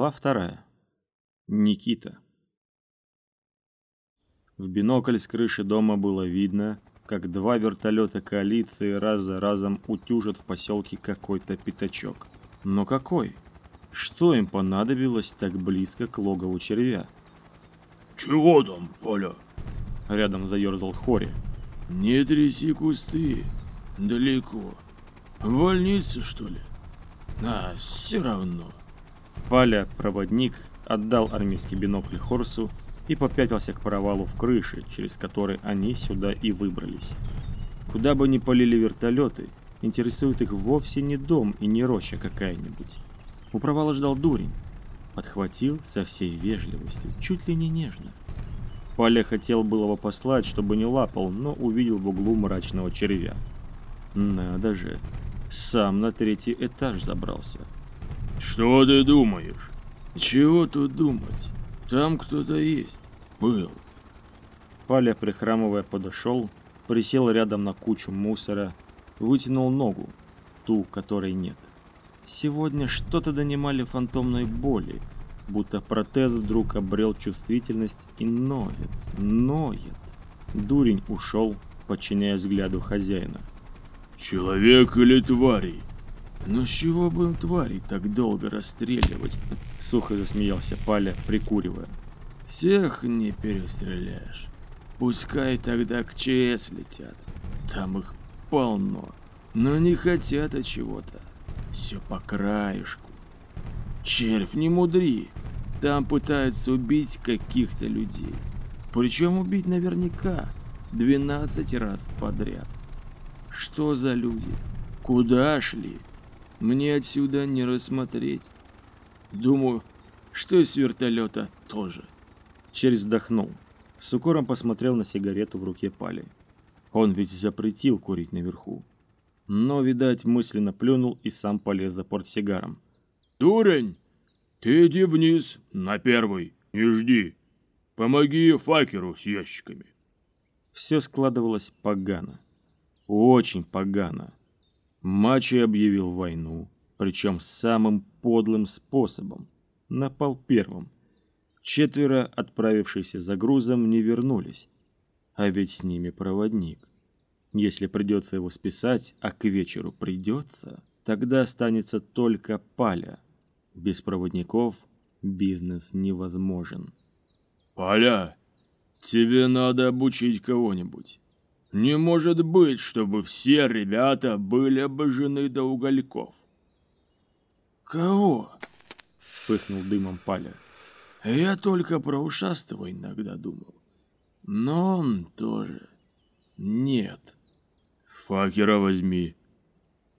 Глава вторая. Никита. В бинокль с крыши дома было видно, как два вертолета коалиции раз за разом утюжат в поселке какой-то пятачок. Но какой? Что им понадобилось так близко к логову червя? «Чего там, Поля?» Рядом заерзал Хори. «Не тряси кусты. Далеко. В больнице, что ли? А, все равно». Паля, проводник, отдал армейский бинокль Хорсу и попятился к провалу в крыше, через который они сюда и выбрались. Куда бы ни полили вертолеты, интересует их вовсе не дом и не роща какая-нибудь. У провала ждал дурень. Подхватил со всей вежливостью, чуть ли не нежно. Паля хотел было его послать, чтобы не лапал, но увидел в углу мрачного червя. Надо же, сам на третий этаж забрался. «Что ты думаешь?» «Чего тут думать? Там кто-то есть. Был». Паля, прихрамывая, подошел, присел рядом на кучу мусора, вытянул ногу, ту, которой нет. Сегодня что-то донимали фантомной боли, будто протез вдруг обрел чувствительность и ноет, ноет. Дурень ушел, подчиняя взгляду хозяина. «Человек или тварей?» «Ну с чего бы им тварей так долго расстреливать?» Сухо засмеялся Паля, прикуривая. «Всех не перестреляешь. Пускай тогда к ЧС летят. Там их полно. Но не хотят от чего-то. Все по краешку. Червь, не мудри. Там пытаются убить каких-то людей. Причем убить наверняка 12 раз подряд. Что за люди? Куда шли? Мне отсюда не рассмотреть. Думаю, что и с вертолета тоже. Через вздохнул. С укором посмотрел на сигарету в руке Пали. Он ведь запретил курить наверху. Но, видать, мысленно плюнул и сам полез за портсигаром. «Дурень, ты иди вниз, на первый, не жди. Помоги факеру с ящиками». Все складывалось погано. Очень погано. Мачи объявил войну, причем самым подлым способом. Напал первым. Четверо, отправившиеся за грузом, не вернулись. А ведь с ними проводник. Если придется его списать, а к вечеру придется, тогда останется только Паля. Без проводников бизнес невозможен. «Паля, тебе надо обучить кого-нибудь. Не может быть, чтобы все ребята были обожжены до угольков. Кого? Пыхнул дымом Паля. Я только про ушастого иногда думал. Но он тоже. Нет. Факера возьми.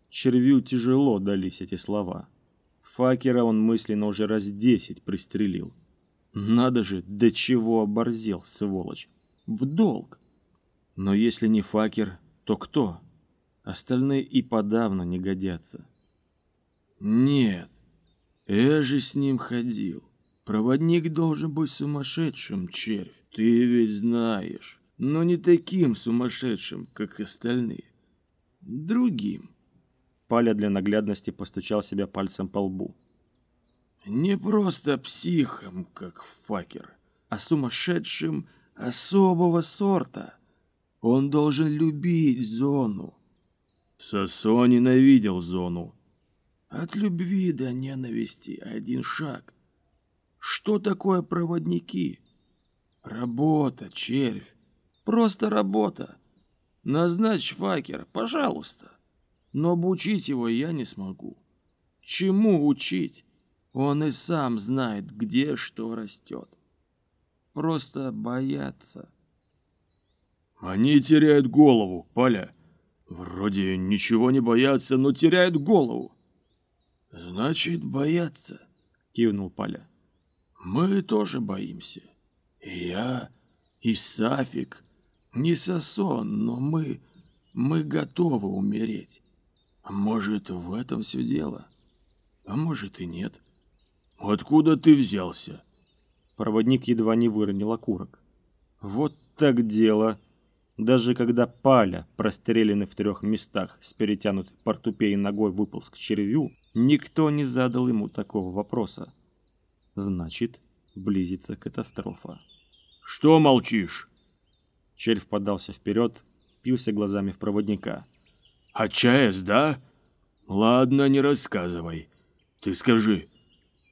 Червю тяжело дались эти слова. Факера он мысленно уже раз десять пристрелил. Надо же, до чего оборзел, сволочь. В долг. Но если не факер, то кто? Остальные и подавно не годятся. Нет, я же с ним ходил. Проводник должен быть сумасшедшим, червь. Ты ведь знаешь. Но не таким сумасшедшим, как остальные. Другим. Паля для наглядности постучал себя пальцем по лбу. Не просто психом, как факер, а сумасшедшим особого сорта. Он должен любить зону. Сосо ненавидел зону. От любви до ненависти один шаг. Что такое проводники? Работа, червь. Просто работа. Назначь факер, пожалуйста. Но обучить его я не смогу. Чему учить? Он и сам знает, где что растет. Просто бояться. Они теряют голову, Поля. Вроде ничего не боятся, но теряют голову. Значит, боятся, кивнул Поля. Мы тоже боимся. И я, и Сафик, не Сосон, но мы, мы готовы умереть. Может, в этом все дело? А может и нет. Откуда ты взялся? Проводник едва не выронил окурок. Вот так дело, даже когда Паля, простреленный в трех местах, с перетянутой портупеей ногой выполз к червю, никто не задал ему такого вопроса. Значит, близится катастрофа. «Что молчишь?» Червь подался вперед, впился глазами в проводника. «А ЧАЭС, да? Ладно, не рассказывай. Ты скажи,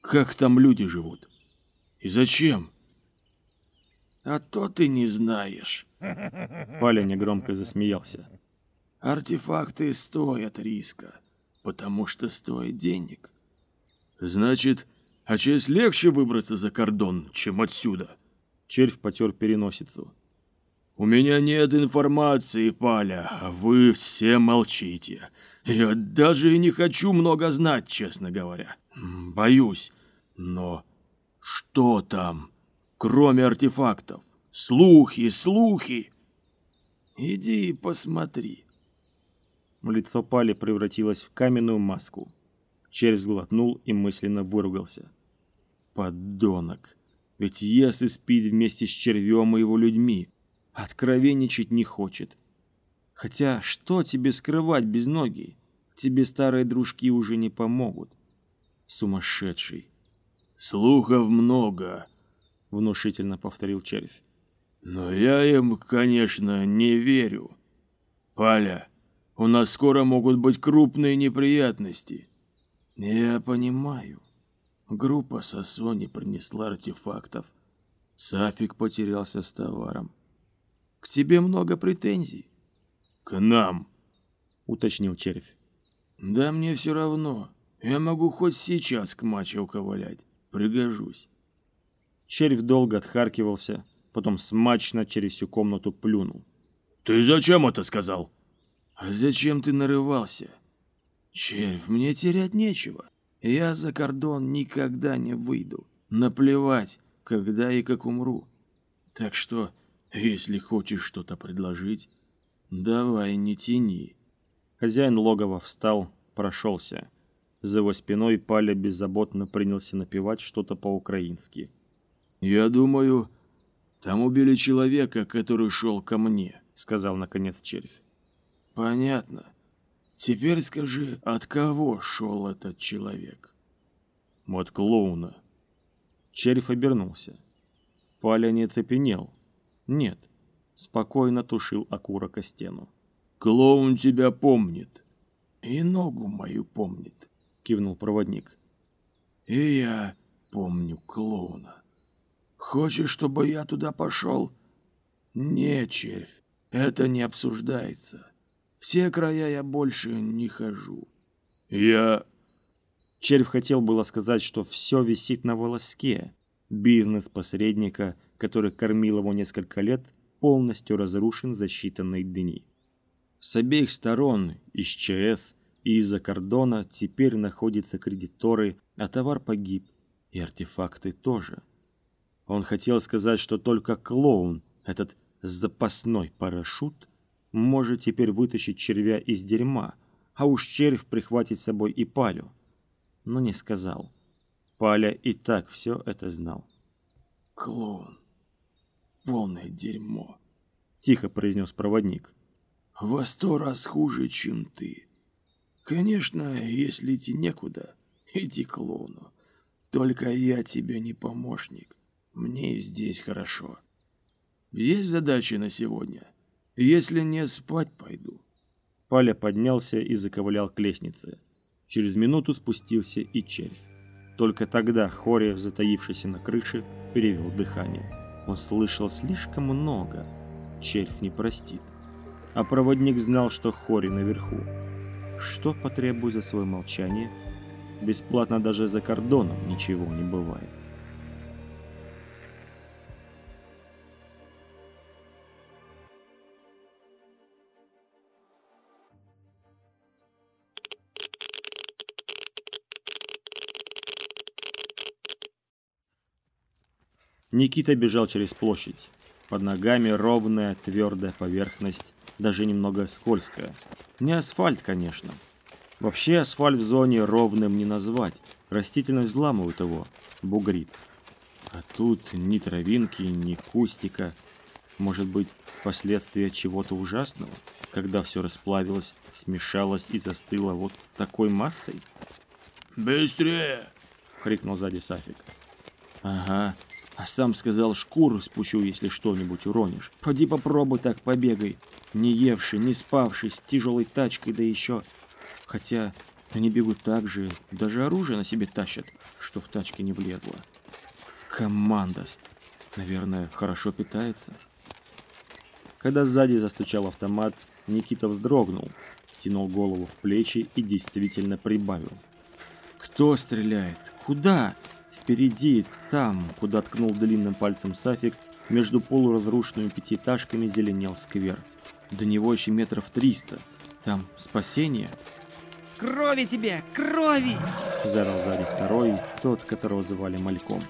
как там люди живут? И зачем?» «А то ты не знаешь». Паля негромко засмеялся. «Артефакты стоят риска, потому что стоят денег». «Значит, а через легче выбраться за кордон, чем отсюда?» Червь потер переносицу. «У меня нет информации, Паля, а вы все молчите. Я даже и не хочу много знать, честно говоря. Боюсь. Но что там, кроме артефактов? Слухи, слухи!» «Иди и посмотри». Лицо Пали превратилось в каменную маску. Червь сглотнул и мысленно выругался. «Подонок! Ведь если спит вместе с червем и его людьми, откровенничать не хочет. Хотя что тебе скрывать без ноги? Тебе старые дружки уже не помогут. Сумасшедший. Слухов много, внушительно повторил червь. Но я им, конечно, не верю. Паля, у нас скоро могут быть крупные неприятности. Я понимаю. Группа Сосони принесла артефактов. Сафик потерялся с товаром. К тебе много претензий. К нам, уточнил червь. Да мне все равно. Я могу хоть сейчас к мачо уковылять. Пригожусь. Червь долго отхаркивался, потом смачно через всю комнату плюнул. «Ты зачем это сказал?» «А зачем ты нарывался?» «Червь, мне терять нечего. Я за кордон никогда не выйду. Наплевать, когда и как умру. Так что если хочешь что-то предложить, давай не тяни. Хозяин логова встал, прошелся. За его спиной Паля беззаботно принялся напевать что-то по-украински. «Я думаю, там убили человека, который шел ко мне», — сказал наконец червь. «Понятно. Теперь скажи, от кого шел этот человек?» «От клоуна». Червь обернулся. Паля не цепенел, нет, спокойно тушил окурок о стену. Клоун тебя помнит. И ногу мою помнит, кивнул проводник. И я помню клоуна. Хочешь, чтобы я туда пошел? Не, червь, это не обсуждается. Все края я больше не хожу. Я... Червь хотел было сказать, что все висит на волоске. Бизнес посредника — который кормил его несколько лет, полностью разрушен за считанные дни. С обеих сторон, из ЧС и из-за кордона, теперь находятся кредиторы, а товар погиб, и артефакты тоже. Он хотел сказать, что только клоун, этот запасной парашют, может теперь вытащить червя из дерьма, а уж червь прихватит с собой и Палю. Но не сказал. Паля и так все это знал. «Клоун, полное дерьмо», — тихо произнес проводник. «Во сто раз хуже, чем ты. Конечно, если идти некуда, иди к клоуну. Только я тебе не помощник. Мне здесь хорошо. Есть задачи на сегодня? Если не спать пойду». Паля поднялся и заковылял к лестнице. Через минуту спустился и червь. Только тогда Хори, затаившийся на крыше, перевел дыхание. Он слышал слишком много. Червь не простит. А проводник знал, что Хори наверху. Что потребует за свое молчание? Бесплатно даже за кордоном ничего не бывает. Никита бежал через площадь. Под ногами ровная, твердая поверхность, даже немного скользкая. Не асфальт, конечно. Вообще асфальт в зоне ровным не назвать. Растительность взламывает его, бугрит. А тут ни травинки, ни кустика. Может быть, последствия чего-то ужасного, когда все расплавилось, смешалось и застыло вот такой массой? «Быстрее!» — крикнул сзади Сафик. Ага. А сам сказал, шкуру спущу, если что-нибудь уронишь. Поди попробуй так побегай. Не евший, не спавший, с тяжелой тачкой, да еще... Хотя они бегут так же, даже оружие на себе тащат, что в тачке не влезло. Командос. Наверное, хорошо питается. Когда сзади застучал автомат, Никита вздрогнул, втянул голову в плечи и действительно прибавил. «Кто стреляет? Куда?» Впереди, там, куда ткнул длинным пальцем Сафик, между полуразрушенными пятиэтажками зеленел сквер. До него еще метров триста. Там спасение. «Крови тебе! Крови!» Заорал сзади второй, тот, которого звали Мальком.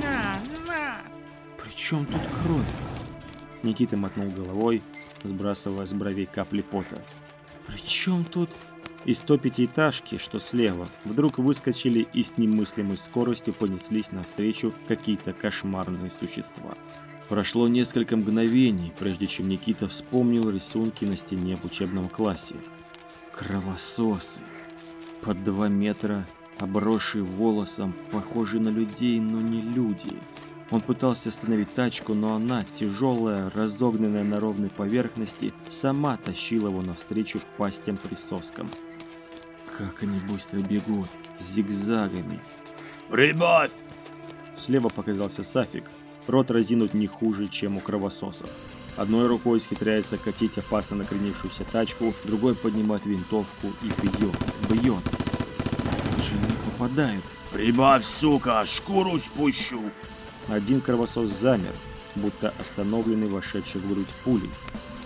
«На, на!» «При чем тут кровь?» Никита мотнул головой, сбрасывая с бровей капли пота. «При чем тут...» Из той пятиэтажки, что слева, вдруг выскочили и с немыслимой скоростью понеслись навстречу какие-то кошмарные существа. Прошло несколько мгновений, прежде чем Никита вспомнил рисунки на стене в учебном классе. Кровососы. Под два метра, обросшие волосом, похожие на людей, но не люди. Он пытался остановить тачку, но она, тяжелая, разогнанная на ровной поверхности, сама тащила его навстречу пастям-присоскам. Как они быстро бегут, зигзагами. «Прибавь!» Слева показался Сафик. Рот разинут не хуже, чем у кровососов. Одной рукой схитряется катить опасно накренившуюся тачку, другой поднимает винтовку и бьет, бьет. Же не попадает. «Прибавь, сука, шкуру спущу!» Один кровосос замер, будто остановленный вошедший в грудь пулей.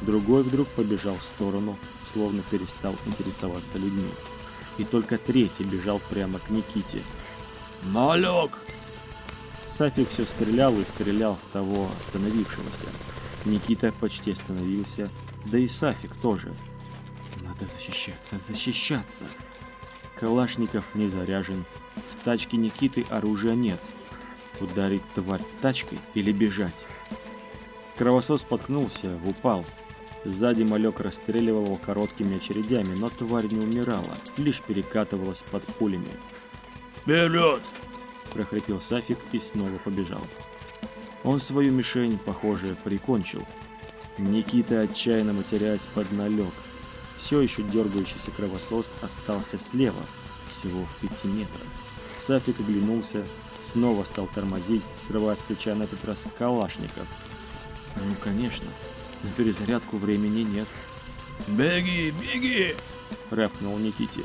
Другой вдруг побежал в сторону, словно перестал интересоваться людьми и только третий бежал прямо к Никите. «Малек!» Сафик все стрелял и стрелял в того остановившегося. Никита почти остановился, да и Сафик тоже. Надо защищаться, защищаться. Калашников не заряжен, в тачке Никиты оружия нет. Ударить тварь тачкой или бежать? Кровосос споткнулся, упал, Сзади малек расстреливал его короткими очередями, но тварь не умирала, лишь перекатывалась под пулями. «Вперед!» – прохрипел Сафик и снова побежал. Он свою мишень, похоже, прикончил. Никита, отчаянно матерясь, подналег. Все еще дергающийся кровосос остался слева, всего в пяти метрах. Сафик оглянулся, снова стал тормозить, срывая с плеча на этот раз калашников. Ну, конечно, на перезарядку времени нет. «Беги, беги!» — рэпнул Никите.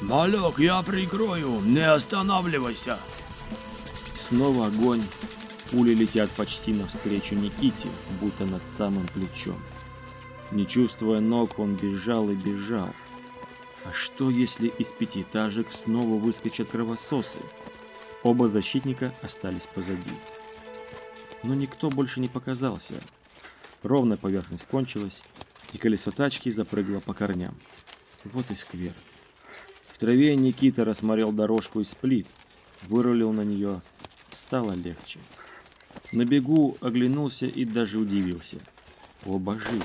«Малек, я прикрою, не останавливайся!» Снова огонь. Пули летят почти навстречу Никите, будто над самым плечом. Не чувствуя ног, он бежал и бежал. А что, если из пятиэтажек снова выскочат кровососы? Оба защитника остались позади. Но никто больше не показался. Ровная поверхность кончилась, и колесо тачки запрыгало по корням. Вот и сквер. В траве Никита рассмотрел дорожку из плит, вырулил на нее, стало легче. На бегу оглянулся и даже удивился. Оба живы.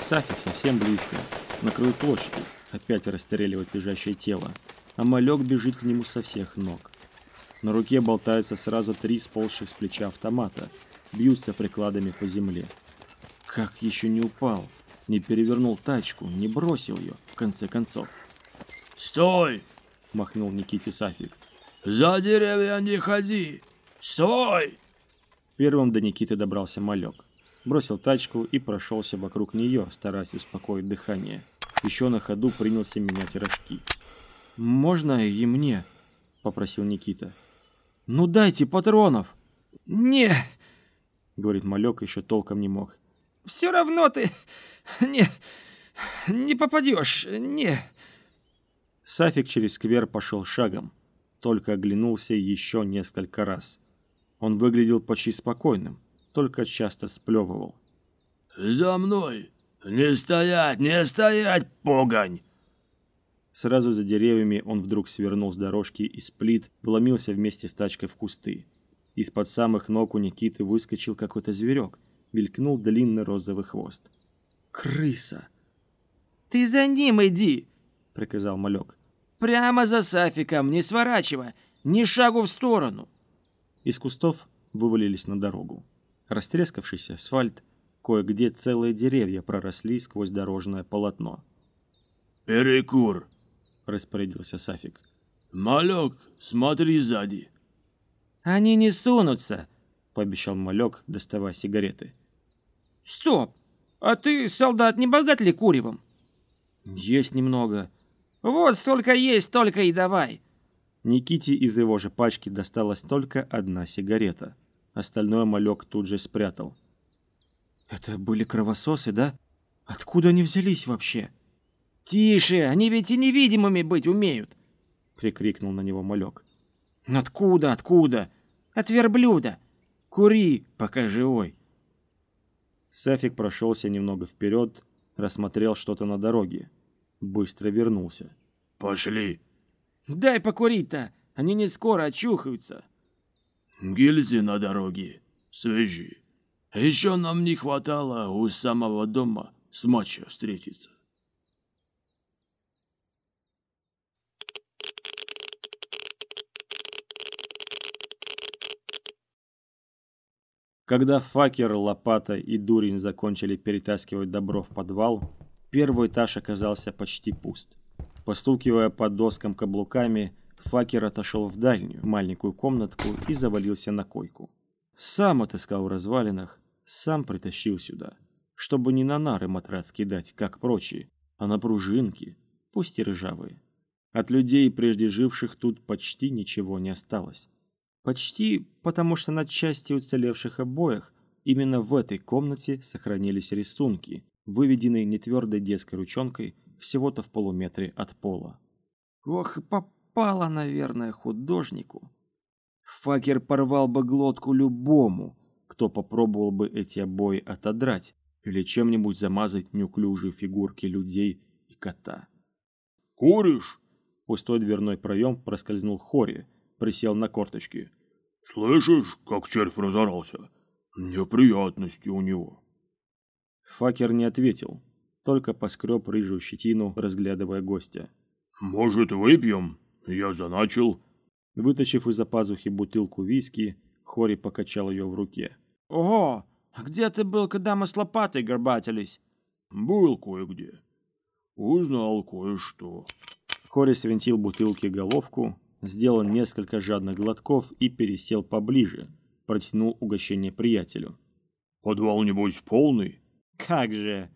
Сафик совсем близко, на краю площади, опять расстреливает лежащее тело, а малек бежит к нему со всех ног. На руке болтаются сразу три сползших с плеча автомата, бьются прикладами по земле. Как еще не упал, не перевернул тачку, не бросил ее, в конце концов. «Стой!» – махнул Никите Сафик. «За деревья не ходи! Стой!» Первым до Никиты добрался малек. Бросил тачку и прошелся вокруг нее, стараясь успокоить дыхание. Еще на ходу принялся менять рожки. «Можно и мне?» – попросил Никита. «Ну дайте патронов!» «Не!» – говорит малек, еще толком не мог все равно ты не, не попадешь, не...» Сафик через сквер пошел шагом, только оглянулся еще несколько раз. Он выглядел почти спокойным, только часто сплевывал. «За мной! Не стоять, не стоять, погонь!» Сразу за деревьями он вдруг свернул с дорожки и сплит, вломился вместе с тачкой в кусты. Из-под самых ног у Никиты выскочил какой-то зверек, мелькнул длинный розовый хвост. «Крыса!» «Ты за ним иди!» — приказал малек. «Прямо за Сафиком, не сворачивай, ни шагу в сторону!» Из кустов вывалились на дорогу. Растрескавшийся асфальт, кое-где целые деревья проросли сквозь дорожное полотно. «Перекур!» – распорядился Сафик. «Малек, смотри сзади!» «Они не сунутся!» – пообещал Малек, доставая сигареты. «Стоп! А ты, солдат, не богат ли куревом?» «Есть немного». «Вот столько есть, столько и давай!» Никите из его же пачки досталась только одна сигарета. Остальное малек тут же спрятал. «Это были кровососы, да? Откуда они взялись вообще?» «Тише, они ведь и невидимыми быть умеют!» Прикрикнул на него малек. «Откуда, откуда? От верблюда! Кури, пока живой!» Сафик прошелся немного вперед, рассмотрел что-то на дороге. Быстро вернулся. «Пошли!» «Дай покурить-то! Они не скоро очухаются!» «Гильзы на дороге. Свежи. Еще нам не хватало у самого дома с мачо встретиться». Когда Факер, Лопата и Дурень закончили перетаскивать добро в подвал, первый этаж оказался почти пуст. Постукивая по доскам каблуками, Факер отошел в дальнюю, маленькую комнатку и завалился на койку. Сам отыскал в развалинах, сам притащил сюда, чтобы не на нары матрац кидать, как прочие, а на пружинки, пусть и ржавые. От людей, прежде живших тут, почти ничего не осталось. Почти потому, что на части уцелевших обоях именно в этой комнате сохранились рисунки, выведенные нетвердой детской ручонкой всего-то в полуметре от пола. Ох, попало, наверное, художнику. Факер порвал бы глотку любому, кто попробовал бы эти обои отодрать или чем-нибудь замазать неуклюжие фигурки людей и кота. «Куришь?» Пустой дверной проем проскользнул Хори, присел на корточки. «Слышишь, как червь разорался? Неприятности у него». Факер не ответил, только поскреб рыжую щетину, разглядывая гостя. «Может, выпьем? Я заначил». Вытащив из-за пазухи бутылку виски, Хори покачал ее в руке. «Ого! А где ты был, когда мы с лопатой горбатились?» «Был кое-где. Узнал кое-что». Хори свинтил бутылки головку, сделал несколько жадных глотков и пересел поближе, протянул угощение приятелю. «Подвал, небось, полный?» «Как же!»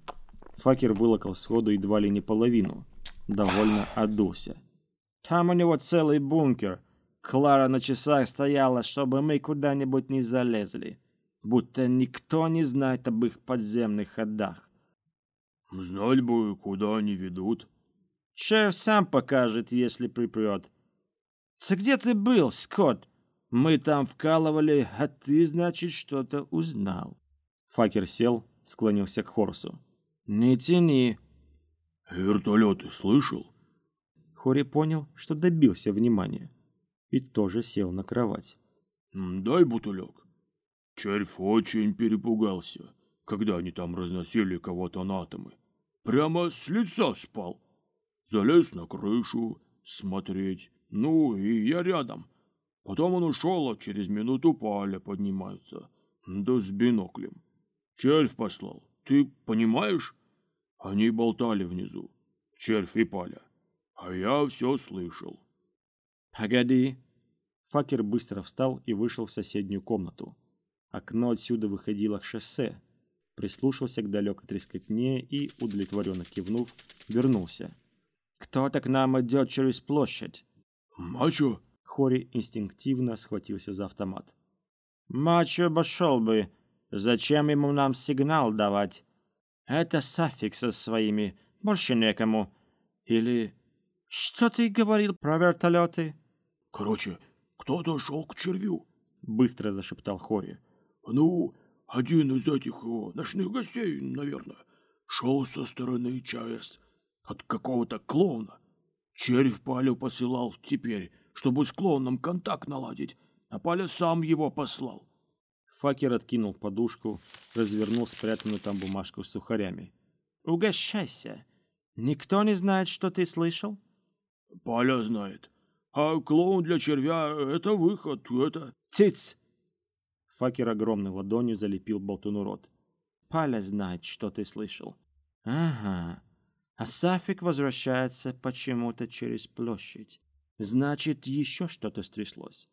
Факер вылокал сходу едва ли не половину. Довольно отдулся. «Там у него целый бункер. Клара на часах стояла, чтобы мы куда-нибудь не залезли. Будто никто не знает об их подземных ходах. «Знать бы, куда они ведут». «Червь сам покажет, если припрет. Ты где ты был, Скотт? Мы там вкалывали, а ты, значит, что-то узнал». Факер сел, склонился к Хорсу. «Не тяни». «Вертолеты слышал?» Хори понял, что добился внимания, и тоже сел на кровать. «Дай бутылек». Червь очень перепугался, когда они там разносили кого-то на атомы. Прямо с лица спал. Залез на крышу, смотреть. Ну, и я рядом. Потом он ушел, а через минуту Паля поднимается. Да с биноклем. Червь послал. Ты понимаешь? Они болтали внизу. Червь и Паля. А я все слышал. «Погоди!» Факер быстро встал и вышел в соседнюю комнату. Окно отсюда выходило к шоссе. Прислушался к далекой трескотне и, удовлетворенно кивнув, вернулся. «Кто-то к нам идет через площадь». «Мачо?» Хори инстинктивно схватился за автомат. «Мачо обошел бы. Зачем ему нам сигнал давать? Это Сафик со своими. Больше некому. Или... Что ты говорил про вертолеты?» «Короче, кто-то шел к червю», — быстро зашептал Хори. «Ну, один из этих его ночных гостей, наверное, шел со стороны ЧАЭС от какого-то клоуна. Червь Палю посылал теперь, чтобы с клоуном контакт наладить, а Паля сам его послал. Факер откинул подушку, развернул спрятанную там бумажку с сухарями. «Угощайся. Никто не знает, что ты слышал?» «Паля знает. А клоун для червя — это выход, это...» Циц! Факер огромной ладонью залепил болтуну рот. Паля знает, что ты слышал. Ага. А Сафик возвращается почему-то через площадь. Значит, еще что-то стряслось.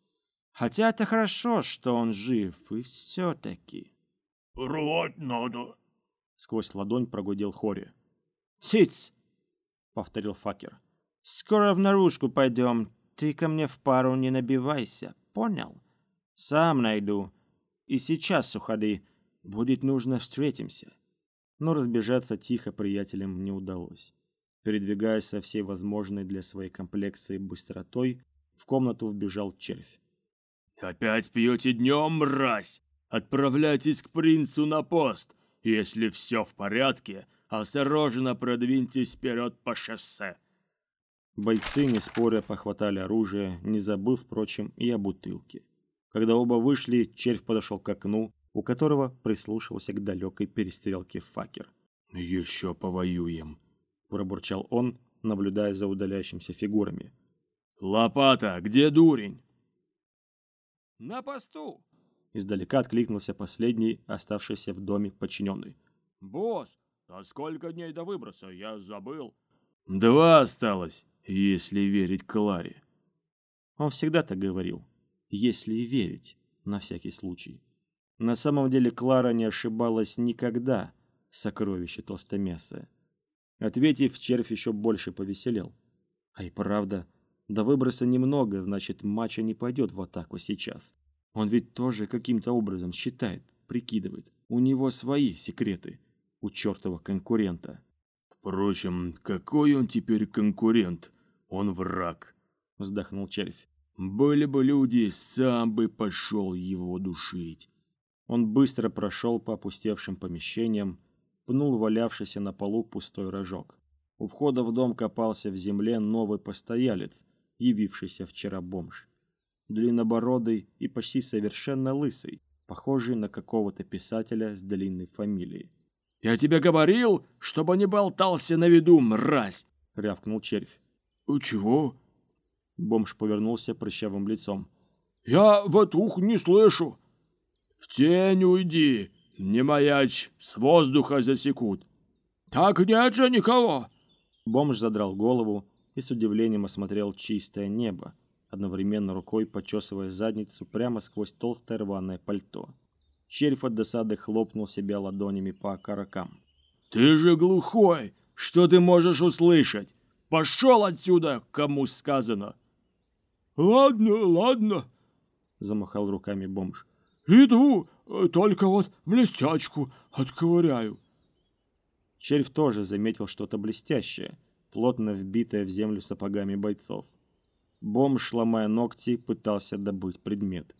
Хотя это хорошо, что он жив, и все-таки. «Рвать надо!» Сквозь ладонь прогудел Хори. «Циц!» — повторил Факер. «Скоро в наружку пойдем. Ты ко мне в пару не набивайся. Понял? Сам найду. И сейчас уходи. Будет нужно встретимся». Но разбежаться тихо приятелям не удалось. Передвигаясь со всей возможной для своей комплекции быстротой, в комнату вбежал червь. «Опять пьете днем, мразь? Отправляйтесь к принцу на пост. Если все в порядке, осторожно продвиньтесь вперед по шоссе». Бойцы, не споря, похватали оружие, не забыв, впрочем, и о бутылке. Когда оба вышли, червь подошел к окну, у которого прислушивался к далекой перестрелке факер. «Еще повоюем», — пробурчал он, наблюдая за удаляющимися фигурами. «Лопата, где дурень?» «На посту!» Издалека откликнулся последний, оставшийся в доме подчиненный. «Босс, а сколько дней до выброса? Я забыл». «Два осталось, если верить Кларе». Он всегда так говорил. Если верить, на всякий случай. На самом деле Клара не ошибалась никогда, сокровище толстомясое. Ответив, червь еще больше повеселел. А и правда, до выброса немного, значит, Мача не пойдет в атаку сейчас. Он ведь тоже каким-то образом считает, прикидывает. У него свои секреты, у чертова конкурента. Впрочем, какой он теперь конкурент? Он враг, вздохнул червь. Были бы люди, сам бы пошел его душить. Он быстро прошел по опустевшим помещениям, пнул валявшийся на полу пустой рожок. У входа в дом копался в земле новый постоялец, явившийся вчера бомж длиннобородый и почти совершенно лысый, похожий на какого-то писателя с длинной фамилией. «Я тебе говорил, чтобы не болтался на виду, мразь!» — рявкнул червь. «Чего?» Бомж повернулся прыщавым лицом. «Я в этух не слышу!» «В тень уйди, не маячь, с воздуха засекут!» «Так нет же никого!» Бомж задрал голову и с удивлением осмотрел чистое небо, одновременно рукой почесывая задницу прямо сквозь толстое рваное пальто. Червь от досады хлопнул себя ладонями по окорокам. «Ты же глухой! Что ты можешь услышать? Пошел отсюда, кому сказано!» «Ладно, ладно!» — замахал руками бомж. «Иду, только вот блестячку отковыряю». Червь тоже заметил что-то блестящее, плотно вбитое в землю сапогами бойцов. Бомж, ломая ногти, пытался добыть предмет.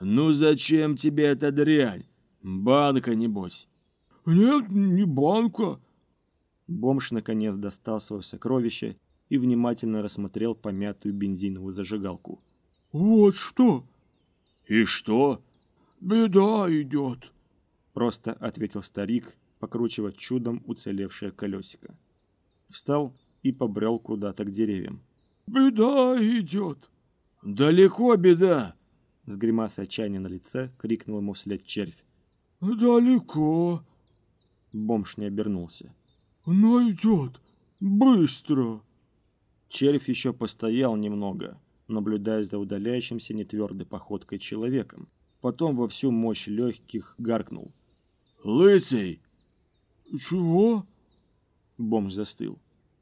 «Ну зачем тебе эта дрянь? Банка, небось?» «Нет, не банка». Бомж наконец достал свое сокровище и внимательно рассмотрел помятую бензиновую зажигалку. «Вот что!» «И что?» «Беда идет», — просто ответил старик, покручивая чудом уцелевшее колесико. Встал и побрел куда-то к деревьям. Беда идет. Далеко беда. С гримасой отчаяния на лице крикнул ему вслед червь. Далеко. Бомж не обернулся. Но идет. Быстро. Червь еще постоял немного, наблюдая за удаляющимся нетвердой походкой человеком. Потом во всю мощь легких гаркнул. «Лысый!» «Чего?» Бомж застыл.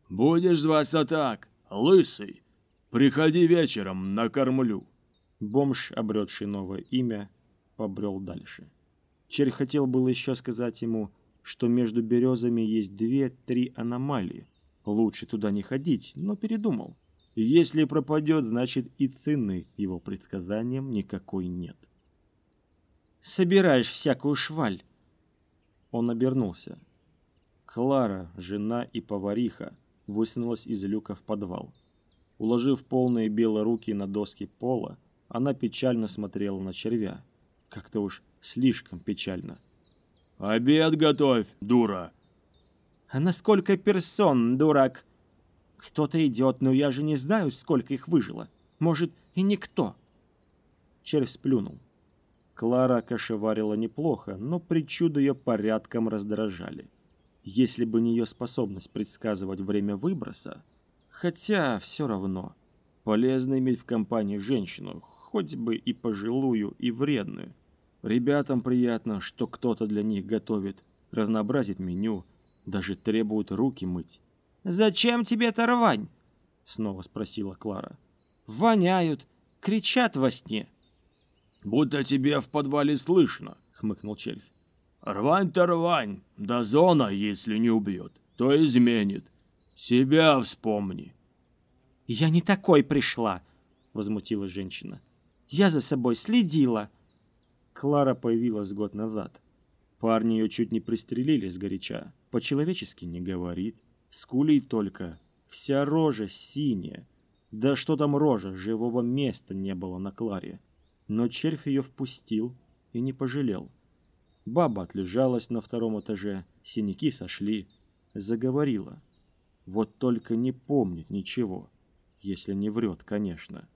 «Будешь зваться так, Лысый, приходи вечером, накормлю». Бомж, обретший новое имя, побрел дальше. Черь хотел было еще сказать ему, что между березами есть две-три аномалии. Лучше туда не ходить, но передумал. Если пропадет, значит и цены его предсказаниям никакой нет. «Собираешь всякую шваль!» Он обернулся. Клара, жена и повариха, высунулась из люка в подвал. Уложив полные белые руки на доски пола, она печально смотрела на червя. Как-то уж слишком печально. «Обед готовь, дура!» «А на сколько персон, дурак?» «Кто-то идет, но я же не знаю, сколько их выжило. Может, и никто». червь сплюнул. Клара кошеварила неплохо, но причуды ее порядком раздражали. Если бы не ее способность предсказывать время выброса, хотя все равно, полезно иметь в компании женщину, хоть бы и пожилую, и вредную. Ребятам приятно, что кто-то для них готовит, разнообразит меню, даже требует руки мыть. «Зачем тебе эта рвань?» — снова спросила Клара. «Воняют, кричат во сне». «Будто тебе в подвале слышно», — хмыкнул червь. «Рвань-то рвань, да зона, если не убьет, то изменит. Себя вспомни». «Я не такой пришла», — возмутилась женщина. «Я за собой следила». Клара появилась год назад. Парни ее чуть не пристрелили сгоряча. По-человечески не говорит. Скулей только. Вся рожа синяя. Да что там рожа, живого места не было на Кларе но червь ее впустил и не пожалел. Баба отлежалась на втором этаже, синяки сошли, заговорила. Вот только не помнит ничего, если не врет, конечно.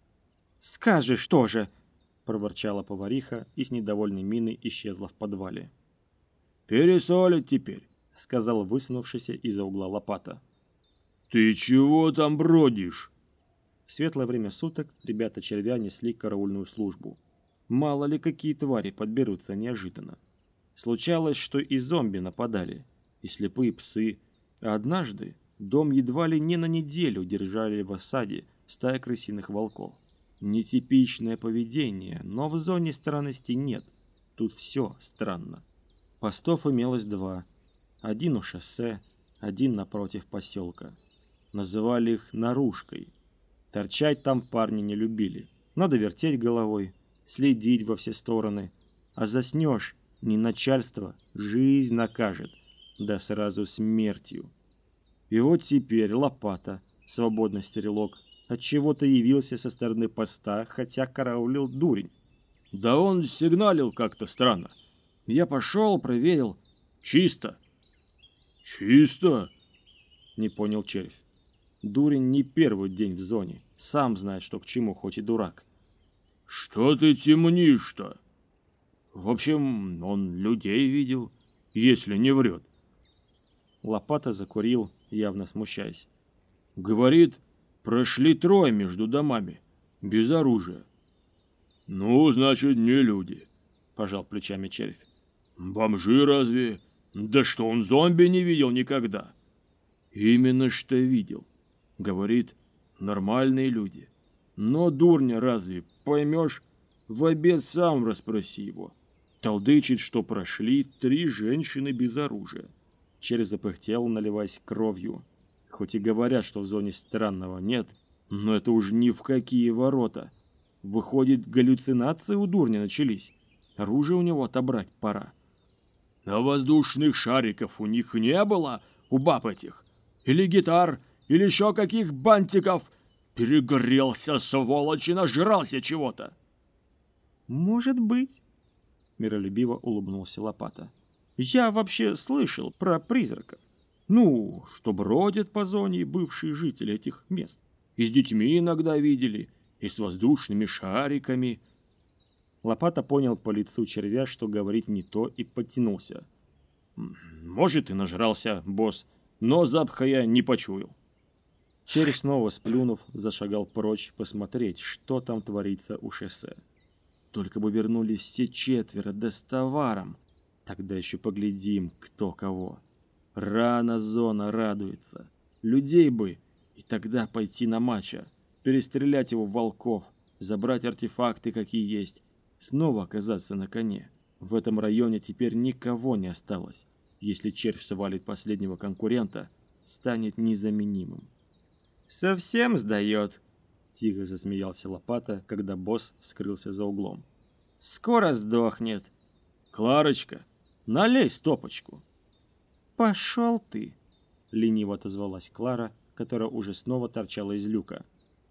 «Скажешь тоже!» — проворчала повариха и с недовольной миной исчезла в подвале. «Пересолит теперь», — сказал высунувшийся из-за угла лопата. «Ты чего там бродишь?» В светлое время суток ребята червя несли караульную службу. Мало ли какие твари подберутся неожиданно. Случалось, что и зомби нападали, и слепые псы. А однажды дом едва ли не на неделю держали в осаде стая крысиных волков. Нетипичное поведение, но в зоне странностей нет. Тут все странно. Постов имелось два. Один у шоссе, один напротив поселка. Называли их «наружкой», Торчать там парни не любили. Надо вертеть головой, следить во все стороны. А заснешь, не начальство, жизнь накажет. Да сразу смертью. И вот теперь лопата, свободный стрелок, отчего-то явился со стороны поста, хотя караулил дурень. Да он сигналил как-то странно. Я пошел, проверил. Чисто. Чисто? Не понял червь. Дурень не первый день в зоне. Сам знает, что к чему, хоть и дурак. «Что ты темнишь-то?» «В общем, он людей видел, если не врет». Лопата закурил, явно смущаясь. «Говорит, прошли трое между домами, без оружия». «Ну, значит, не люди», — пожал плечами червь. «Бомжи разве? Да что он зомби не видел никогда?» «Именно что видел. Говорит, нормальные люди. Но дурня разве поймешь? В обед сам расспроси его. Толдычит, что прошли три женщины без оружия. Через запыхтел, наливаясь кровью. Хоть и говорят, что в зоне странного нет, но это уж ни в какие ворота. Выходит, галлюцинации у дурня начались. Оружие у него отобрать пора. А воздушных шариков у них не было, у баб этих? Или гитар, или еще каких бантиков. Перегрелся, сволочь, и нажрался чего-то. Может быть, миролюбиво улыбнулся Лопата. Я вообще слышал про призраков. Ну, что бродят по зоне бывшие жители этих мест. И с детьми иногда видели, и с воздушными шариками. Лопата понял по лицу червя, что говорить не то, и подтянулся. Может, и нажрался, босс, но запаха я не почуял. Червь снова сплюнув, зашагал прочь посмотреть, что там творится у шоссе. Только бы вернулись все четверо, да с товаром. Тогда еще поглядим, кто кого. Рано зона радуется. Людей бы, и тогда пойти на матча, перестрелять его волков, забрать артефакты, какие есть, снова оказаться на коне. В этом районе теперь никого не осталось. Если червь свалит последнего конкурента, станет незаменимым. «Совсем сдает», — тихо засмеялся Лопата, когда босс скрылся за углом. «Скоро сдохнет». «Кларочка, налей стопочку». «Пошел ты», — лениво отозвалась Клара, которая уже снова торчала из люка.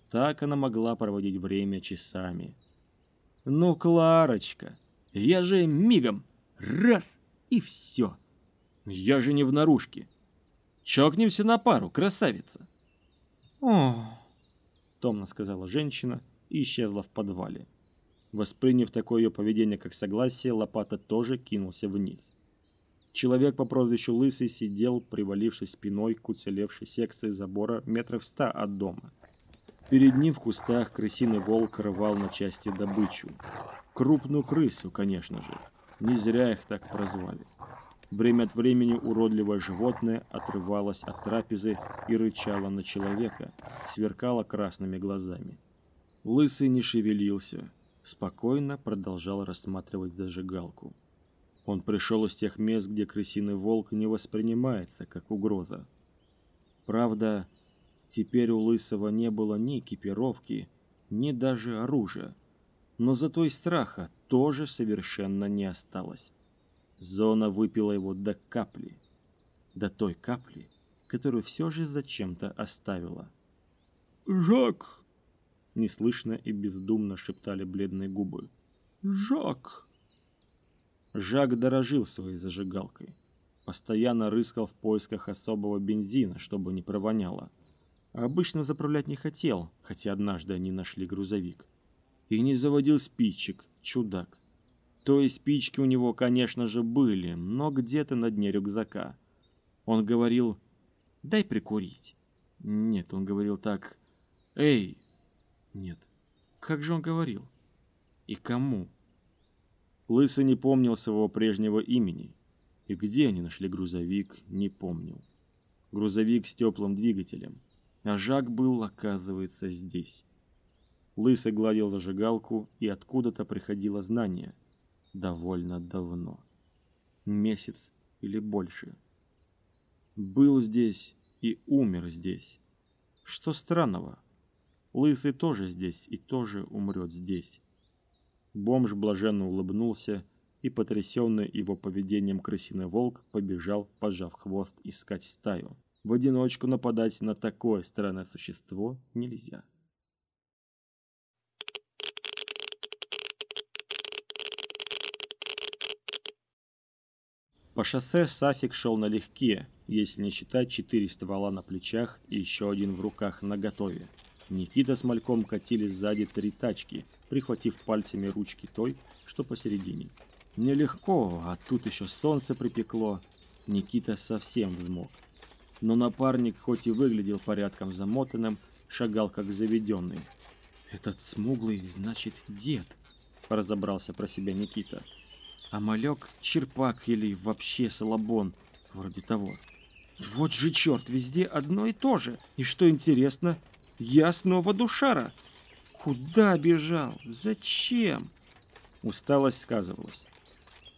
Так она могла проводить время часами. «Ну, Кларочка, я же мигом, раз и все. Я же не в наружке. Чокнемся на пару, красавица». «О!» — томно сказала женщина и исчезла в подвале. Восприняв такое ее поведение как согласие, Лопата тоже кинулся вниз. Человек по прозвищу Лысый сидел, привалившись спиной к уцелевшей секции забора метров ста от дома. Перед ним в кустах крысиный волк рвал на части добычу. Крупную крысу, конечно же. Не зря их так прозвали. Время от времени уродливое животное отрывалось от трапезы и рычало на человека, сверкало красными глазами. Лысый не шевелился, спокойно продолжал рассматривать зажигалку. Он пришел из тех мест, где крысиный волк не воспринимается как угроза. Правда, теперь у Лысого не было ни экипировки, ни даже оружия. Но зато и страха тоже совершенно не осталось. Зона выпила его до капли. До той капли, которую все же зачем-то оставила. «Жак!» Неслышно и бездумно шептали бледные губы. «Жак!» Жак дорожил своей зажигалкой. Постоянно рыскал в поисках особого бензина, чтобы не провоняло. А обычно заправлять не хотел, хотя однажды они нашли грузовик. И не заводил спичек, чудак. То есть спички у него, конечно же, были, но где-то на дне рюкзака. Он говорил «дай прикурить». Нет, он говорил так «эй». Нет, как же он говорил? И кому? Лысый не помнил своего прежнего имени. И где они нашли грузовик, не помнил. Грузовик с теплым двигателем. А Жак был, оказывается, здесь. Лысый гладил зажигалку, и откуда-то приходило знание. Довольно давно. Месяц или больше. Был здесь и умер здесь. Что странного? Лысый тоже здесь и тоже умрет здесь. Бомж блаженно улыбнулся, и потрясенный его поведением крысиный волк побежал, пожав хвост, искать стаю. В одиночку нападать на такое странное существо нельзя. По шоссе Сафик шел налегке, если не считать четыре ствола на плечах и еще один в руках наготове. Никита с Мальком катили сзади три тачки, прихватив пальцами ручки той, что посередине. Нелегко, а тут еще солнце припекло. Никита совсем взмок. Но напарник, хоть и выглядел порядком замотанным, шагал как заведенный. «Этот смуглый, значит, дед», — разобрался про себя Никита. «А малек — черпак или вообще салабон, вроде того». «Вот же черт, везде одно и то же. И что интересно, я снова душара. Куда бежал? Зачем? Усталость сказывалась.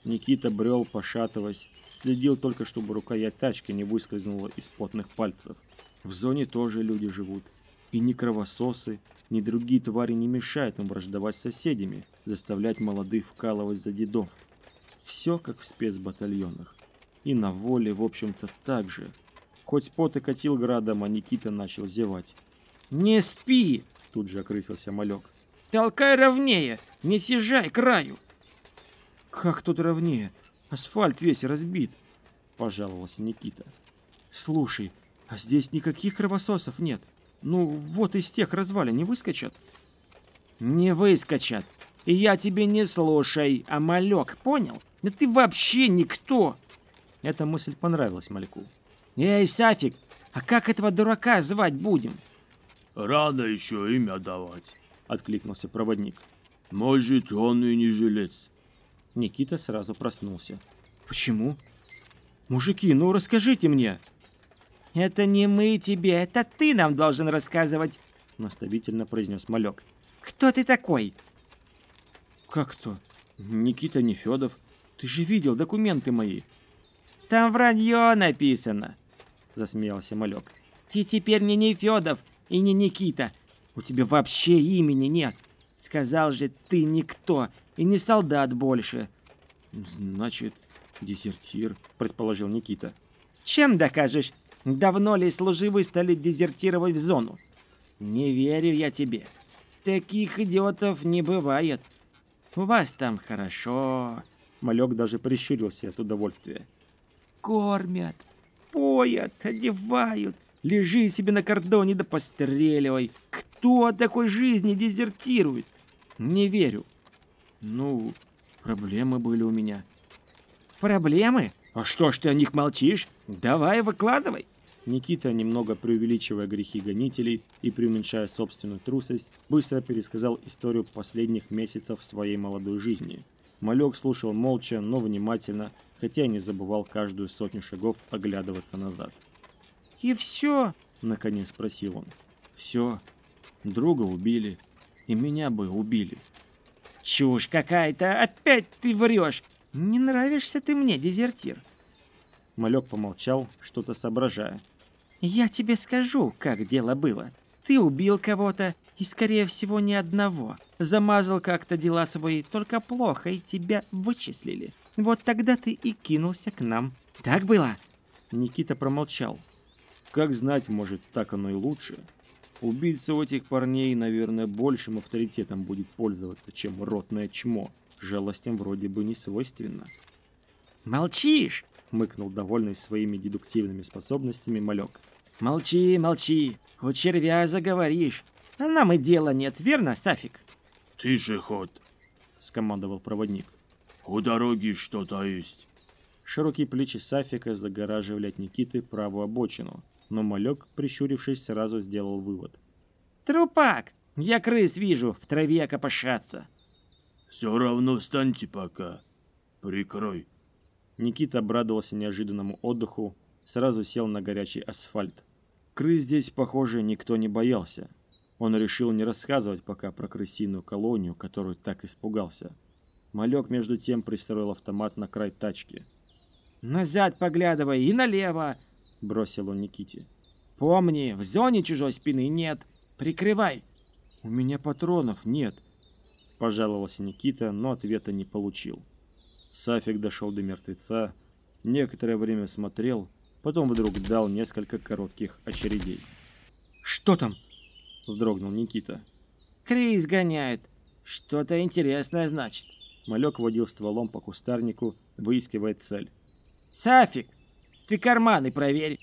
Никита брел, пошатываясь, следил только, чтобы рукоять тачки не выскользнула из потных пальцев. В зоне тоже люди живут. И ни кровососы, ни другие твари не мешают им враждовать с соседями, заставлять молодых вкалывать за дедов. Все как в спецбатальонах. И на воле, в общем-то, так же. Хоть пот и катил градом, а Никита начал зевать. «Не спи!» — тут же окрысился малек. «Толкай ровнее! Не съезжай краю!» «Как тут ровнее? Асфальт весь разбит!» — пожаловался Никита. «Слушай, а здесь никаких кровососов нет. Ну, вот из тех развалин не выскочат?» «Не выскочат. И я тебе не слушай, а малек, понял? Да ты вообще никто!» Эта мысль понравилась Мальку. «Эй, Сафик, а как этого дурака звать будем?» Рано еще имя давать, откликнулся проводник. Может, он и не жилец. Никита сразу проснулся. Почему? Мужики, ну расскажите мне. Это не мы тебе, это ты нам должен рассказывать, наставительно произнес Малек. Кто ты такой? Как кто? Никита Нефедов. Ты же видел документы мои. Там вранье написано, засмеялся Малек. Ты теперь не Нефедов, и не Никита. У тебя вообще имени нет. Сказал же, ты никто и не солдат больше. Значит, дезертир, предположил Никита. Чем докажешь? Давно ли служивые стали дезертировать в зону? Не верю я тебе. Таких идиотов не бывает. У вас там хорошо. Малек даже прищурился от удовольствия. Кормят, поят, одевают, Лежи себе на кордоне да постреливай. Кто от такой жизни дезертирует? Не верю. Ну, проблемы были у меня. Проблемы? А что ж ты о них молчишь? Давай, выкладывай. Никита, немного преувеличивая грехи гонителей и преуменьшая собственную трусость, быстро пересказал историю последних месяцев своей молодой жизни. Малек слушал молча, но внимательно, хотя и не забывал каждую сотню шагов оглядываться назад. «И все?» — наконец спросил он. «Все. Друга убили. И меня бы убили». «Чушь какая-то! Опять ты врешь! Не нравишься ты мне, дезертир!» Малек помолчал, что-то соображая. «Я тебе скажу, как дело было. Ты убил кого-то, и, скорее всего, не одного. Замазал как-то дела свои, только плохо, и тебя вычислили. Вот тогда ты и кинулся к нам. Так было?» Никита промолчал. Как знать, может, так оно и лучше. Убийца у этих парней, наверное, большим авторитетом будет пользоваться, чем ротное чмо. Жалостям вроде бы не свойственно. «Молчишь!» — мыкнул довольный своими дедуктивными способностями малек. «Молчи, молчи, у червя заговоришь. А нам и дела нет, верно, Сафик?» «Тише ход», — скомандовал проводник. «У дороги что-то есть». Широкие плечи Сафика загораживали от Никиты правую обочину, но малек, прищурившись, сразу сделал вывод. «Трупак! Я крыс вижу, в траве копошатся!» «Все равно встаньте пока. Прикрой». Никита обрадовался неожиданному отдыху, сразу сел на горячий асфальт. Крыс здесь, похоже, никто не боялся. Он решил не рассказывать пока про крысиную колонию, которую так испугался. Малек, между тем, пристроил автомат на край тачки. «Назад поглядывай и налево!» — бросил он Никите. «Помни, в зоне чужой спины нет. Прикрывай!» «У меня патронов нет», — пожаловался Никита, но ответа не получил. Сафик дошел до мертвеца, некоторое время смотрел, потом вдруг дал несколько коротких очередей. «Что там?» — вздрогнул Никита. «Крис гоняет. Что-то интересное, значит». Малек водил стволом по кустарнику, выискивая цель. «Сафик, ты карманы проверь!»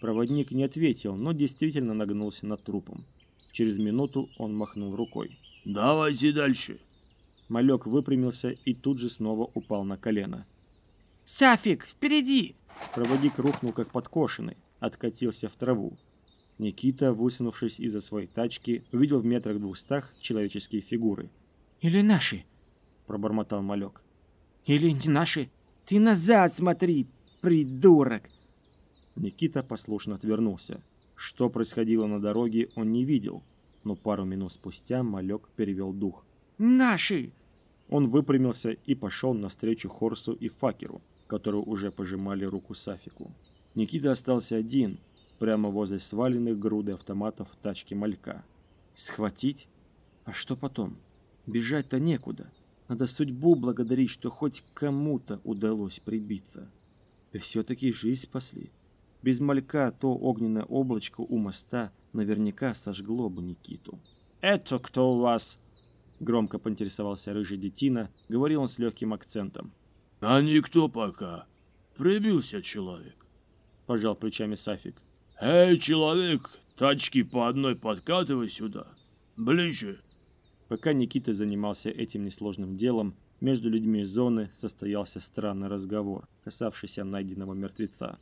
Проводник не ответил, но действительно нагнулся над трупом. Через минуту он махнул рукой. «Давайте дальше!» Малек выпрямился и тут же снова упал на колено. «Сафик, впереди!» Проводник рухнул как подкошенный, откатился в траву. Никита, высунувшись из-за своей тачки, увидел в метрах двухстах человеческие фигуры. «Или наши?» – пробормотал малек. «Или не наши? Ты назад смотри, придурок!» Никита послушно отвернулся. Что происходило на дороге, он не видел, но пару минут спустя малек перевел дух. «Наши!» Он выпрямился и пошел навстречу Хорсу и Факеру, которые уже пожимали руку Сафику. Никита остался один, прямо возле сваленных груды автоматов в тачке малька. Схватить? А что потом? Бежать-то некуда. Надо судьбу благодарить, что хоть кому-то удалось прибиться. И все-таки жизнь спасли. Без малька то огненное облачко у моста наверняка сожгло бы Никиту. «Это кто у вас?» Громко поинтересовался рыжий детина, говорил он с легким акцентом. «А никто пока. Прибился человек», — пожал плечами Сафик. «Эй, человек, тачки по одной подкатывай сюда. Ближе». Пока Никита занимался этим несложным делом, между людьми зоны состоялся странный разговор, касавшийся найденного мертвеца.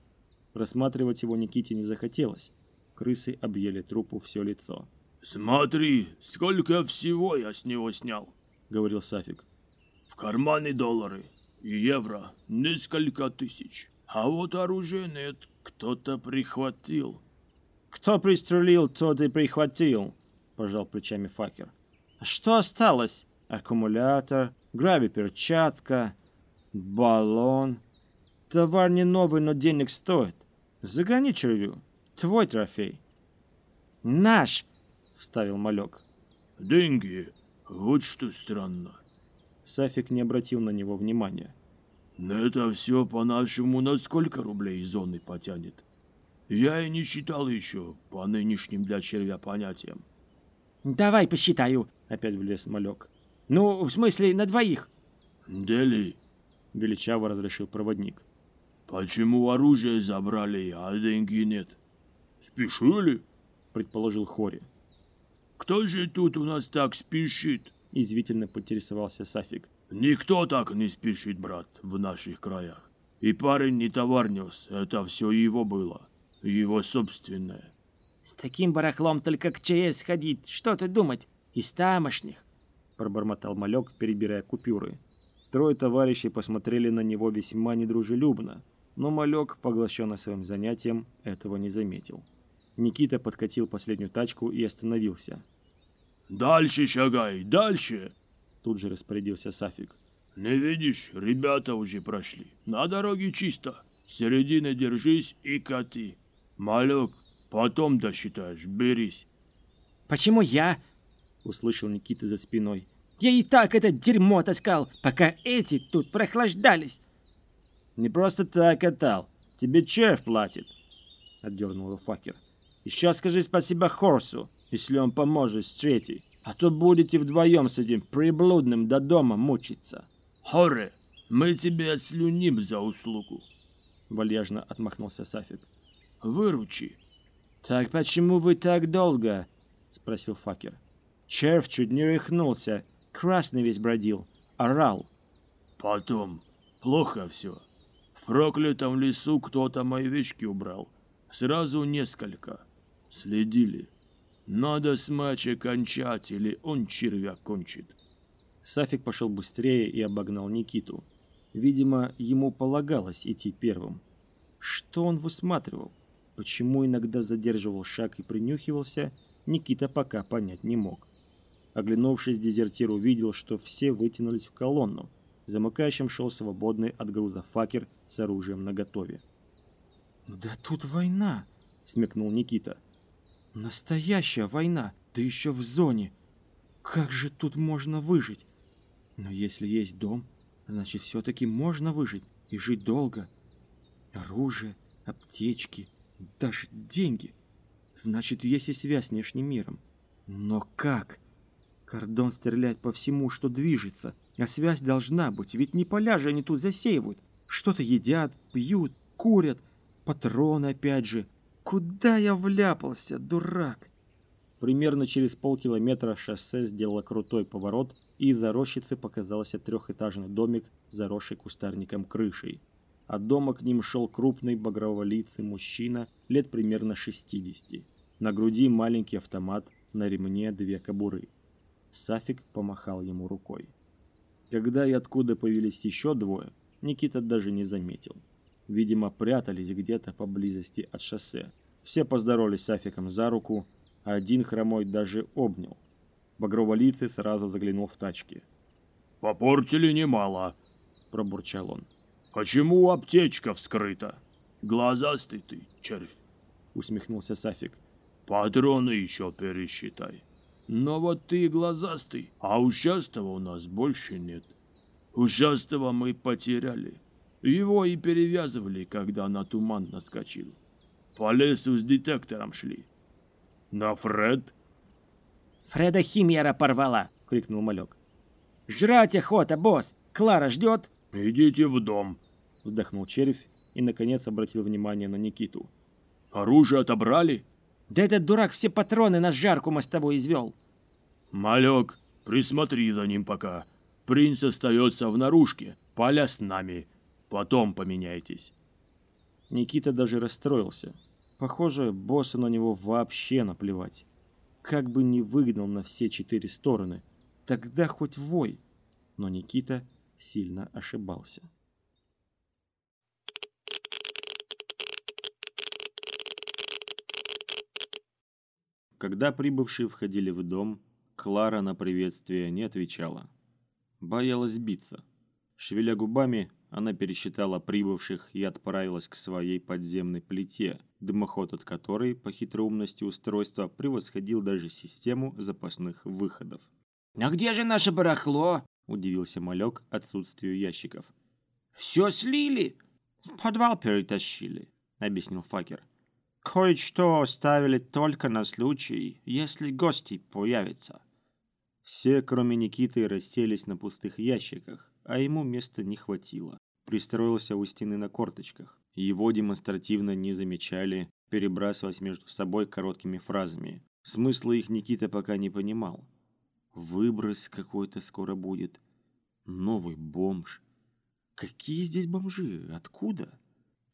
Рассматривать его Никите не захотелось. Крысы объели трупу все лицо. «Смотри, сколько всего я с него снял», — говорил Сафик. «В кармане доллары и евро несколько тысяч. А вот оружия нет, кто-то прихватил». «Кто пристрелил, тот и прихватил», — пожал плечами Факер. «Что осталось? Аккумулятор, грави-перчатка, баллон. Товар не новый, но денег стоит. Загони червю. Твой трофей». «Наш!» — вставил малек. «Деньги. Вот что странно». Сафик не обратил на него внимания. «Это все по-нашему на сколько рублей зоны потянет? Я и не считал еще по нынешним для червя понятиям». «Давай посчитаю», — опять влез малек. «Ну, в смысле, на двоих». «Дели», — величаво разрешил проводник. «Почему оружие забрали, а деньги нет? Спешили?» — предположил Хори. «Кто же тут у нас так спешит?» — извительно поинтересовался Сафик. Никто так не спешит, брат, в наших краях. И парень не товар нес, это все его было. Его собственное. С таким барахлом только к ЧС ходить. Что ты думать? Из тамошних. Пробормотал малек, перебирая купюры. Трое товарищей посмотрели на него весьма недружелюбно, но малек, поглощенный своим занятием, этого не заметил. Никита подкатил последнюю тачку и остановился. «Дальше шагай, дальше!» Тут же распорядился Сафик. «Не видишь, ребята уже прошли. На дороге чисто. Середины держись и кати. Малек, потом досчитаешь, берись». «Почему я?» — услышал Никита за спиной. «Я и так это дерьмо таскал, пока эти тут прохлаждались». «Не просто так катал. Тебе червь платит», — отдернул его факер. «Еще скажи спасибо Хорсу, если он поможет с третьей, а то будете вдвоем с этим приблудным до дома мучиться». «Хоре, мы тебе отслюним за услугу», — вальяжно отмахнулся Сафик. «Выручи». «Так почему вы так долго?» — спросил факер. Червь чуть не рехнулся, красный весь бродил, орал. «Потом. Плохо все. В проклятом лесу кто-то мои вещи убрал. Сразу несколько. Следили. Надо с матча кончать, или он червя кончит. Сафик пошел быстрее и обогнал Никиту. Видимо, ему полагалось идти первым. Что он высматривал? Почему иногда задерживал шаг и принюхивался, Никита пока понять не мог. Оглянувшись, дезертир увидел, что все вытянулись в колонну. Замыкающим шел свободный от груза факер с оружием наготове. «Да тут война!» — смекнул Никита. «Настоящая война, да еще в зоне. Как же тут можно выжить? Но если есть дом, значит все-таки можно выжить и жить долго. Оружие, аптечки, даже деньги. Значит, есть и связь с внешним миром. Но как? Кордон стреляет по всему, что движется, а связь должна быть, ведь не поля же они тут засеивают. Что-то едят, пьют, курят, патроны опять же. Куда я вляпался, дурак? Примерно через полкилометра шоссе сделало крутой поворот, и из-за рощицы показался трехэтажный домик, заросший кустарником крышей. От дома к ним шел крупный багроволицый мужчина лет примерно 60. На груди маленький автомат, на ремне две кобуры. Сафик помахал ему рукой. Когда и откуда появились еще двое, Никита даже не заметил. Видимо, прятались где-то поблизости от шоссе. Все поздоровались с Сафиком за руку, а один хромой даже обнял. Багроволицый сразу заглянул в тачки. «Попортили немало», — пробурчал он. «Почему аптечка вскрыта? Глазастый ты, червь!» — усмехнулся Сафик. «Патроны еще пересчитай. Но вот ты глазастый, а ушастого у нас больше нет. Ушастого мы потеряли. Его и перевязывали, когда на туман наскочил. По лесу с детектором шли. На Фред?» «Фреда Химьера порвала!» — крикнул малек. «Жрать охота, босс! Клара ждет!» «Идите в дом!» — вздохнул червь и, наконец, обратил внимание на Никиту. «Оружие отобрали?» «Да этот дурак все патроны на жарку мостовой извел!» «Малек, присмотри за ним пока. Принц остается в наружке, поля с нами. Потом поменяйтесь». Никита даже расстроился. Похоже, боссу на него вообще наплевать. Как бы не выгнал на все четыре стороны, тогда хоть вой. Но Никита сильно ошибался. Когда прибывшие входили в дом, Клара на приветствие не отвечала. Боялась биться. Шевеля губами, она пересчитала прибывших и отправилась к своей подземной плите, дымоход от которой по хитроумности устройства превосходил даже систему запасных выходов. «А где же наше барахло?» – удивился малек отсутствию ящиков. «Все слили?» «В подвал перетащили», – объяснил Факер. «Кое-что оставили только на случай, если гости появятся». Все, кроме Никиты, расселись на пустых ящиках, а ему места не хватило. Пристроился у стены на корточках. Его демонстративно не замечали, перебрасываясь между собой короткими фразами. Смысла их Никита пока не понимал. Выброс какой-то скоро будет. Новый бомж. Какие здесь бомжи? Откуда?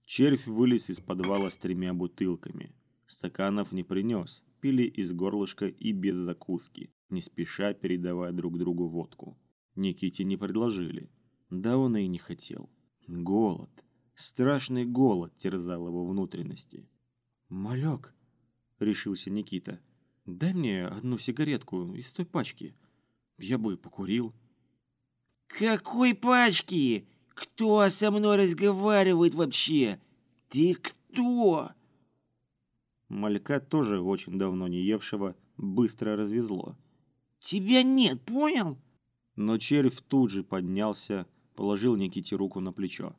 Червь вылез из подвала с тремя бутылками. Стаканов не принес, пили из горлышка и без закуски, не спеша передавая друг другу водку. Никите не предложили. Да он и не хотел. Голод. Страшный голод терзал его внутренности. «Малек», — решился Никита, — «дай мне одну сигаретку из той пачки. Я бы покурил». «Какой пачки? Кто со мной разговаривает вообще? Ты кто?» Малька, тоже очень давно не евшего, быстро развезло. «Тебя нет, понял?» Но червь тут же поднялся, положил Никите руку на плечо.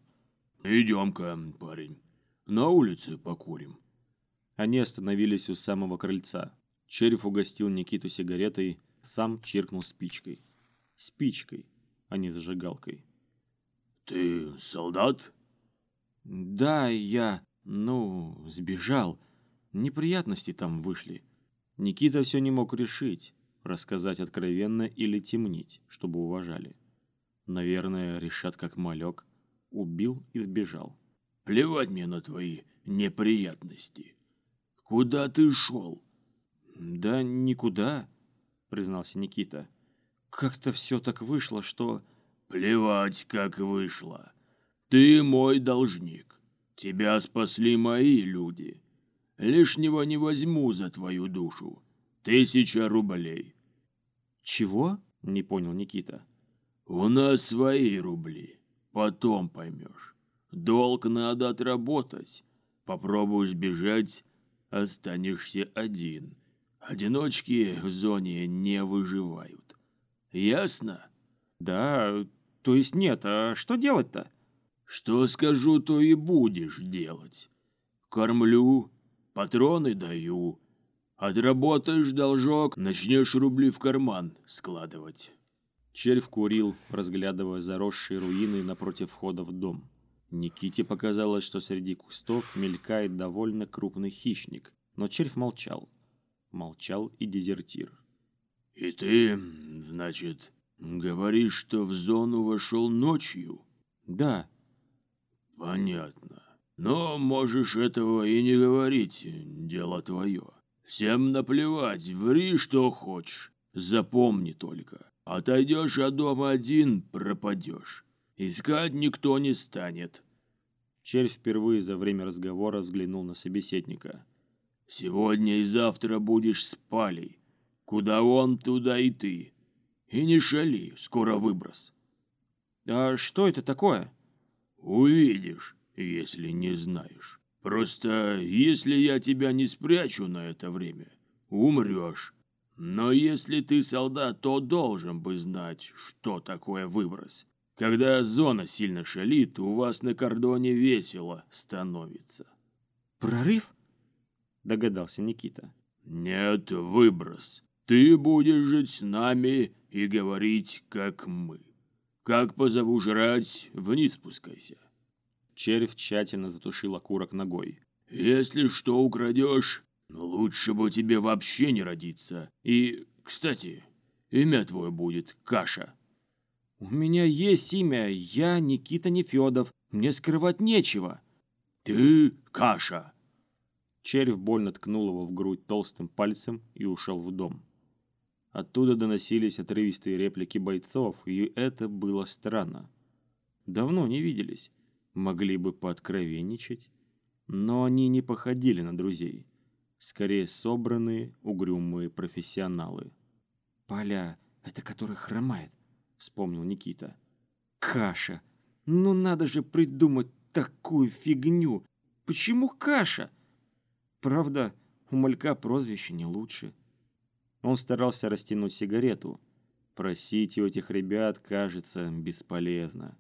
«Идем-ка, парень, на улице покурим». Они остановились у самого крыльца. Червь угостил Никиту сигаретой, сам чиркнул спичкой. Спичкой, а не зажигалкой. «Ты солдат?» «Да, я, ну, сбежал. Неприятности там вышли». Никита все не мог решить, рассказать откровенно или темнить, чтобы уважали. Наверное, решат как малек. Убил и сбежал. «Плевать мне на твои неприятности. Куда ты шел?» «Да никуда», — признался Никита. «Как-то все так вышло, что...» «Плевать, как вышло. Ты мой должник. Тебя спасли мои люди. Лишнего не возьму за твою душу. Тысяча рублей». «Чего?» — не понял Никита. «У нас свои рубли. Потом поймешь. Долг надо отработать. Попробуешь бежать, останешься один. Одиночки в зоне не выживают. Ясно? Да, то есть нет, а что делать-то? Что скажу, то и будешь делать. Кормлю, патроны даю. Отработаешь должок, начнешь рубли в карман складывать. Червь курил, разглядывая заросшие руины напротив входа в дом. Никите показалось, что среди кустов мелькает довольно крупный хищник, но червь молчал. Молчал и дезертир. «И ты, значит, говоришь, что в зону вошел ночью?» «Да». «Понятно. Но можешь этого и не говорить, дело твое. Всем наплевать, ври что хочешь. Запомни только, отойдешь от дома один, пропадешь. Искать никто не станет». Червь впервые за время разговора взглянул на собеседника. «Сегодня и завтра будешь с Палей. Куда он, туда и ты. И не шали, скоро выброс». «А что это такое?» «Увидишь, если не знаешь. Просто если я тебя не спрячу на это время, умрешь. Но если ты солдат, то должен бы знать, что такое выброс. Когда зона сильно шалит, у вас на кордоне весело становится. «Прорыв?» – догадался Никита. «Нет, выброс. Ты будешь жить с нами и говорить, как мы. Как позову жрать, вниз спускайся». Червь тщательно затушил окурок ногой. «Если что украдешь, лучше бы тебе вообще не родиться. И, кстати, имя твое будет Каша». «У меня есть имя, я Никита Нефедов, мне скрывать нечего». «Ты Каша». Червь больно ткнул его в грудь толстым пальцем и ушел в дом. Оттуда доносились отрывистые реплики бойцов, и это было странно. Давно не виделись могли бы пооткровенничать, но они не походили на друзей. Скорее собранные, угрюмые профессионалы. «Поля, это который хромает», — вспомнил Никита. «Каша! Ну надо же придумать такую фигню! Почему каша?» Правда, у малька прозвище не лучше. Он старался растянуть сигарету. Просить у этих ребят, кажется, бесполезно.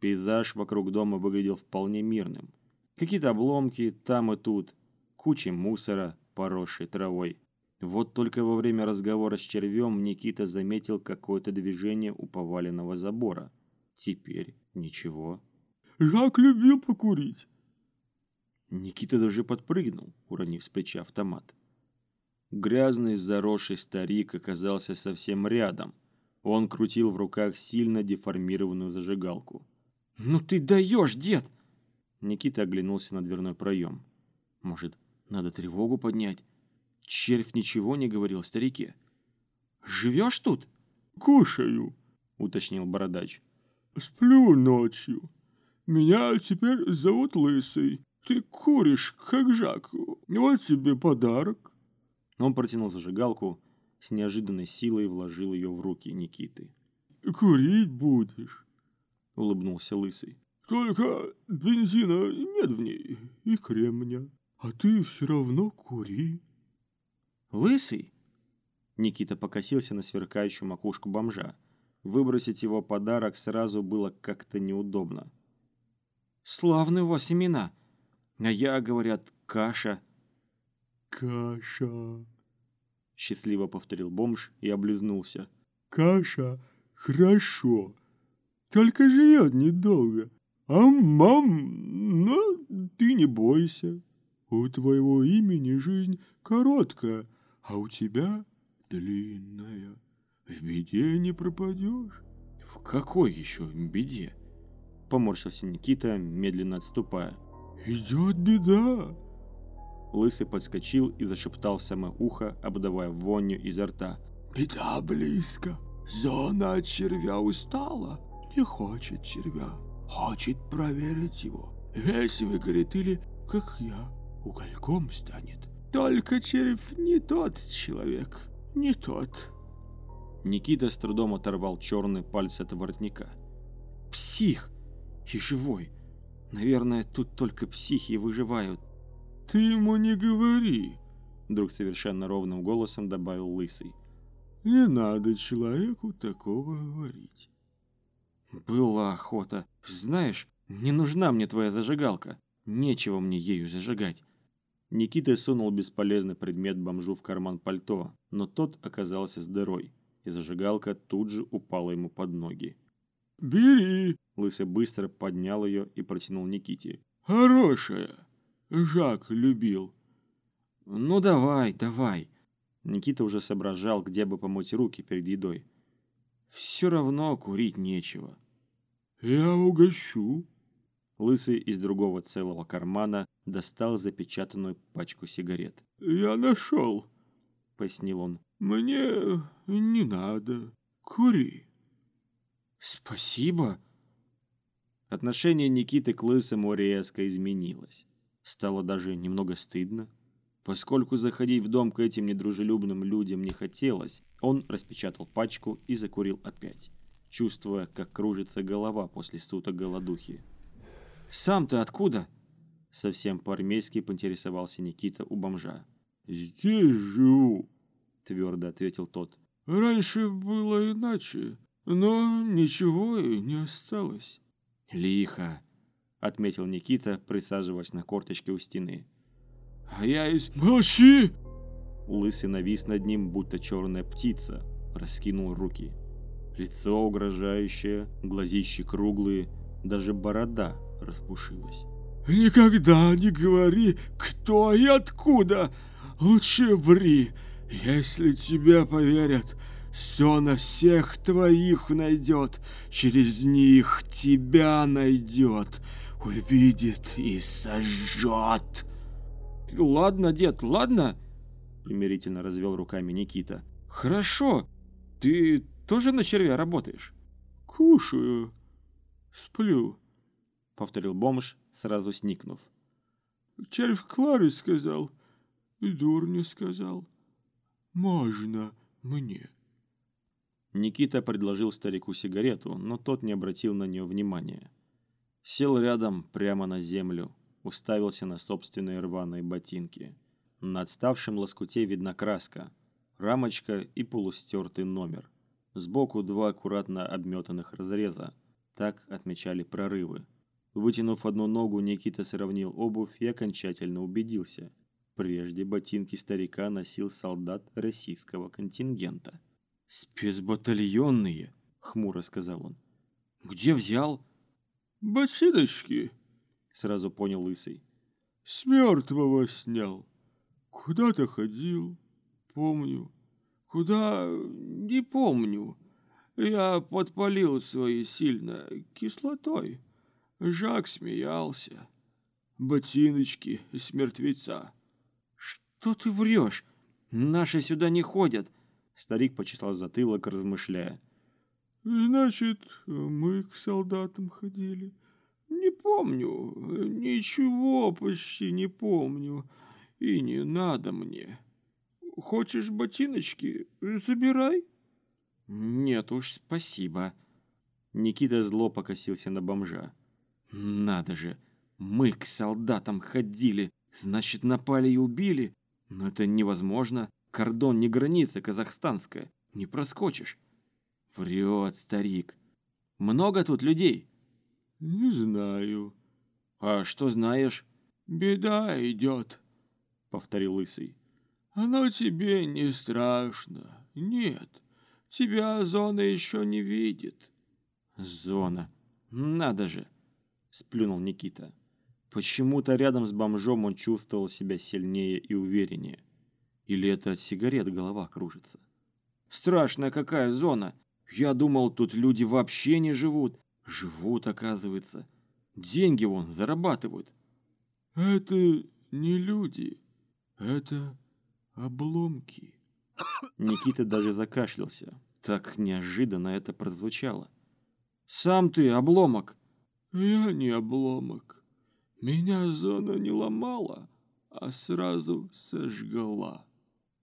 Пейзаж вокруг дома выглядел вполне мирным. Какие-то обломки там и тут, куча мусора, поросшей травой. Вот только во время разговора с червем Никита заметил какое-то движение у поваленного забора. Теперь ничего. «Жак любил покурить!» Никита даже подпрыгнул, уронив с плеча автомат. Грязный заросший старик оказался совсем рядом. Он крутил в руках сильно деформированную зажигалку. «Ну ты даешь, дед!» Никита оглянулся на дверной проем. «Может, надо тревогу поднять? Червь ничего не говорил старике. Живешь тут?» «Кушаю», — уточнил бородач. «Сплю ночью. Меня теперь зовут Лысый. Ты куришь, как Жак. Вот тебе подарок». Он протянул зажигалку, с неожиданной силой вложил ее в руки Никиты. «Курить будешь?» — улыбнулся Лысый. «Только бензина нет в ней и кремня. А ты все равно кури». «Лысый?» Никита покосился на сверкающую макушку бомжа. Выбросить его подарок сразу было как-то неудобно. «Славные у вас имена. А я, говорят, каша». «Каша», — счастливо повторил бомж и облизнулся. «Каша хорошо, только живет недолго. А мам, ну, ты не бойся. У твоего имени жизнь короткая, а у тебя длинная. В беде не пропадешь». «В какой еще беде?» Поморщился Никита, медленно отступая. «Идет беда!» Лысый подскочил и зашептал в самое ухо, обдавая вонью изо рта. «Беда близко. Зона от червя устала. Не хочет червя. Хочет проверить его. Весь выгорит или, как я, угольком станет. Только червь не тот человек. Не тот». Никита с трудом оторвал черный палец от воротника. «Псих! И живой! Наверное, тут только психи выживают. «Ты ему не говори», — вдруг совершенно ровным голосом добавил Лысый. «Не надо человеку такого говорить». «Была охота. Знаешь, не нужна мне твоя зажигалка. Нечего мне ею зажигать». Никита сунул бесполезный предмет бомжу в карман пальто, но тот оказался с дырой, и зажигалка тут же упала ему под ноги. «Бери!» Лысый быстро поднял ее и протянул Никите. «Хорошая!» Жак любил. Ну давай, давай. Никита уже соображал, где бы помыть руки перед едой. Все равно курить нечего. Я угощу. Лысый из другого целого кармана достал запечатанную пачку сигарет. «Я нашел», — пояснил он. «Мне не надо. Кури». «Спасибо». Отношение Никиты к Лысому резко изменилось. Стало даже немного стыдно. Поскольку заходить в дом к этим недружелюбным людям не хотелось, он распечатал пачку и закурил опять, чувствуя, как кружится голова после суток голодухи. «Сам ты откуда?» Совсем по-армейски поинтересовался Никита у бомжа. «Здесь живу», — твердо ответил тот. «Раньше было иначе, но ничего и не осталось». «Лихо», отметил Никита, присаживаясь на корточке у стены. «А я из... Молчи!» Лысый навис над ним, будто черная птица, раскинул руки. Лицо угрожающее, глазищи круглые, даже борода распушилась. «Никогда не говори, кто и откуда! Лучше ври, если тебе поверят, все на всех твоих найдет, через них тебя найдет увидит и сожжет. Ладно, дед, ладно, примирительно развел руками Никита. Хорошо. Ты тоже на червя работаешь? Кушаю. Сплю, повторил бомж, сразу сникнув. Червь Кларе сказал, и дурне сказал. Можно мне. Никита предложил старику сигарету, но тот не обратил на нее внимания. Сел рядом, прямо на землю, уставился на собственные рваные ботинки. На отставшем лоскуте видна краска, рамочка и полустертый номер. Сбоку два аккуратно обметанных разреза. Так отмечали прорывы. Вытянув одну ногу, Никита сравнил обувь и окончательно убедился. Прежде ботинки старика носил солдат российского контингента. «Спецбатальонные», — хмуро сказал он. «Где взял?» «Ботиночки», — сразу понял Лысый. «С мертвого снял. Куда-то ходил, помню. Куда, не помню. Я подпалил свои сильно кислотой. Жак смеялся. Ботиночки с мертвеца. Что ты врешь? Наши сюда не ходят. Старик почесал затылок, размышляя. Значит, мы к солдатам ходили. Не помню, ничего почти не помню. И не надо мне. Хочешь ботиночки? Забирай. Нет уж, спасибо. Никита зло покосился на бомжа. Надо же, мы к солдатам ходили, значит, напали и убили. Но это невозможно. Кордон не граница казахстанская, не проскочишь. Врет старик. Много тут людей? Не знаю. А что знаешь? Беда идет, повторил Лысый. Оно тебе не страшно. Нет, тебя зона еще не видит. Зона. Надо же, сплюнул Никита. Почему-то рядом с бомжом он чувствовал себя сильнее и увереннее. Или это от сигарет голова кружится? Страшная какая зона! Я думал, тут люди вообще не живут. Живут, оказывается. Деньги вон зарабатывают. Это не люди. Это обломки. Никита даже закашлялся. Так неожиданно это прозвучало. Сам ты обломок. Я не обломок. Меня зона не ломала, а сразу сожгла.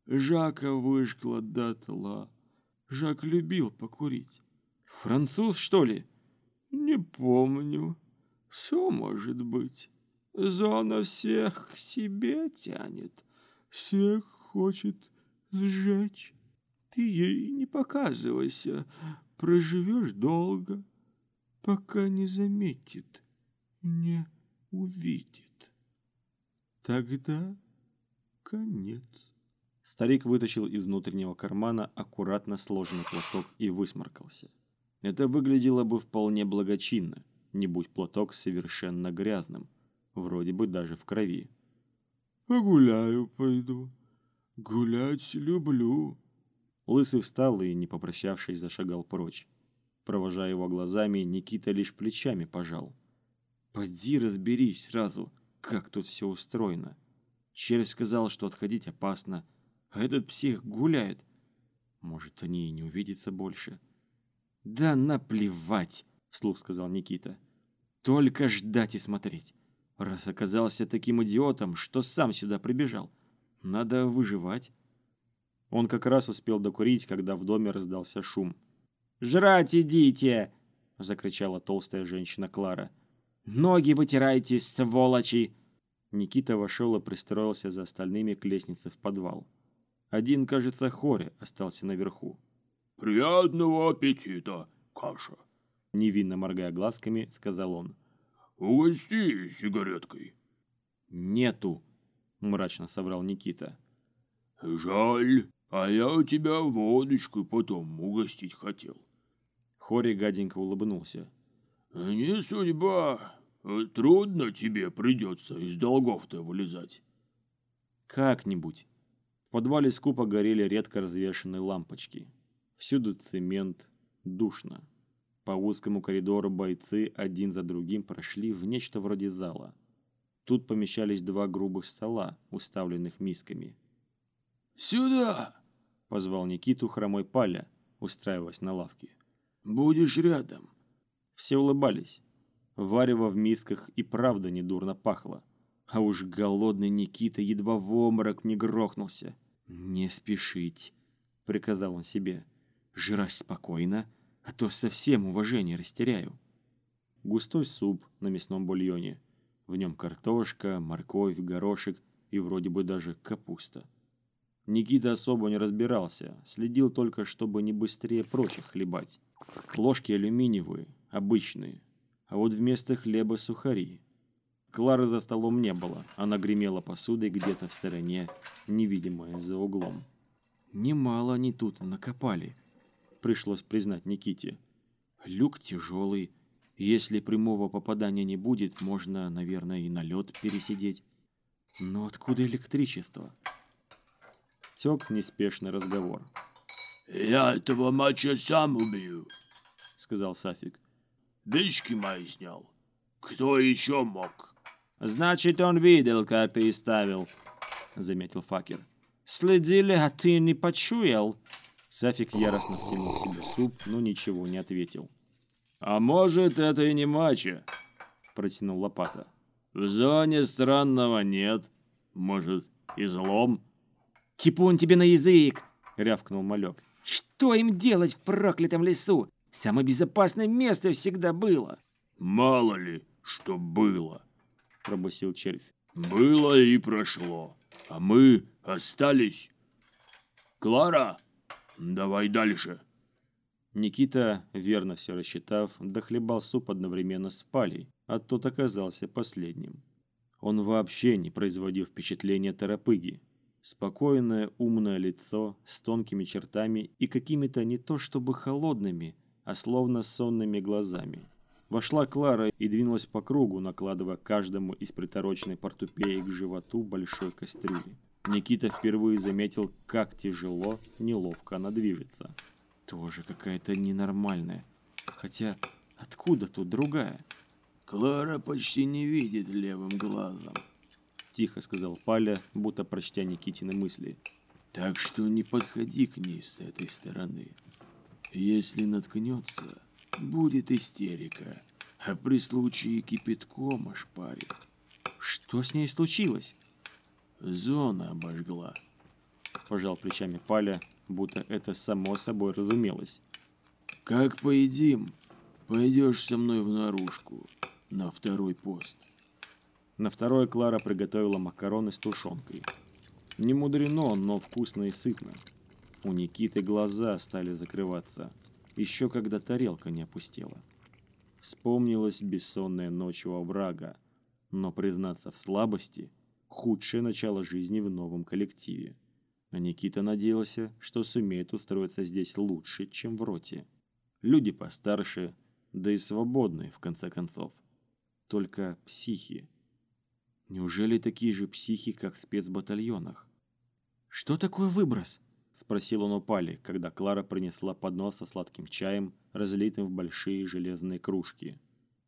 Жака выжгла дотла. Жак любил покурить. Француз, что ли? Не помню. Все может быть. Зона всех к себе тянет. Всех хочет сжечь. Ты ей не показывайся. Проживешь долго, пока не заметит, не увидит. Тогда конец. Старик вытащил из внутреннего кармана аккуратно сложенный платок и высморкался. Это выглядело бы вполне благочинно, не будь платок совершенно грязным, вроде бы даже в крови. «Погуляю пойду. Гулять люблю». Лысый встал и, не попрощавшись, зашагал прочь. Провожая его глазами, Никита лишь плечами пожал. «Поди разберись сразу, как тут все устроено. Червь сказал, что отходить опасно, а этот псих гуляет. Может, они и не увидятся больше. Да наплевать, вслух сказал Никита. Только ждать и смотреть. Раз оказался таким идиотом, что сам сюда прибежал. Надо выживать. Он как раз успел докурить, когда в доме раздался шум. «Жрать идите!» — закричала толстая женщина Клара. «Ноги вытирайте, сволочи!» Никита вошел и пристроился за остальными к лестнице в подвал. Один, кажется, Хоре остался наверху. «Приятного аппетита, каша!» Невинно моргая глазками, сказал он. «Угости сигареткой». «Нету», — мрачно соврал Никита. «Жаль, а я у тебя водочкой потом угостить хотел». Хори гаденько улыбнулся. «Не судьба. Трудно тебе придется из долгов-то вылезать». «Как-нибудь». В подвале скупо горели редко развешанные лампочки. Всюду цемент, душно. По узкому коридору бойцы один за другим прошли в нечто вроде зала. Тут помещались два грубых стола, уставленных мисками. «Сюда!» — позвал Никиту хромой Паля, устраиваясь на лавке. «Будешь рядом». Все улыбались. Варево в мисках и правда недурно пахло. А уж голодный Никита едва в обморок не грохнулся. «Не спешить», — приказал он себе. «Жрать спокойно, а то совсем уважение растеряю». Густой суп на мясном бульоне. В нем картошка, морковь, горошек и вроде бы даже капуста. Никита особо не разбирался, следил только, чтобы не быстрее прочих хлебать. Ложки алюминиевые, обычные, а вот вместо хлеба сухари. Клары за столом не было, она гремела посудой где-то в стороне, невидимая за углом. Немало они тут накопали, пришлось признать Никите. Люк тяжелый, если прямого попадания не будет, можно, наверное, и на лед пересидеть. Но откуда электричество? Тек неспешный разговор. Я этого мача сам убью, сказал Сафик. Дычки мои снял. Кто еще мог? Значит, он видел, как ты ставил, заметил Факер. Следили, а ты не почуял. Сафик яростно втянул в себя суп, но ничего не ответил. «А может, это и не мача?» — протянул Лопата. «В зоне странного нет. Может, излом?» «Типун тебе на язык!» — рявкнул Малек. «Что им делать в проклятом лесу? Самое безопасное место всегда было!» «Мало ли, что было!» — пробасил червь. «Было и прошло, а мы остались. Клара, давай дальше!» Никита, верно все рассчитав, дохлебал суп одновременно с Палей, а тот оказался последним. Он вообще не производил впечатления торопыги. Спокойное, умное лицо с тонкими чертами и какими-то не то чтобы холодными, а словно сонными глазами. Вошла Клара и двинулась по кругу, накладывая каждому из притороченной портупеи к животу большой кастрюли. Никита впервые заметил, как тяжело, неловко она движется тоже какая-то ненормальная. Хотя, откуда тут другая? Клара почти не видит левым глазом. Тихо сказал Паля, будто прочтя Никитины мысли. Так что не подходи к ней с этой стороны. Если наткнется, будет истерика, а при случае кипятком ошпарит. Что с ней случилось? Зона обожгла. Пожал плечами Паля, будто это само собой разумелось. «Как поедим, пойдешь со мной в наружку, на второй пост». На второе Клара приготовила макароны с тушенкой. Не мудрено, но вкусно и сытно. У Никиты глаза стали закрываться, еще когда тарелка не опустела. Вспомнилась бессонная ночь у оврага, но признаться в слабости – худшее начало жизни в новом коллективе. А Никита надеялся, что сумеет устроиться здесь лучше, чем в роте. Люди постарше, да и свободные, в конце концов. Только психи. Неужели такие же психи, как в спецбатальонах? «Что такое выброс?» – спросил он у Пали, когда Клара принесла поднос со сладким чаем, разлитым в большие железные кружки.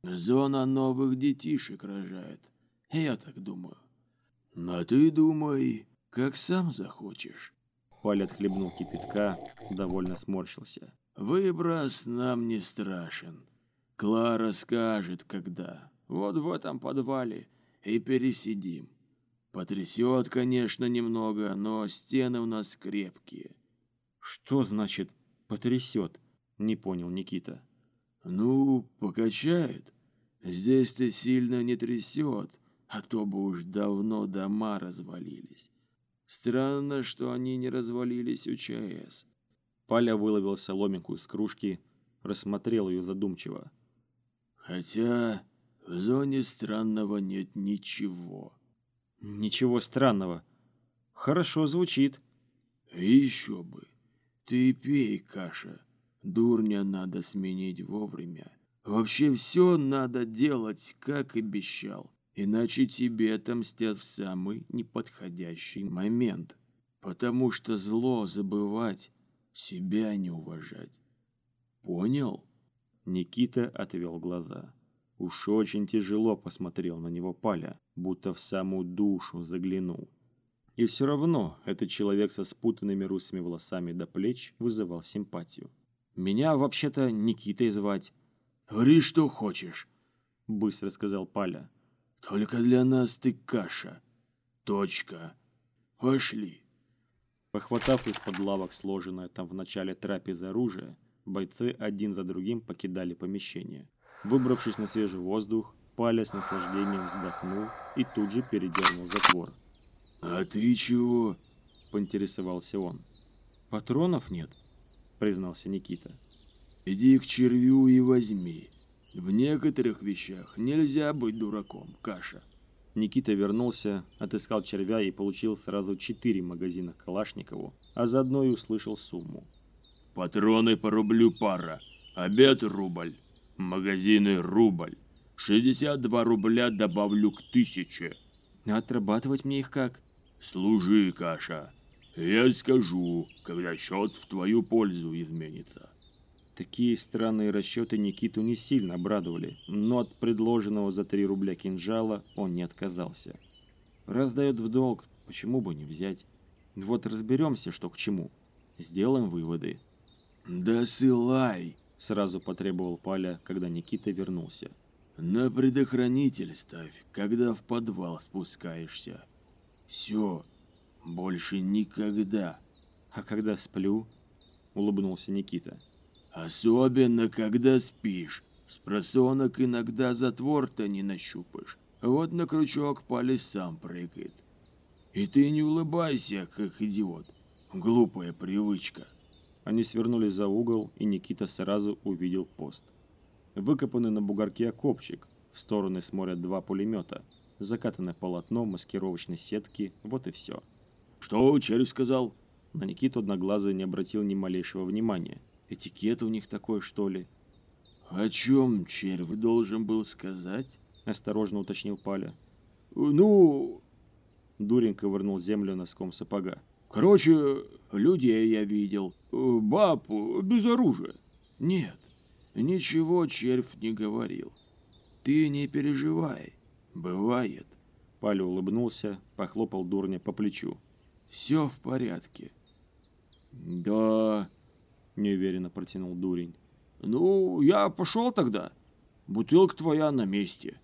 «Зона новых детишек рожает, я так думаю. А ты думай, как сам захочешь. Паль отхлебнул кипятка, довольно сморщился. Выброс нам не страшен. Клара скажет, когда. Вот в этом подвале и пересидим. Потрясет, конечно, немного, но стены у нас крепкие. Что значит потрясет? Не понял Никита. Ну, покачает. Здесь-то сильно не трясет, а то бы уж давно дома развалились. Странно, что они не развалились у ЧАЭС. Паля выловил соломинку из кружки, рассмотрел ее задумчиво. Хотя в зоне странного нет ничего. Ничего странного. Хорошо звучит. еще бы. Ты пей, Каша. Дурня надо сменить вовремя. Вообще все надо делать, как обещал иначе тебе отомстят в самый неподходящий момент. Потому что зло забывать, себя не уважать. Понял? Никита отвел глаза. Уж очень тяжело посмотрел на него Паля, будто в самую душу заглянул. И все равно этот человек со спутанными русыми волосами до плеч вызывал симпатию. «Меня вообще-то Никитой звать». «Говори, что хочешь», — быстро сказал Паля. Только для нас ты каша. Точка. Пошли. Похватав из-под лавок сложенное там в начале трапезы оружие, бойцы один за другим покидали помещение. Выбравшись на свежий воздух, Паля с наслаждением вздохнул и тут же передернул затвор. «А ты чего?» – поинтересовался он. «Патронов нет», – признался Никита. «Иди к червю и возьми», в некоторых вещах нельзя быть дураком, Каша. Никита вернулся, отыскал червя и получил сразу четыре магазина Калашникову, а заодно и услышал сумму. Патроны по рублю пара, обед рубль, магазины рубль. 62 рубля добавлю к тысяче. Отрабатывать мне их как? Служи, Каша. Я скажу, когда счет в твою пользу изменится. Такие странные расчеты Никиту не сильно обрадовали, но от предложенного за 3 рубля кинжала он не отказался. Раз дает в долг, почему бы не взять? Вот разберемся, что к чему. Сделаем выводы. «Досылай!» — Сразу потребовал Паля, когда Никита вернулся. «На предохранитель ставь, когда в подвал спускаешься. Все, больше никогда. А когда сплю? Улыбнулся Никита. Особенно, когда спишь. С просонок иногда затвор-то не нащупаешь. Вот на крючок палец сам прыгает. И ты не улыбайся, как идиот. Глупая привычка. Они свернули за угол, и Никита сразу увидел пост. Выкопанный на бугорке окопчик, в стороны смотрят два пулемета, закатанное полотно маскировочной сетки, вот и все. «Что червь сказал?» На Никиту Одноглазый не обратил ни малейшего внимания. Этикет у них такой, что ли? «О чем червь должен был сказать?» Осторожно уточнил Паля. «Ну...» Дурень ковырнул землю носком сапога. «Короче, людей я видел. Баб без оружия». «Нет, ничего червь не говорил. Ты не переживай. Бывает». Паля улыбнулся, похлопал Дурня по плечу. Все в порядке. Да, неуверенно протянул дурень. Ну, я пошел тогда. Бутылка твоя на месте.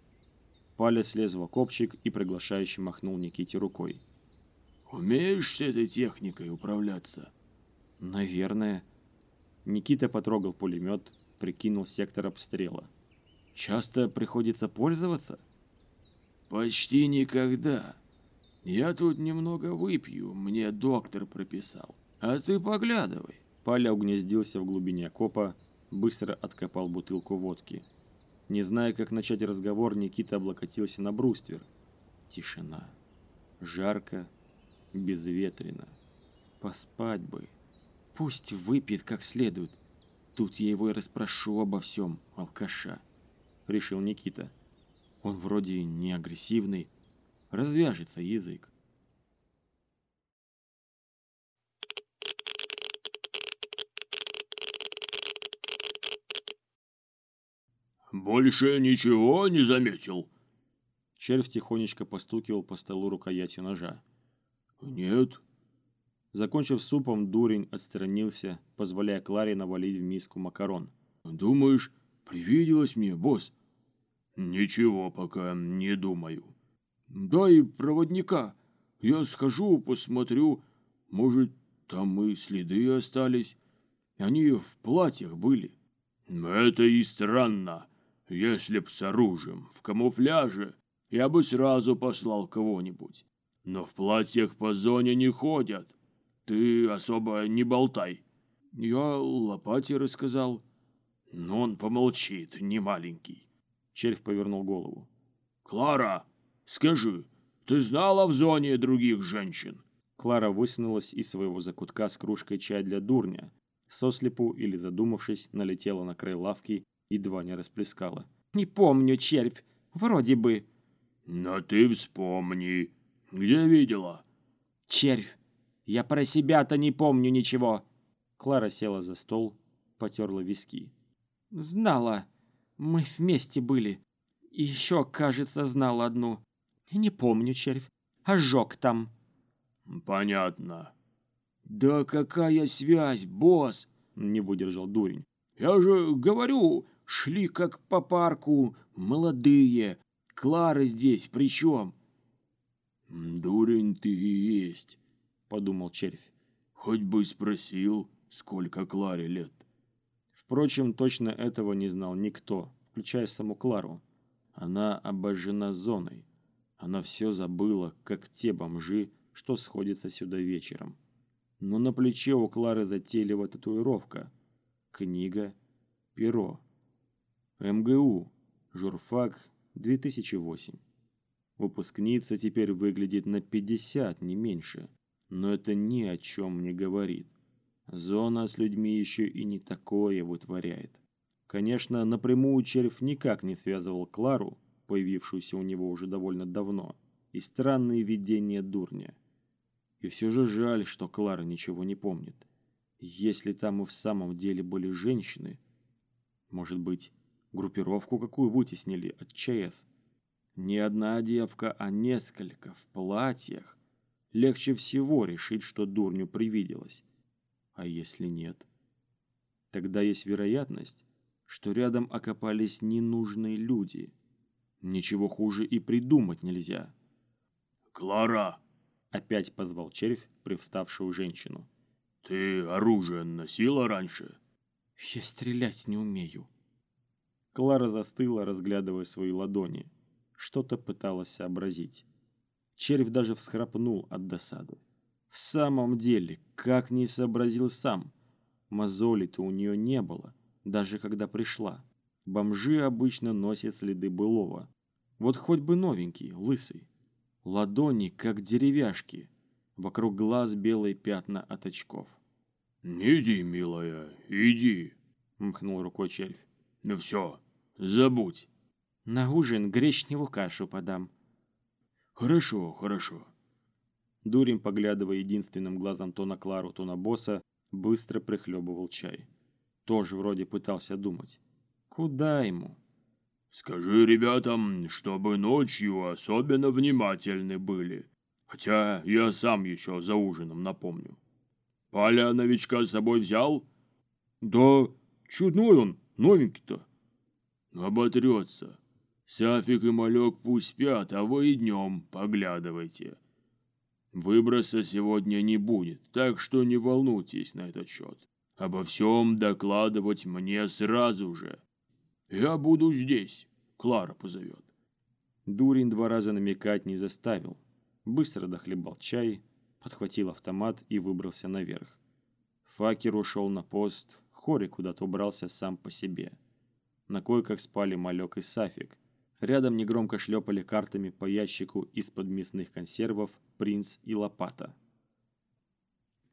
Паля слез в окопчик и приглашающе махнул Никите рукой. «Умеешь с этой техникой управляться?» «Наверное». Никита потрогал пулемет, прикинул сектор обстрела. «Часто приходится пользоваться?» «Почти никогда. Я тут немного выпью, мне доктор прописал. А ты поглядывай. Паля угнездился в глубине окопа, быстро откопал бутылку водки. Не зная, как начать разговор, Никита облокотился на бруствер. Тишина. Жарко, безветренно. Поспать бы. Пусть выпьет как следует. Тут я его и расспрошу обо всем, алкаша. Решил Никита. Он вроде не агрессивный, развяжется язык. «Больше ничего не заметил?» Червь тихонечко постукивал по столу рукоятью ножа. «Нет». Закончив супом, дурень отстранился, позволяя Кларе навалить в миску макарон. «Думаешь, привиделось мне, босс?» «Ничего пока не думаю». Дай проводника. Я схожу, посмотрю. Может, там и следы остались. Они в платьях были. Это и странно. Если б с оружием, в камуфляже, я бы сразу послал кого-нибудь. Но в платьях по зоне не ходят. Ты особо не болтай. Я лопате рассказал. Но он помолчит, не маленький. Червь повернул голову. Клара, Скажи, ты знала в зоне других женщин?» Клара высунулась из своего закутка с кружкой чая для дурня. Сослепу или задумавшись, налетела на край лавки, едва не расплескала. «Не помню, червь. Вроде бы». «Но ты вспомни. Где видела?» «Червь. Я про себя-то не помню ничего». Клара села за стол, потерла виски. «Знала. Мы вместе были. еще, кажется, знала одну. Не помню, червь. Ожог там. Понятно. Да какая связь, босс? Не выдержал дурень. Я же говорю, шли как по парку, молодые. Клара здесь при чем? Дурень ты и есть, подумал червь. Хоть бы спросил, сколько Кларе лет. Впрочем, точно этого не знал никто, включая саму Клару. Она обожжена зоной. Она все забыла, как те бомжи, что сходятся сюда вечером. Но на плече у Клары затейливая татуировка. Книга, перо. МГУ, журфак, 2008. Выпускница теперь выглядит на 50, не меньше. Но это ни о чем не говорит. Зона с людьми еще и не такое вытворяет. Конечно, напрямую червь никак не связывал Клару появившуюся у него уже довольно давно, и странные видения дурня. И все же жаль, что Клара ничего не помнит. Если там и в самом деле были женщины, может быть, группировку какую вытеснили от ЧС? Не одна девка, а несколько в платьях. Легче всего решить, что дурню привиделось. А если нет? Тогда есть вероятность, что рядом окопались ненужные люди. Ничего хуже и придумать нельзя. «Клара!» — опять позвал червь привставшую женщину. «Ты оружие носила раньше?» «Я стрелять не умею». Клара застыла, разглядывая свои ладони. Что-то пыталась сообразить. Червь даже всхрапнул от досады. В самом деле, как не сообразил сам. Мозолей-то у нее не было, даже когда пришла. Бомжи обычно носят следы былого. Вот хоть бы новенький, лысый. Ладони, как деревяшки. Вокруг глаз белые пятна от очков. «Не иди, милая, иди», — махнул рукой червь. «Ну все, забудь». «На ужин гречневую кашу подам». «Хорошо, хорошо». Дурень, поглядывая единственным глазом то на Клару, то на босса, быстро прихлебывал чай. Тоже вроде пытался думать. Куда ему? «Скажи ребятам, чтобы ночью особенно внимательны были. Хотя я сам еще за ужином напомню. Паля новичка с собой взял?» «Да, чудной он, новенький-то». «Оботрется. Сафик и малек пусть спят, а вы и днем поглядывайте. Выброса сегодня не будет, так что не волнуйтесь на этот счет. Обо всем докладывать мне сразу же. Я буду здесь, Клара позовет. Дурень два раза намекать не заставил. Быстро дохлебал чай, подхватил автомат и выбрался наверх. Факер ушел на пост, Хори куда-то убрался сам по себе. На койках спали Малек и Сафик. Рядом негромко шлепали картами по ящику из-под мясных консервов принц и лопата.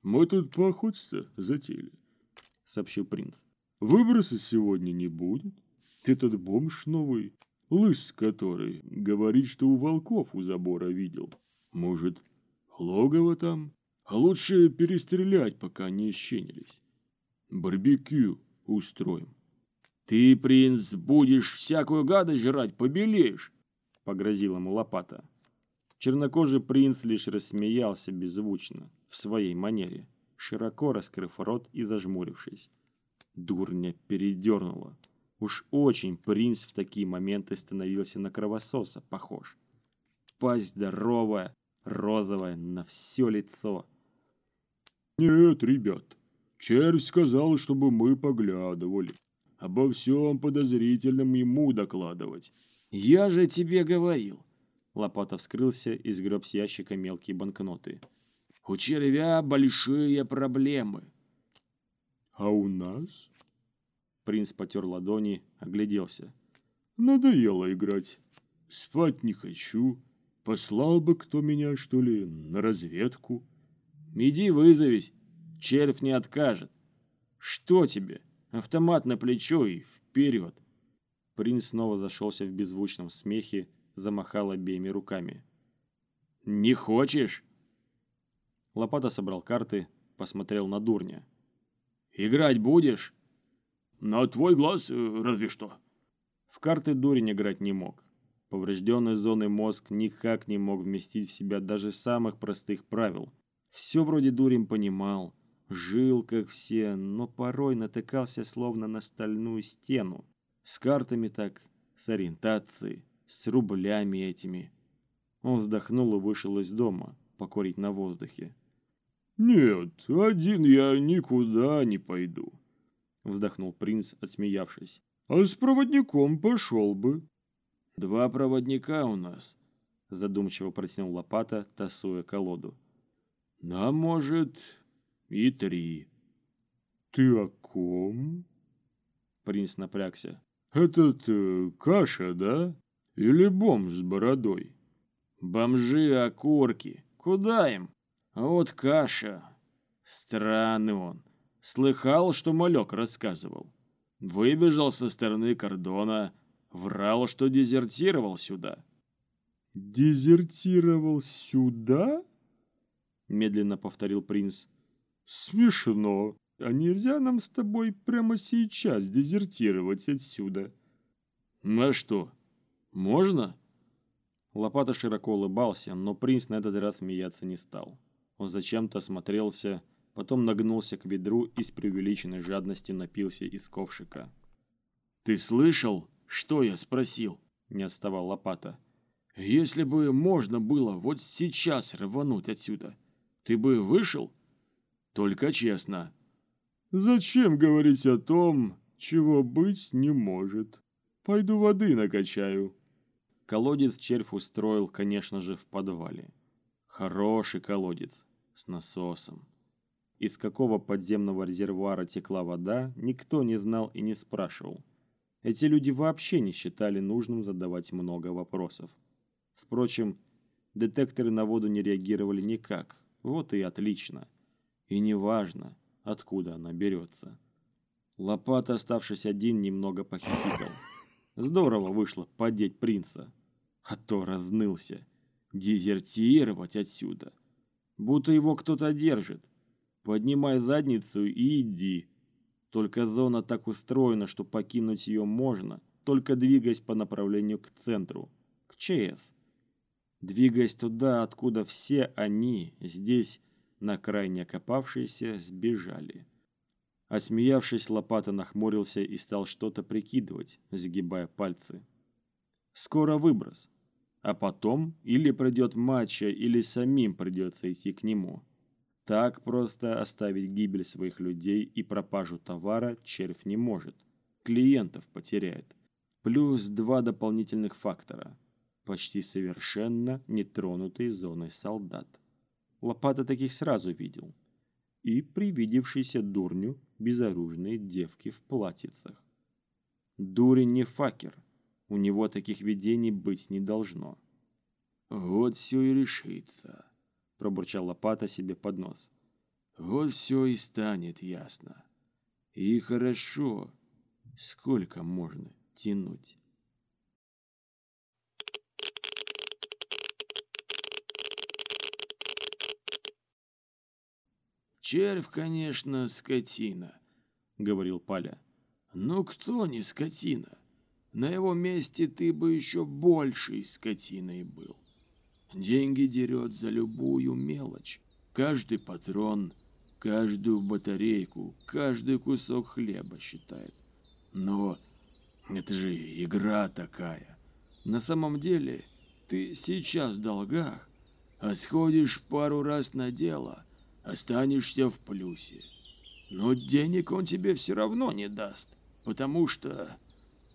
«Мы тут поохотиться затеяли», — сообщил принц. «Выброса сегодня не будет. Этот бомж новый, лыс который, говорит, что у волков у забора видел. Может, логово там? А лучше перестрелять, пока не исченились. Барбекю устроим». «Ты, принц, будешь всякую гадость жрать, побелеешь!» — погрозил ему лопата. Чернокожий принц лишь рассмеялся беззвучно, в своей манере, широко раскрыв рот и зажмурившись. Дурня передернула. Уж очень принц в такие моменты становился на кровососа похож. Пасть здоровая, розовая, на все лицо. «Нет, ребят, червь сказал, чтобы мы поглядывали обо всем подозрительном ему докладывать. «Я же тебе говорил!» Лопата вскрылся и сгреб с ящика мелкие банкноты. «У червя большие проблемы!» «А у нас?» Принц потер ладони, огляделся. «Надоело играть. Спать не хочу. Послал бы кто меня, что ли, на разведку?» «Иди вызовись. Червь не откажет. Что тебе?» Автомат на плечо и вперед. Принц снова зашелся в беззвучном смехе, замахал обеими руками. «Не хочешь?» Лопата собрал карты, посмотрел на дурня. «Играть будешь?» «На твой глаз э, разве что». В карты дурень играть не мог. Поврежденный зоной мозг никак не мог вместить в себя даже самых простых правил. Все вроде дурень понимал, Жил, как все, но порой натыкался словно на стальную стену. С картами так, с ориентацией, с рублями этими. Он вздохнул и вышел из дома, покурить на воздухе. «Нет, один я никуда не пойду», — вздохнул принц, отсмеявшись. «А с проводником пошел бы». «Два проводника у нас», — задумчиво протянул лопата, тасуя колоду. «А может, и три. Ты о ком? Принц напрягся. Этот э, каша, да? Или бомж с бородой? Бомжи-окурки. Куда им? А вот каша. Странный он. Слыхал, что малек рассказывал. Выбежал со стороны кордона, врал, что дезертировал сюда. Дезертировал сюда? медленно повторил принц. Смешно. А нельзя нам с тобой прямо сейчас дезертировать отсюда? А что, можно? Лопата широко улыбался, но принц на этот раз смеяться не стал. Он зачем-то осмотрелся, потом нагнулся к ведру и с преувеличенной жадностью напился из ковшика. «Ты слышал, что я спросил?» – не отставал Лопата. «Если бы можно было вот сейчас рвануть отсюда, ты бы вышел? Только честно». «Зачем говорить о том, чего быть не может? Пойду воды накачаю». Колодец червь устроил, конечно же, в подвале. Хороший колодец, с насосом. Из какого подземного резервуара текла вода, никто не знал и не спрашивал. Эти люди вообще не считали нужным задавать много вопросов. Впрочем, детекторы на воду не реагировали никак. Вот и отлично. И неважно, откуда она берется. Лопата, оставшись один, немного похихикал. Здорово вышло подеть принца. А то разнылся. Дезертировать отсюда. Будто его кто-то держит. Поднимай задницу и иди. Только зона так устроена, что покинуть ее можно, только двигаясь по направлению к центру, к ЧС. Двигаясь туда, откуда все они здесь, на крайне окопавшиеся, сбежали. Осмеявшись, Лопата нахмурился и стал что-то прикидывать, загибая пальцы. Скоро выброс. А потом или придет матча, или самим придется идти к нему. Так просто оставить гибель своих людей и пропажу товара червь не может. Клиентов потеряет. Плюс два дополнительных фактора. Почти совершенно нетронутый зоной солдат. Лопата таких сразу видел. И привидевшиеся дурню безоружные девки в платьицах. Дурень не факер. У него таких видений быть не должно. «Вот все и решится», — пробурчал Лопата себе под нос. «Вот все и станет ясно. И хорошо, сколько можно тянуть». «Червь, конечно, скотина», — говорил Паля. «Но кто не скотина? На его месте ты бы еще большей скотиной был. Деньги дерет за любую мелочь. Каждый патрон, каждую батарейку, каждый кусок хлеба считает. Но это же игра такая. На самом деле ты сейчас в долгах, а сходишь пару раз на дело, останешься в плюсе. Но денег он тебе все равно не даст, потому что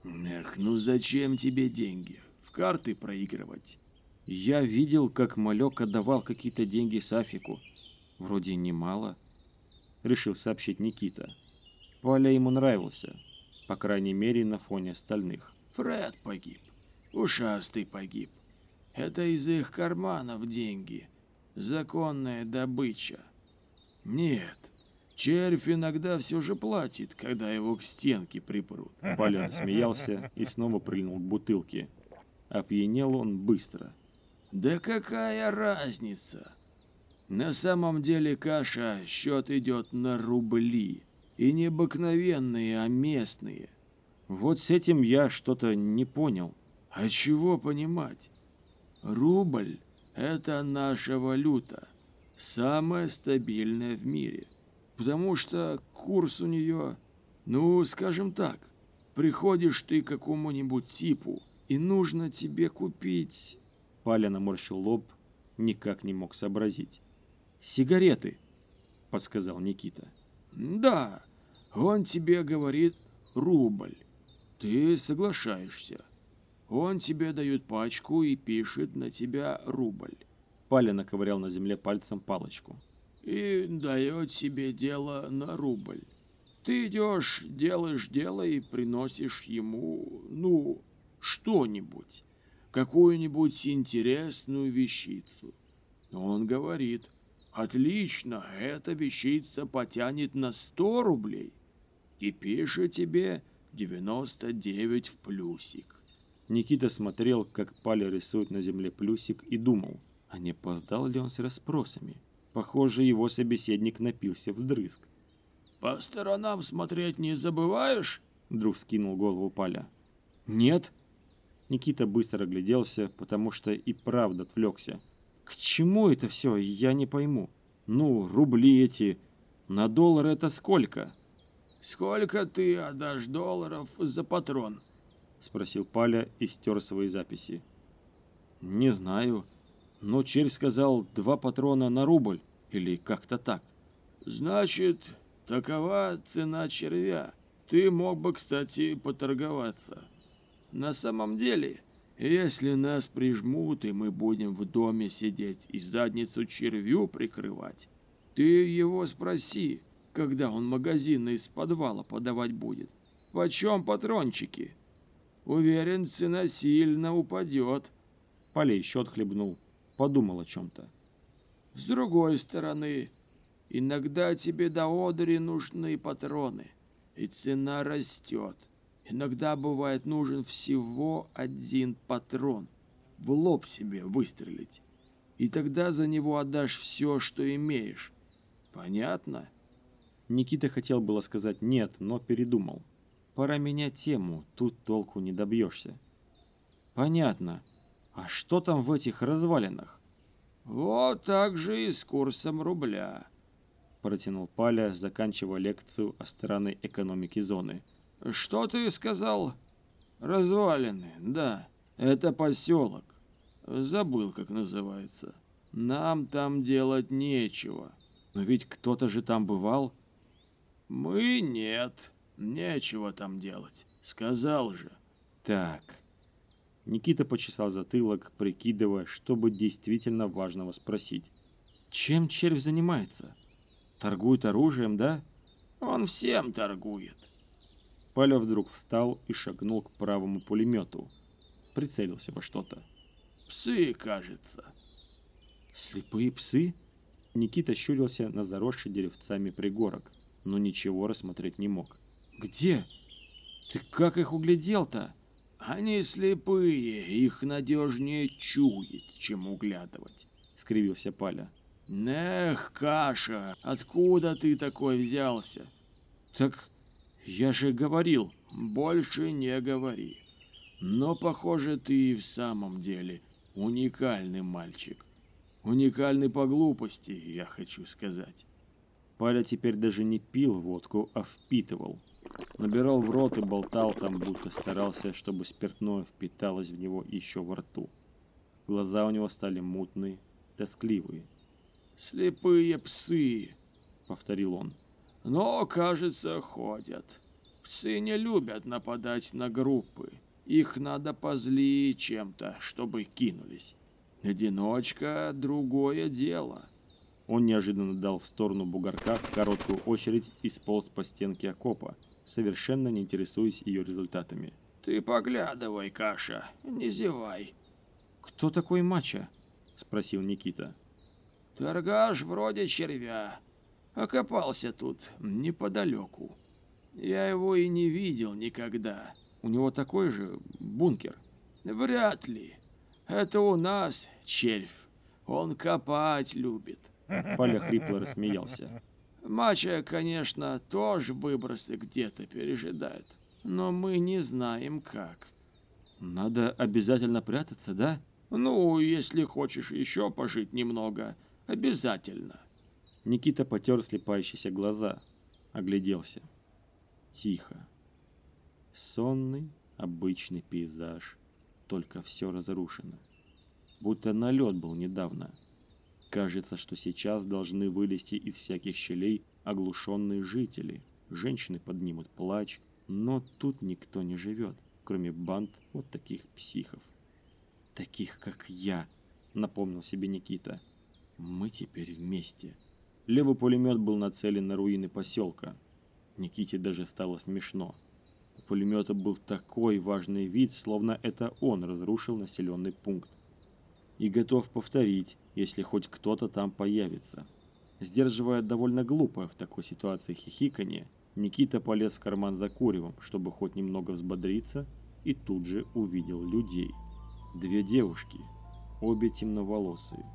Эх, ну зачем тебе деньги? В карты проигрывать. Я видел, как малек отдавал какие-то деньги Сафику. Вроде немало. Решил сообщить Никита. Валя ему нравился. По крайней мере, на фоне остальных. Фред погиб. Ушастый погиб. Это из их карманов деньги. Законная добыча. Нет, Червь иногда все же платит, когда его к стенке припрут. Паля смеялся и снова прильнул к бутылке. Опьянел он быстро. Да какая разница? На самом деле, Каша, счет идет на рубли. И не обыкновенные, а местные. Вот с этим я что-то не понял. А чего понимать? Рубль – это наша валюта. Самая стабильная в мире – потому что курс у нее, ну, скажем так, приходишь ты к какому-нибудь типу, и нужно тебе купить...» Паля наморщил лоб, никак не мог сообразить. «Сигареты», — подсказал Никита. «Да, он тебе говорит рубль. Ты соглашаешься. Он тебе дает пачку и пишет на тебя рубль». Паля наковырял на земле пальцем палочку и дает себе дело на рубль. Ты идешь, делаешь дело и приносишь ему, ну, что-нибудь, какую-нибудь интересную вещицу. Он говорит, отлично, эта вещица потянет на сто рублей и пишет тебе 99 в плюсик. Никита смотрел, как Паля рисует на земле плюсик и думал, а не опоздал ли он с расспросами. Похоже, его собеседник напился вдрызг. «По сторонам смотреть не забываешь?» Вдруг скинул голову Паля. «Нет». Никита быстро огляделся, потому что и правда отвлекся. «К чему это все, я не пойму. Ну, рубли эти. На доллар это сколько?» «Сколько ты отдашь долларов за патрон?» Спросил Паля и стер свои записи. «Не знаю. Но червь сказал два патрона на рубль. Или как-то так». «Значит, такова цена червя. Ты мог бы, кстати, поторговаться. На самом деле, если нас прижмут, и мы будем в доме сидеть и задницу червю прикрывать, ты его спроси, когда он магазины из подвала подавать будет. Почем патрончики? Уверен, цена сильно упадет. Полей еще отхлебнул, подумал о чем-то. С другой стороны, иногда тебе до одури нужны патроны, и цена растет. Иногда бывает нужен всего один патрон. В лоб себе выстрелить. И тогда за него отдашь все, что имеешь. Понятно? Никита хотел было сказать «нет», но передумал. Пора менять тему, тут толку не добьешься. Понятно. А что там в этих развалинах? Вот так же и с курсом рубля. Протянул Паля, заканчивая лекцию о странной экономике зоны. Что ты сказал? Развалины, да. Это поселок. Забыл, как называется. Нам там делать нечего. Но ведь кто-то же там бывал. Мы нет. Нечего там делать. Сказал же. Так. Никита почесал затылок, прикидывая, чтобы действительно важного спросить. Чем червь занимается? Торгует оружием, да? Он всем торгует. Паля вдруг встал и шагнул к правому пулемету. Прицелился во что-то. Псы, кажется. Слепые псы? Никита щурился на заросший деревцами пригорок, но ничего рассмотреть не мог. «Где? Ты как их углядел-то?» «Они слепые, их надежнее чуять, чем углядывать», — скривился Паля. «Нех, Каша, откуда ты такой взялся?» «Так я же говорил». «Больше не говори. Но, похоже, ты и в самом деле уникальный мальчик. Уникальный по глупости, я хочу сказать». Паля теперь даже не пил водку, а впитывал. Набирал в рот и болтал там, будто старался, чтобы спиртное впиталось в него еще во рту. Глаза у него стали мутные, тоскливые. «Слепые псы», — повторил он. «Но, кажется, ходят. Псы не любят нападать на группы. Их надо позлить чем-то, чтобы кинулись. Одиночка — другое дело». Он неожиданно дал в сторону бугорка короткую очередь и сполз по стенке окопа, совершенно не интересуясь ее результатами. «Ты поглядывай, Каша, не зевай». «Кто такой Мача?» – спросил Никита. «Торгаш вроде червя. Окопался тут, неподалеку. Я его и не видел никогда. У него такой же бункер?» «Вряд ли. Это у нас червь. Он копать любит». Паля хрипло рассмеялся. Мача, конечно, тоже выбросы где-то пережидает, но мы не знаем как. Надо обязательно прятаться, да? Ну, если хочешь еще пожить немного, обязательно. Никита потер слепающиеся глаза, огляделся. Тихо. Сонный, обычный пейзаж, только все разрушено. Будто налет был недавно. Кажется, что сейчас должны вылезти из всяких щелей оглушенные жители. Женщины поднимут плач, но тут никто не живет, кроме банд вот таких психов. Таких, как я, напомнил себе Никита. Мы теперь вместе. Левый пулемет был нацелен на руины поселка. Никите даже стало смешно. У пулемета был такой важный вид, словно это он разрушил населенный пункт. И готов повторить, если хоть кто-то там появится. Сдерживая довольно глупое в такой ситуации хихиканье, Никита полез в карман за куревом, чтобы хоть немного взбодриться, и тут же увидел людей. Две девушки, обе темноволосые.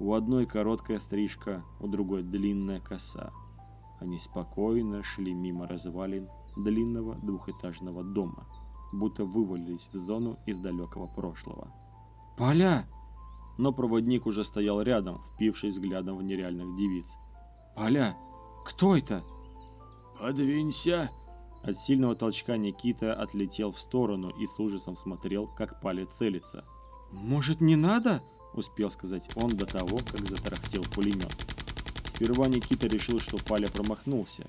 У одной короткая стрижка, у другой длинная коса. Они спокойно шли мимо развалин длинного двухэтажного дома, будто вывалились в зону из далекого прошлого. «Поля!» Но проводник уже стоял рядом, впившись взглядом в нереальных девиц. «Поля! Кто это?» «Подвинься!» От сильного толчка Никита отлетел в сторону и с ужасом смотрел, как Паля целится. «Может, не надо?» – успел сказать он до того, как затарахтел пулемет. Сперва Никита решил, что Паля промахнулся.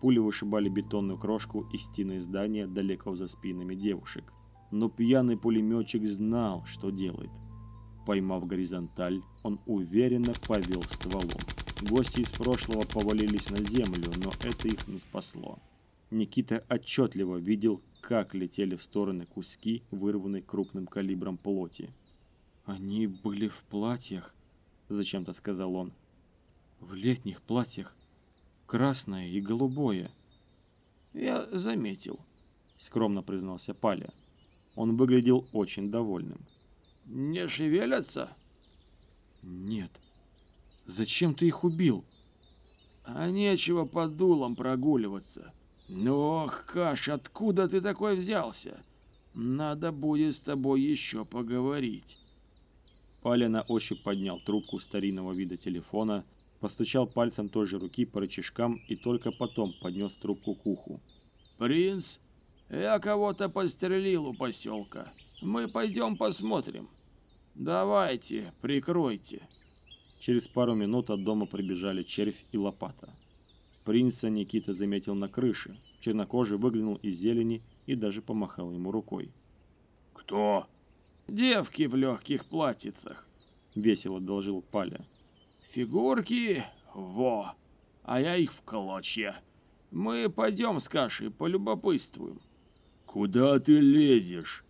Пули вышибали бетонную крошку из стены здания далеко за спинами девушек. Но пьяный пулеметчик знал, что делает. Поймав горизонталь, он уверенно повел стволом. Гости из прошлого повалились на землю, но это их не спасло. Никита отчетливо видел, как летели в стороны куски, вырванной крупным калибром плоти. «Они были в платьях», — зачем-то сказал он. «В летних платьях. Красное и голубое». «Я заметил», — скромно признался Паля. Он выглядел очень довольным. «Не шевелятся?» «Нет». «Зачем ты их убил?» «А нечего под дулом прогуливаться. Ох, Каш, откуда ты такой взялся? Надо будет с тобой еще поговорить». Паля на ощупь поднял трубку старинного вида телефона, постучал пальцем той же руки по рычажкам и только потом поднес трубку к уху. «Принц, я кого-то подстрелил у поселка. Мы пойдем посмотрим. Давайте, прикройте». Через пару минут от дома прибежали червь и лопата. Принца Никита заметил на крыше. Чернокожий выглянул из зелени и даже помахал ему рукой. «Кто?» «Девки в легких платьицах», — весело доложил Паля. «Фигурки? Во! А я их в клочья. Мы пойдем с кашей, полюбопытствуем». «Куда ты лезешь?» —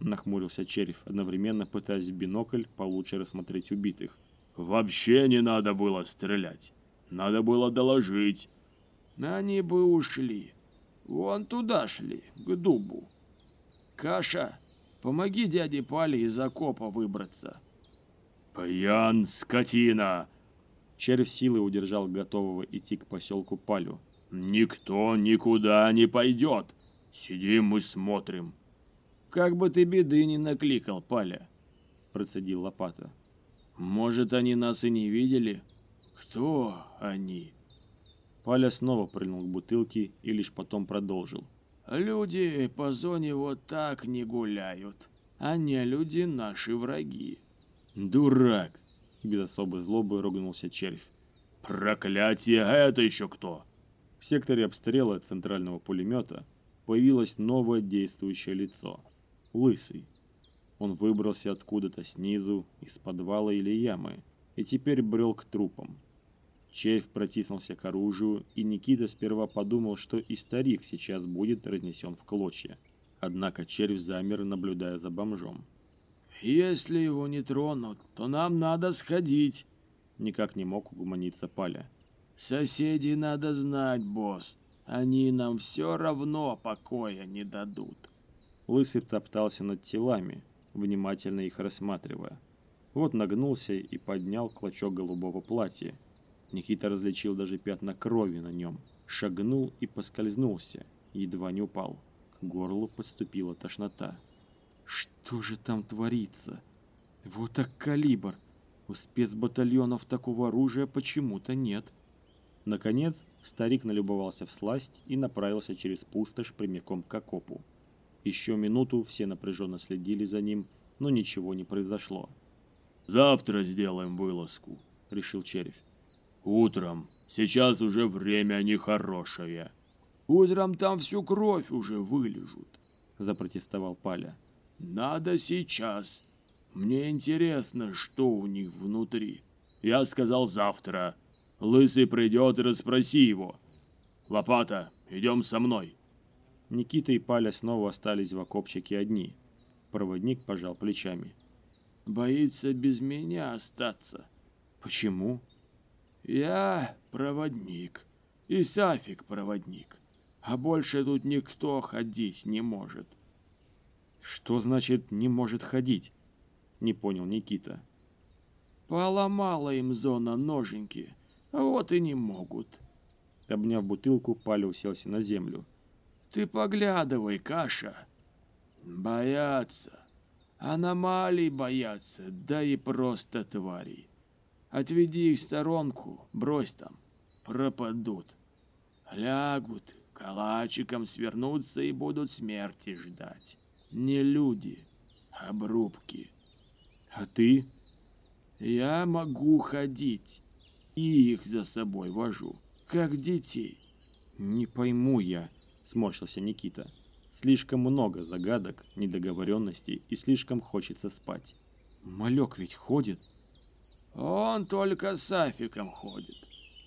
нахмурился червь, одновременно пытаясь бинокль получше рассмотреть убитых. Вообще не надо было стрелять. Надо было доложить. Они бы ушли. Вон туда шли, к дубу. Каша, помоги дяде Пале из окопа выбраться. Пьян, скотина! Червь силой удержал готового идти к поселку Палю. Никто никуда не пойдет. Сидим и смотрим. Как бы ты беды не накликал, Паля, процедил Лопата. Может, они нас и не видели? Кто они? Паля снова прыгнул к бутылке и лишь потом продолжил. Люди по зоне вот так не гуляют. Они а люди наши враги. Дурак! Без особой злобы ругнулся червь. Проклятие, а это еще кто? В секторе обстрела центрального пулемета появилось новое действующее лицо. Лысый. Он выбрался откуда-то снизу, из подвала или ямы, и теперь брел к трупам. Червь протиснулся к оружию, и Никита сперва подумал, что и старик сейчас будет разнесен в клочья. Однако червь замер, наблюдая за бомжом. «Если его не тронут, то нам надо сходить», — никак не мог угомониться Паля. «Соседей надо знать, босс. Они нам все равно покоя не дадут». Лысый топтался над телами, внимательно их рассматривая. Вот нагнулся и поднял клочок голубого платья. Никита различил даже пятна крови на нем. Шагнул и поскользнулся, едва не упал. К горлу подступила тошнота. Что же там творится? Вот так калибр. У спецбатальонов такого оружия почему-то нет. Наконец, старик налюбовался в сласть и направился через пустошь прямиком к окопу. Еще минуту все напряженно следили за ним, но ничего не произошло. «Завтра сделаем вылазку», — решил Червь. «Утром. Сейчас уже время нехорошее». «Утром там всю кровь уже вылежут», — запротестовал Паля. «Надо сейчас. Мне интересно, что у них внутри. Я сказал завтра. Лысый придет и расспроси его. Лопата, идем со мной». Никита и Паля снова остались в окопчике одни. Проводник пожал плечами. «Боится без меня остаться». «Почему?» «Я проводник. И Сафик проводник. А больше тут никто ходить не может». «Что значит «не может ходить»?» Не понял Никита. Поломала им зона ноженьки, вот и не могут. Обняв бутылку, Паля уселся на землю. Ты поглядывай, Каша. Боятся. Аномалий боятся, да и просто тварей. Отведи их в сторонку, брось там, пропадут. Лягут, калачиком свернутся и будут смерти ждать. Не люди, обрубки. А ты? Я могу ходить, и их за собой вожу, как детей. Не пойму я, сморщился Никита. Слишком много загадок, недоговоренностей и слишком хочется спать. Малек ведь ходит. Он только с Афиком ходит.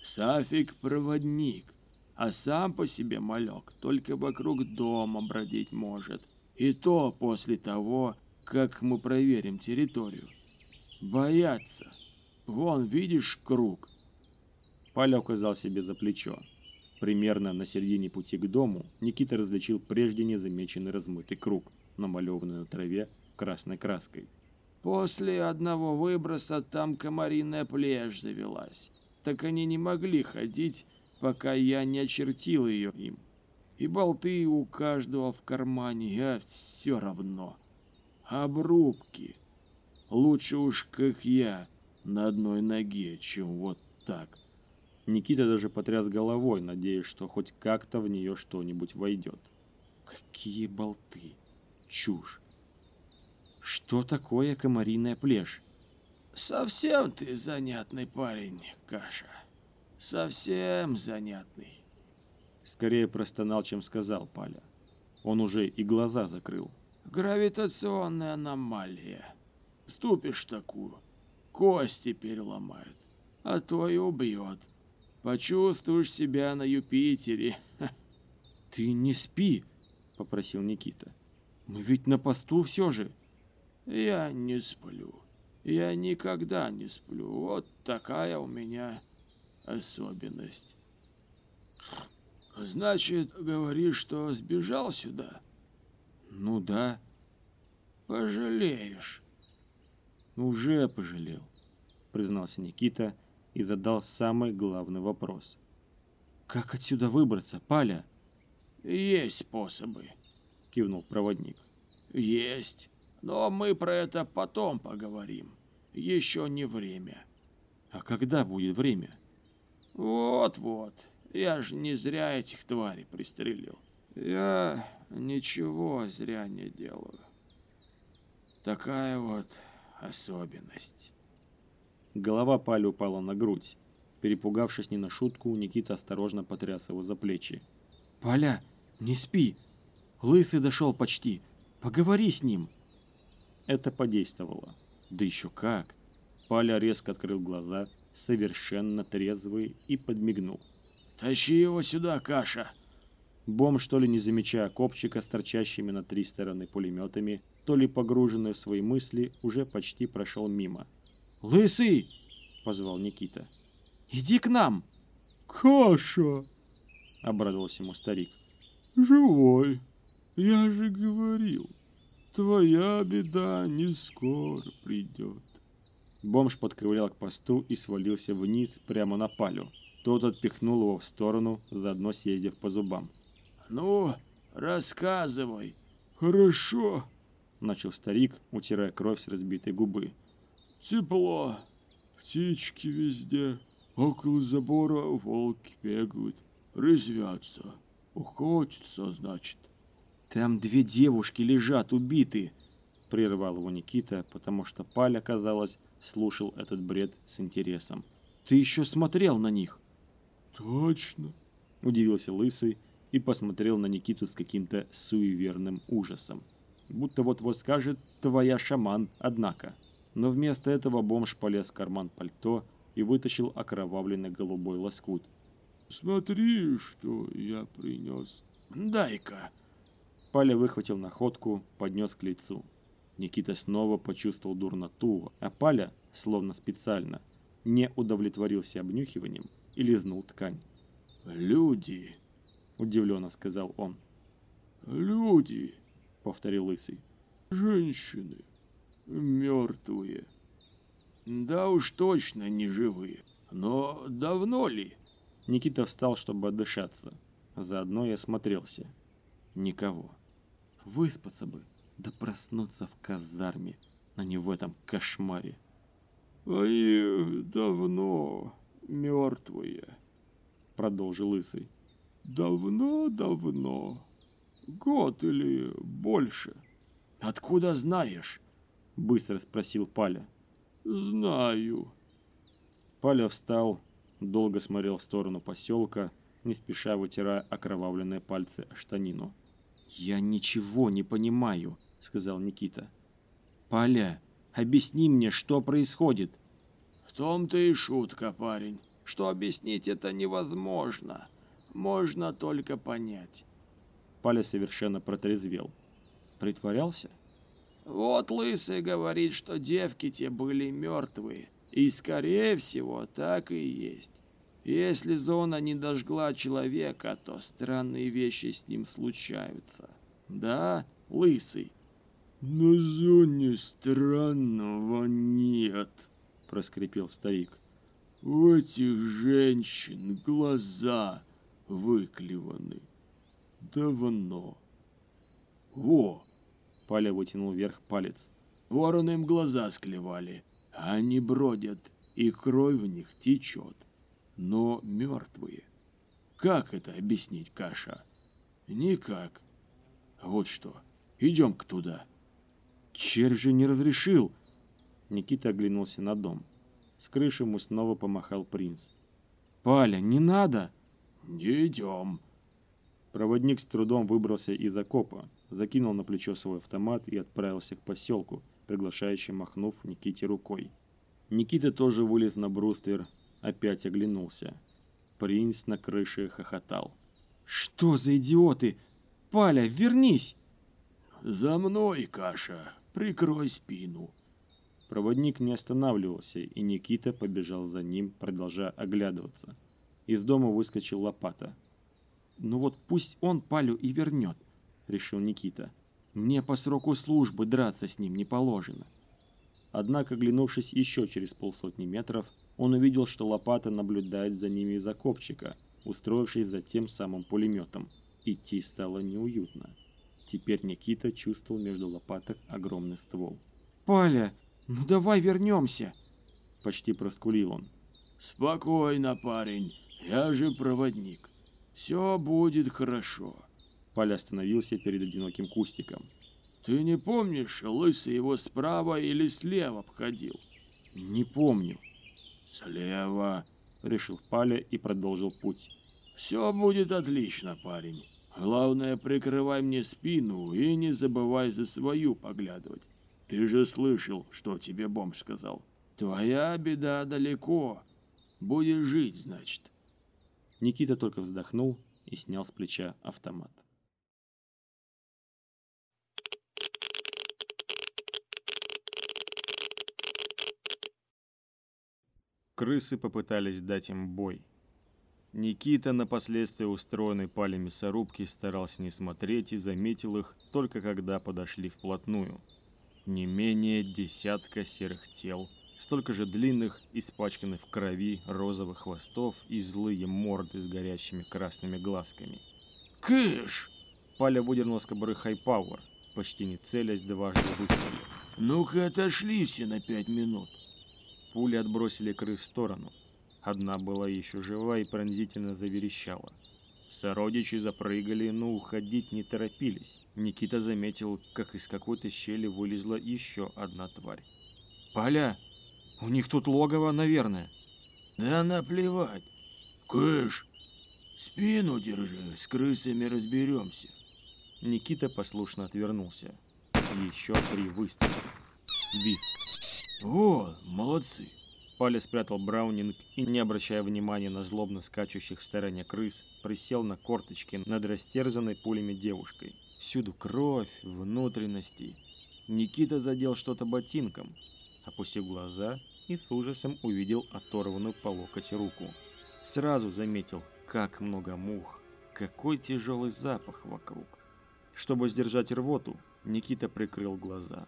Сафик проводник, а сам по себе малек только вокруг дома бродить может. И то после того, как мы проверим территорию. Боятся. Вон, видишь круг? Паля указал себе за плечо. Примерно на середине пути к дому Никита различил прежде незамеченный размытый круг, намалеванный на траве красной краской. После одного выброса там комариная плешь завелась. Так они не могли ходить, пока я не очертил ее им. И болты у каждого в кармане, а все равно. Обрубки. Лучше уж, как я, на одной ноге, чем вот так. Никита даже потряс головой, надеясь, что хоть как-то в нее что-нибудь войдет. Какие болты! Чушь! Что такое комариная плешь? Совсем ты занятный парень, Каша. Совсем занятный. Скорее простонал, чем сказал Паля. Он уже и глаза закрыл. Гравитационная аномалия. Ступишь такую, кости переломают, а то и убьет. Почувствуешь себя на Юпитере. Ты не спи, попросил Никита. Мы ведь на посту все же. Я не сплю. Я никогда не сплю. Вот такая у меня особенность. Значит, говоришь, что сбежал сюда? Ну да. Пожалеешь. Уже пожалел, признался Никита и задал самый главный вопрос. Как отсюда выбраться, Паля? Есть способы, кивнул проводник. Есть. Но мы про это потом поговорим. Еще не время. А когда будет время? Вот-вот. Я же не зря этих тварей пристрелил. Я ничего зря не делаю. Такая вот особенность. Голова Пали упала на грудь. Перепугавшись не на шутку, Никита осторожно потряс его за плечи. «Поля, не спи! Лысый дошел почти. Поговори с ним!» Это подействовало. Да еще как! Паля резко открыл глаза, совершенно трезвый, и подмигнул. «Тащи его сюда, Каша!» Бом, что ли, не замечая копчика с торчащими на три стороны пулеметами, то ли погруженный в свои мысли, уже почти прошел мимо. «Лысый!» — позвал Никита. «Иди к нам!» «Каша!» — обрадовался ему старик. «Живой! Я же говорил!» Твоя беда не скоро придет. Бомж подковылял к посту и свалился вниз прямо на палю. Тот отпихнул его в сторону, заодно съездив по зубам. «Ну, рассказывай». «Хорошо», — начал старик, утирая кровь с разбитой губы. «Тепло. Птички везде. Около забора волки бегают. Резвятся. Охотятся, значит». «Там две девушки лежат, убиты!» — прервал его Никита, потому что Паля, казалось, слушал этот бред с интересом. «Ты еще смотрел на них?» «Точно!» — удивился Лысый и посмотрел на Никиту с каким-то суеверным ужасом. Будто вот-вот скажет «твоя шаман», однако. Но вместо этого бомж полез в карман пальто и вытащил окровавленный голубой лоскут. «Смотри, что я принес!» «Дай-ка!» Паля выхватил находку, поднес к лицу. Никита снова почувствовал дурноту, а Паля, словно специально, не удовлетворился обнюхиванием и лизнул ткань. «Люди!» – удивленно сказал он. «Люди!» – повторил Лысый. «Женщины! Мертвые!» Да уж точно не живые. Но давно ли? Никита встал, чтобы отдышаться. Заодно и осмотрелся. Никого. Выспаться бы, да проснуться в казарме, а не в этом кошмаре. Они давно мертвые, продолжил Лысый. Давно-давно. Год или больше. Откуда знаешь? Быстро спросил Паля. Знаю. Паля встал, долго смотрел в сторону поселка, не спеша вытирая окровавленные пальцы о штанину. «Я ничего не понимаю», — сказал Никита. «Паля, объясни мне, что происходит?» «В том-то и шутка, парень, что объяснить это невозможно. Можно только понять». Паля совершенно протрезвел. Притворялся? «Вот Лысый говорит, что девки те были мертвые, и, скорее всего, так и есть. Если зона не дожгла человека, то странные вещи с ним случаются. Да, лысый? На зоне странного нет, проскрипел старик. У этих женщин глаза выклеваны. Давно. Во! Паля вытянул вверх палец. Вороны им глаза склевали. Они бродят, и кровь в них течет но мертвые. Как это объяснить, Каша? Никак. Вот что, идем-ка туда. Червь же не разрешил. Никита оглянулся на дом. С крыши ему снова помахал принц. «Паля, не надо!» «Не идем!» Проводник с трудом выбрался из окопа, закинул на плечо свой автомат и отправился к поселку, приглашающий махнув Никите рукой. Никита тоже вылез на бруствер, опять оглянулся. Принц на крыше хохотал. «Что за идиоты? Паля, вернись!» «За мной, Каша! Прикрой спину!» Проводник не останавливался, и Никита побежал за ним, продолжая оглядываться. Из дома выскочил лопата. «Ну вот пусть он Палю и вернет», — решил Никита. «Мне по сроку службы драться с ним не положено». Однако, глянувшись еще через полсотни метров, он увидел, что лопата наблюдает за ними из окопчика, устроившись за тем самым пулеметом. Идти стало неуютно. Теперь Никита чувствовал между лопаток огромный ствол. «Паля, ну давай вернемся!» Почти проскулил он. «Спокойно, парень, я же проводник. Все будет хорошо». Паля остановился перед одиноким кустиком. «Ты не помнишь, Лысый его справа или слева обходил?» «Не помню», «Слева», — решил Паля и продолжил путь. «Все будет отлично, парень. Главное, прикрывай мне спину и не забывай за свою поглядывать. Ты же слышал, что тебе бомж сказал. Твоя беда далеко. Будешь жить, значит». Никита только вздохнул и снял с плеча автомат. Крысы попытались дать им бой. Никита на последствия устроенной пали мясорубки старался не смотреть и заметил их только когда подошли вплотную. Не менее десятка серых тел, столько же длинных, испачканных в крови розовых хвостов и злые морды с горящими красными глазками. «Кыш!» Паля выдернул с кобуры хайпауэр, почти не целясь дважды выстрелил. «Ну-ка отошлись на пять минут!» Пули отбросили крыс в сторону. Одна была еще жива и пронзительно заверещала. Сородичи запрыгали, но уходить не торопились. Никита заметил, как из какой-то щели вылезла еще одна тварь. «Поля! У них тут логово, наверное!» «Да наплевать! Кыш! Спину держи, с крысами разберемся!» Никита послушно отвернулся. Еще три выстрела. Виск. «О, молодцы!» Паля спрятал Браунинг и, не обращая внимания на злобно скачущих в стороне крыс, присел на корточки над растерзанной пулями девушкой. Всюду кровь, внутренности. Никита задел что-то ботинком, опустил глаза и с ужасом увидел оторванную по локоть руку. Сразу заметил, как много мух, какой тяжелый запах вокруг. Чтобы сдержать рвоту, Никита прикрыл глаза.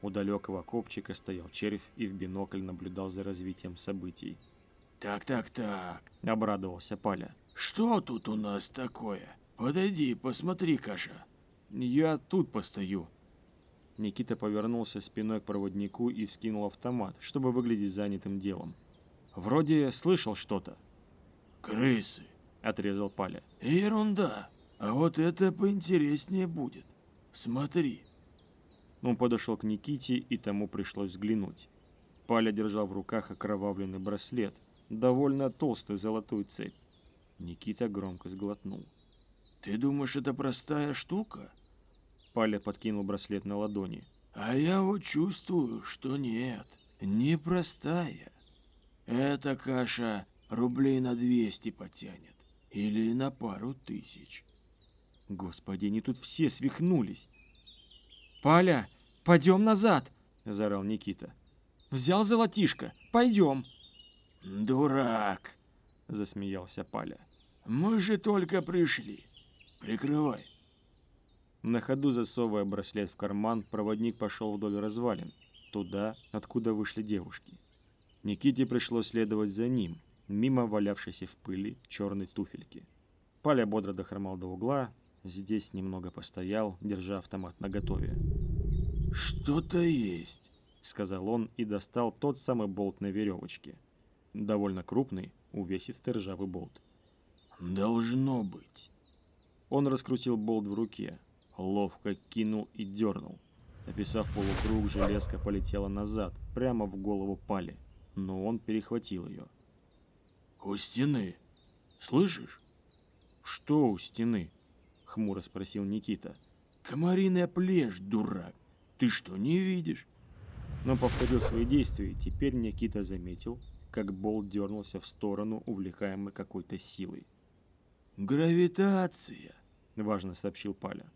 У далекого копчика стоял червь и в бинокль наблюдал за развитием событий. «Так-так-так», — обрадовался Паля. «Что тут у нас такое? Подойди, посмотри, Каша». «Я тут постою». Никита повернулся спиной к проводнику и скинул автомат, чтобы выглядеть занятым делом. «Вроде слышал что-то». «Крысы», — отрезал Паля. «Ерунда. А вот это поинтереснее будет. Смотри». Он подошел к Никите, и тому пришлось взглянуть. Паля держал в руках окровавленный браслет, довольно толстую золотую цепь. Никита громко сглотнул. «Ты думаешь, это простая штука?» Паля подкинул браслет на ладони. «А я вот чувствую, что нет, не простая. Эта каша рублей на двести потянет. Или на пару тысяч». Господи, они тут все свихнулись. «Паля, пойдем назад!» – заорал Никита. «Взял золотишко, пойдем!» «Дурак!» – засмеялся Паля. «Мы же только пришли. Прикрывай!» На ходу засовывая браслет в карман, проводник пошел вдоль развалин, туда, откуда вышли девушки. Никите пришлось следовать за ним, мимо валявшейся в пыли черной туфельки. Паля бодро дохромал до угла, Здесь немного постоял, держа автомат наготове. «Что-то есть», — сказал он и достал тот самый болт на веревочке. Довольно крупный, увесистый ржавый болт. «Должно быть». Он раскрутил болт в руке, ловко кинул и дернул. Описав полукруг, железка полетела назад, прямо в голову Пали, но он перехватил ее. «У стены. Слышишь?» «Что у стены?» — хмуро спросил Никита. «Комариная плешь, дурак! Ты что, не видишь?» Но повторил свои действия, и теперь Никита заметил, как болт дернулся в сторону, увлекаемый какой-то силой. «Гравитация!» — важно сообщил Паля.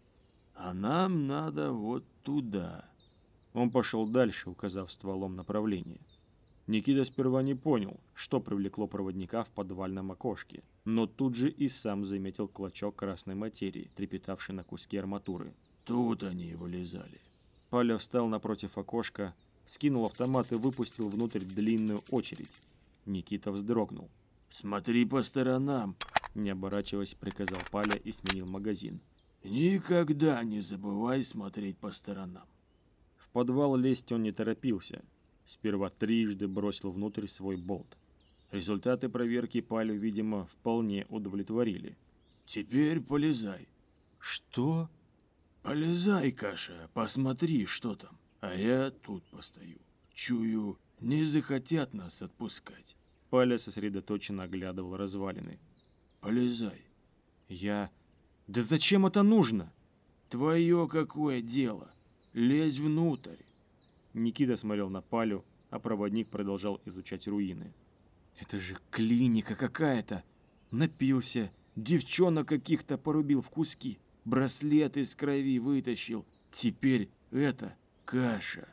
«А нам надо вот туда». Он пошел дальше, указав стволом направление. Никита сперва не понял, что привлекло проводника в подвальном окошке, но тут же и сам заметил клочок красной материи, трепетавший на куске арматуры. Тут они вылезали. Паля встал напротив окошка, скинул автомат и выпустил внутрь длинную очередь. Никита вздрогнул. «Смотри по сторонам!» Не оборачиваясь, приказал Паля и сменил магазин. «Никогда не забывай смотреть по сторонам!» В подвал лезть он не торопился, Сперва трижды бросил внутрь свой болт. Результаты проверки Палю, видимо, вполне удовлетворили. «Теперь полезай». «Что?» «Полезай, Каша, посмотри, что там. А я тут постою. Чую, не захотят нас отпускать». Паля сосредоточенно оглядывал развалины. «Полезай». «Я... Да зачем это нужно?» «Твое какое дело? Лезь внутрь». Никита смотрел на Палю, а проводник продолжал изучать руины. «Это же клиника какая-то! Напился, девчонок каких-то порубил в куски, браслет из крови вытащил. Теперь это каша.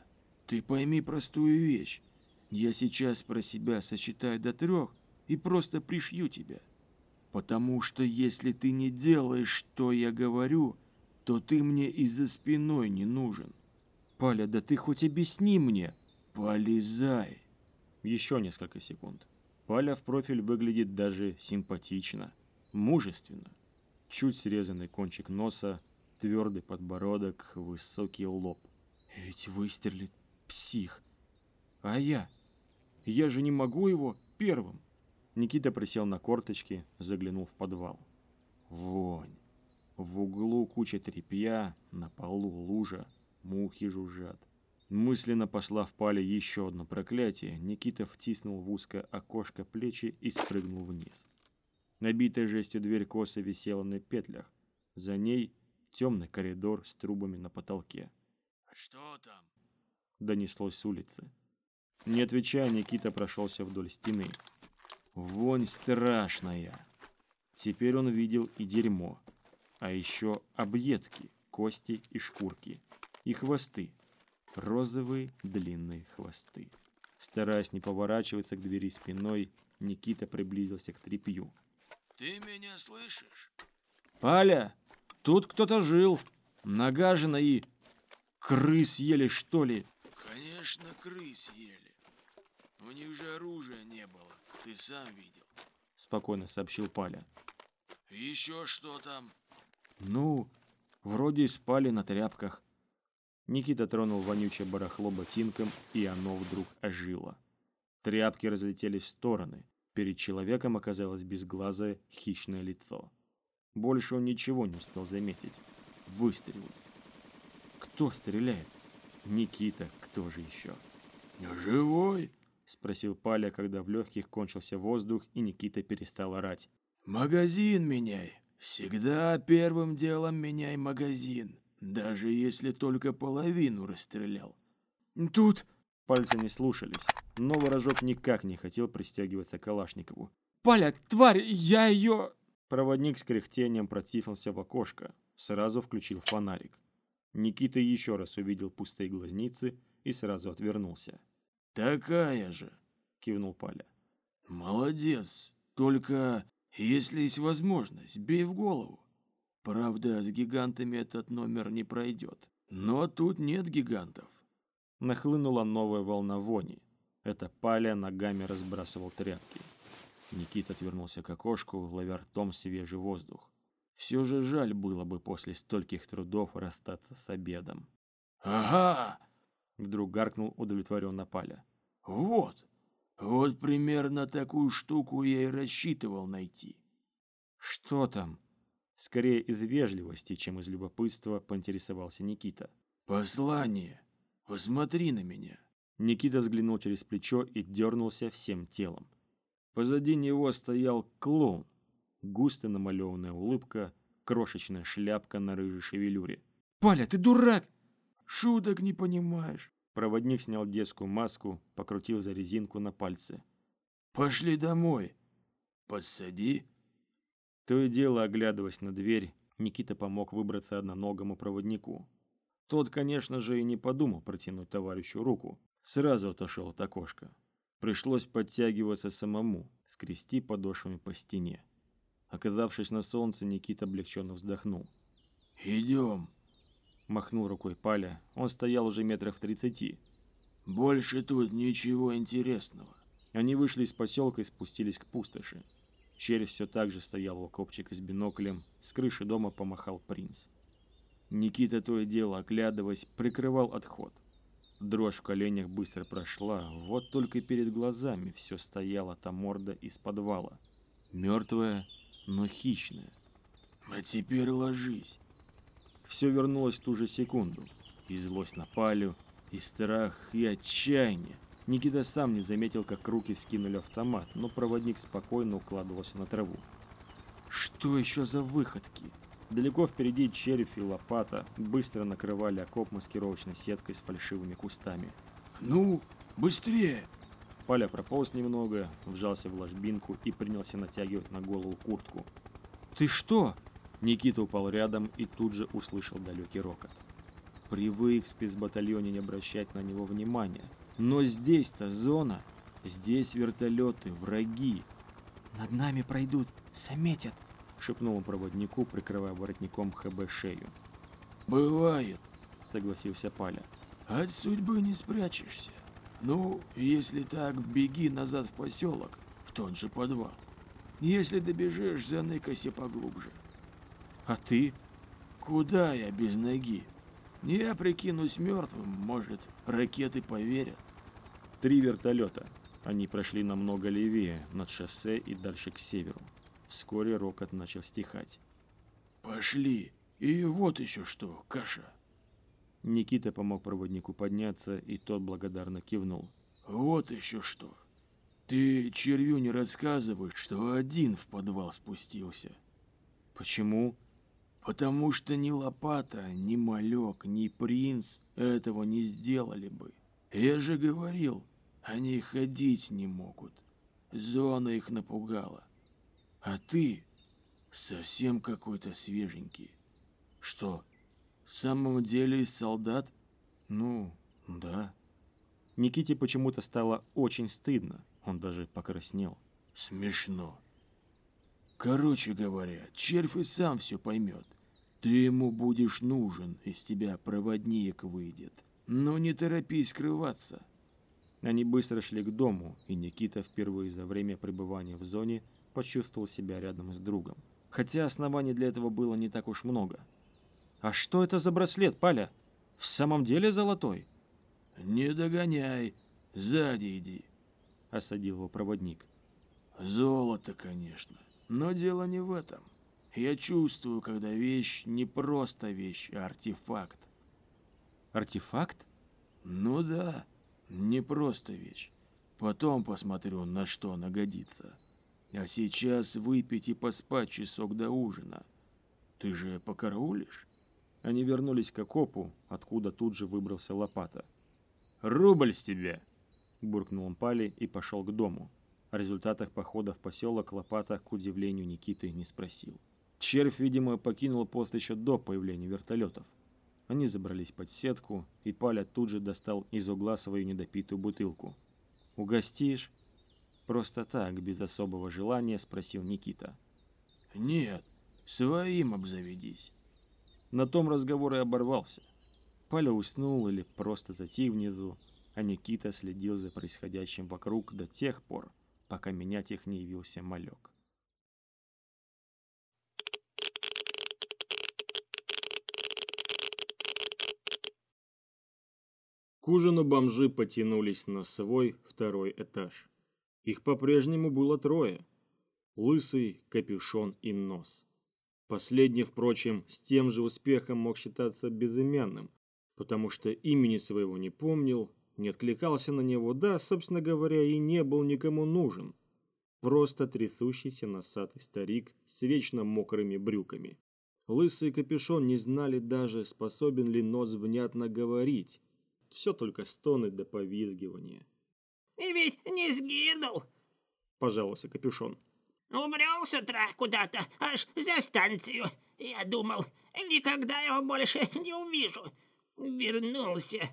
Ты пойми простую вещь. Я сейчас про себя сосчитаю до трех и просто пришью тебя. Потому что если ты не делаешь, что я говорю, то ты мне и за спиной не нужен. Паля, да ты хоть объясни мне. Полезай. Еще несколько секунд. Паля в профиль выглядит даже симпатично, мужественно. Чуть срезанный кончик носа, твердый подбородок, высокий лоб. Ведь выстрелит псих. А я? Я же не могу его первым. Никита присел на корточки, заглянул в подвал. Вонь. В углу куча тряпья, на полу лужа. Мухи жужжат. Мысленно послав Пале еще одно проклятие, Никита втиснул в узкое окошко плечи и спрыгнул вниз. Набитая жестью дверь косо висела на петлях. За ней темный коридор с трубами на потолке. «Что там?» Донеслось с улицы. Не отвечая, Никита прошелся вдоль стены. Вонь страшная. Теперь он видел и дерьмо, а еще объедки, кости и шкурки и хвосты. Розовые длинные хвосты. Стараясь не поворачиваться к двери спиной, Никита приблизился к трепью. «Ты меня слышишь?» «Паля, тут кто-то жил. Нагажено и... Крыс ели, что ли?» Конечно, крыс ели. У них же оружия не было, ты сам видел. Спокойно сообщил Паля. Еще что там? Ну, вроде спали на тряпках. Никита тронул вонючее барахло ботинком, и оно вдруг ожило. Тряпки разлетелись в стороны. Перед человеком оказалось безглазое хищное лицо. Больше он ничего не успел заметить. Выстрелил. Кто стреляет? Никита, кто же еще? Живой? Спросил Паля, когда в легких кончился воздух, и Никита перестал орать. Магазин меняй. Всегда первым делом меняй магазин. Даже если только половину расстрелял. Тут... Пальцы не слушались, но ворожок никак не хотел пристегиваться к Калашникову. Паля, тварь, я ее... Проводник с кряхтением протиснулся в окошко, сразу включил фонарик. Никита еще раз увидел пустые глазницы и сразу отвернулся. «Такая же!» — кивнул Паля. «Молодец! Только, если есть возможность, бей в голову. Правда, с гигантами этот номер не пройдет. Но тут нет гигантов. Нахлынула новая волна вони. Это Паля ногами разбрасывал тряпки. Никита отвернулся к окошку, ловя ртом свежий воздух. Все же жаль было бы после стольких трудов расстаться с обедом. «Ага!» — вдруг гаркнул удовлетворенно Паля. «Вот! Вот примерно такую штуку я и рассчитывал найти». «Что там?» Скорее из вежливости, чем из любопытства, поинтересовался Никита. «Послание! Посмотри на меня!» Никита взглянул через плечо и дернулся всем телом. Позади него стоял клоун. Густо намалеванная улыбка, крошечная шляпка на рыжей шевелюре. «Паля, ты дурак!» «Шуток не понимаешь!» Проводник снял детскую маску, покрутил за резинку на пальце. «Пошли домой! Подсади!» То и дело, оглядываясь на дверь, Никита помог выбраться одноногому проводнику. Тот, конечно же, и не подумал протянуть товарищу руку. Сразу отошел от окошка. Пришлось подтягиваться самому, скрести подошвами по стене. Оказавшись на солнце, Никита облегченно вздохнул. «Идем!» Махнул рукой Паля. Он стоял уже метров тридцати. «Больше тут ничего интересного». Они вышли из поселка и спустились к пустоши. Червь все так же стоял у окопчика с биноклем, с крыши дома помахал принц. Никита то и дело, оглядываясь, прикрывал отход. Дрожь в коленях быстро прошла, вот только перед глазами все стояла та морда из подвала. Мертвая, но хищная. «А теперь ложись!» Все вернулось в ту же секунду. И злость на Палю, и страх, и отчаяние. Никита сам не заметил, как руки скинули автомат, но проводник спокойно укладывался на траву. Что еще за выходки? Далеко впереди червь и лопата быстро накрывали окоп маскировочной сеткой с фальшивыми кустами. «Ну, быстрее!» Паля прополз немного, вжался в ложбинку и принялся натягивать на голову куртку. «Ты что?» Никита упал рядом и тут же услышал далекий рокот. Привык в спецбатальоне не обращать на него внимания – но здесь-то зона. Здесь вертолеты, враги. Над нами пройдут, заметят, шепнул проводнику, прикрывая воротником ХБ шею. Бывает, согласился Паля. От судьбы не спрячешься. Ну, если так, беги назад в поселок, в тот же подвал. Если добежишь, заныкайся поглубже. А ты? Куда я без ноги? Я прикинусь мертвым, может, ракеты поверят. Три вертолета. Они прошли намного левее, над шоссе и дальше к северу. Вскоре рокот начал стихать. «Пошли! И вот еще что, каша!» Никита помог проводнику подняться, и тот благодарно кивнул. «Вот еще что! Ты червю не рассказывай, что один в подвал спустился». «Почему?» «Потому что ни лопата, ни малек, ни принц этого не сделали бы. Я же говорил, они ходить не могут. Зона их напугала. А ты совсем какой-то свеженький. Что, в самом деле солдат? Ну, да. Никите почему-то стало очень стыдно. Он даже покраснел. Смешно. Короче говоря, червь и сам все поймет. Ты ему будешь нужен, из тебя проводник выйдет. Но не торопись скрываться. Они быстро шли к дому, и Никита впервые за время пребывания в зоне почувствовал себя рядом с другом. Хотя оснований для этого было не так уж много. «А что это за браслет, Паля? В самом деле золотой?» «Не догоняй, сзади иди», — осадил его проводник. «Золото, конечно, но дело не в этом. Я чувствую, когда вещь не просто вещь, а артефакт». «Артефакт?» «Ну да, не просто вещь. Потом посмотрю, на что она годится. А сейчас выпить и поспать часок до ужина. Ты же покараулишь?» Они вернулись к окопу, откуда тут же выбрался лопата. «Рубль с тебя!» – буркнул он Пали и пошел к дому. О результатах похода в поселок Лопата, к удивлению Никиты, не спросил. Червь, видимо, покинул пост еще до появления вертолетов. Они забрались под сетку, и Паля тут же достал из угла свою недопитую бутылку. «Угостишь?» Просто так, без особого желания, спросил Никита. «Нет, своим обзаведись». На том разговор и оборвался. Паля уснул или просто затих внизу, а Никита следил за происходящим вокруг до тех пор, пока менять их не явился малек. К ужину бомжи потянулись на свой второй этаж. Их по-прежнему было трое. Лысый, капюшон и нос. Последний, впрочем, с тем же успехом мог считаться безымянным, потому что имени своего не помнил, не откликался на него, да, собственно говоря, и не был никому нужен. Просто трясущийся носатый старик с вечно мокрыми брюками. Лысый капюшон не знали даже, способен ли нос внятно говорить. Все только стоны до повизгивания. «И ведь не сгинул!» – пожаловался капюшон. Убрел с утра куда-то, аж за станцию. Я думал, никогда его больше не увижу. Вернулся.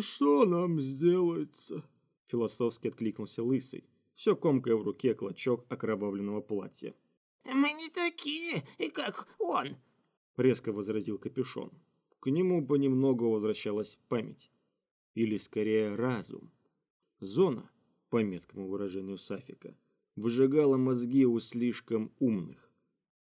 «Что нам сделается?» Философски откликнулся Лысый, все комкая в руке клочок окровавленного платья. «Мы не такие, как он», — резко возразил Капюшон. К нему понемногу возвращалась память. Или, скорее, разум. Зона, по меткому выражению Сафика, — выжигала мозги у слишком умных.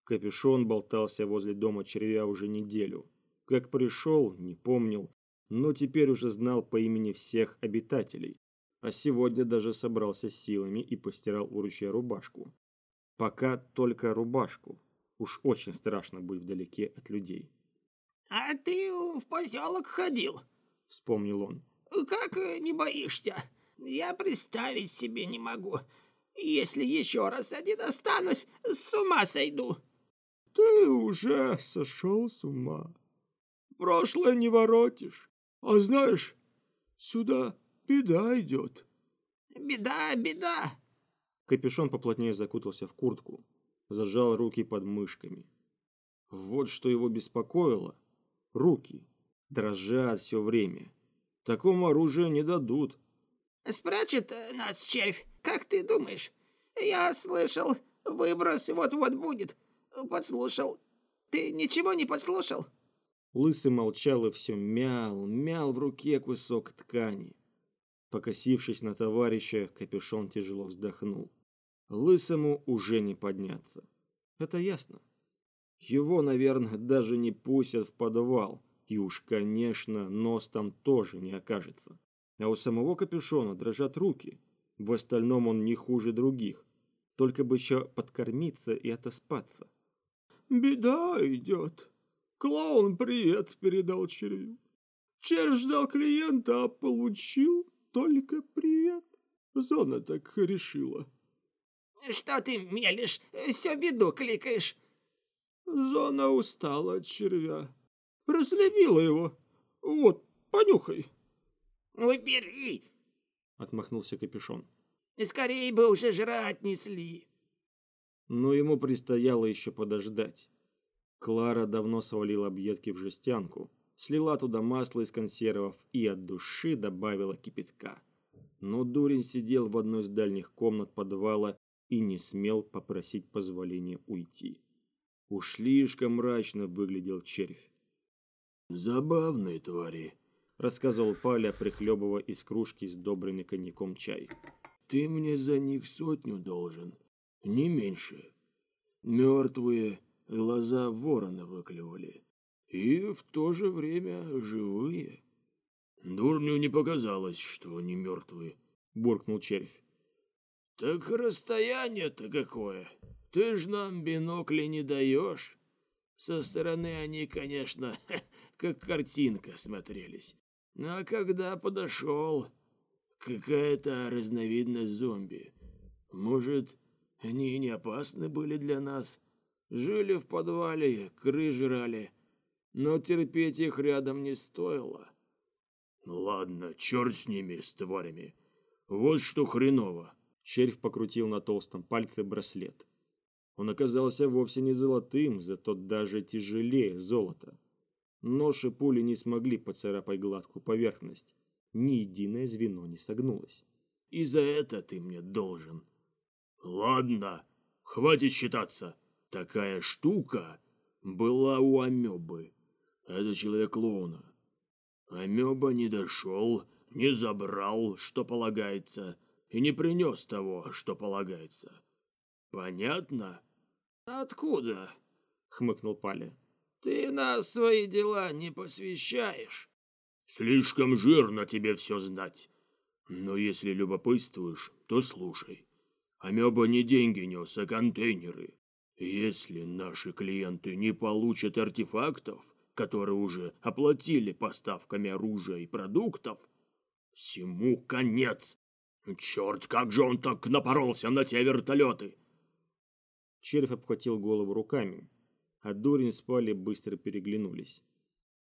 Капюшон болтался возле дома червя уже неделю. Как пришел, не помнил, но теперь уже знал по имени всех обитателей. А сегодня даже собрался силами и постирал у ручья рубашку. Пока только рубашку. Уж очень страшно быть вдалеке от людей. «А ты в поселок ходил?» — вспомнил он. «Как не боишься? Я представить себе не могу. Если еще раз один останусь, с ума сойду. Ты уже сошел с ума. Прошлое не воротишь. А знаешь, сюда беда идет. Беда, беда. Капюшон поплотнее закутался в куртку, зажал руки под мышками. Вот что его беспокоило. Руки дрожат все время. Такому оружию не дадут. Спрячет нас червь как ты думаешь? Я слышал, выброс вот-вот будет. Подслушал. Ты ничего не подслушал?» Лысый молчал и все мял, мял в руке кусок ткани. Покосившись на товарища, капюшон тяжело вздохнул. Лысому уже не подняться. Это ясно. Его, наверное, даже не пустят в подвал, и уж, конечно, нос там тоже не окажется. А у самого капюшона дрожат руки. В остальном он не хуже других. Только бы еще подкормиться и отоспаться. «Беда идет. Клоун привет передал червю. Червь ждал клиента, а получил только привет. Зона так решила». «Что ты мелешь? Все беду кликаешь». Зона устала от червя. Разлюбила его. Вот, понюхай. «Убери!» отмахнулся капюшон. Скорее бы уже жрать несли. Но ему предстояло еще подождать. Клара давно свалила объедки в жестянку, слила туда масло из консервов и от души добавила кипятка. Но дурень сидел в одной из дальних комнат подвала и не смел попросить позволения уйти. Уж слишком мрачно выглядел червь. «Забавные твари», рассказывал Паля, прихлебывая из кружки сдобренный коньяком чай. Ты мне за них сотню должен, не меньше. Мертвые глаза ворона выклевали. И в то же время живые. Дурню не показалось, что они мертвые, буркнул червь. Так расстояние-то какое. Ты ж нам бинокли не даешь. Со стороны они, конечно, как картинка смотрелись. А когда подошел, какая-то разновидность зомби. Может, они не опасны были для нас? Жили в подвале, кры жрали, но терпеть их рядом не стоило. Ладно, черт с ними, с тварями. Вот что хреново. Червь покрутил на толстом пальце браслет. Он оказался вовсе не золотым, зато даже тяжелее золота. Нож и пули не смогли поцарапать гладкую поверхность. Ни единое звено не согнулось. «И за это ты мне должен». «Ладно, хватит считаться. Такая штука была у амебы. Это человек-клоуна. Амеба не дошел, не забрал, что полагается, и не принес того, что полагается. Понятно? Откуда? хмыкнул Паля. Ты нас свои дела не посвящаешь. Слишком жирно тебе все знать. Но если любопытствуешь, то слушай. Амеба не деньги нес, а контейнеры. Если наши клиенты не получат артефактов, которые уже оплатили поставками оружия и продуктов, всему конец. Черт, как же он так напоролся на те вертолеты! Червь обхватил голову руками, а Дурин с Пали быстро переглянулись.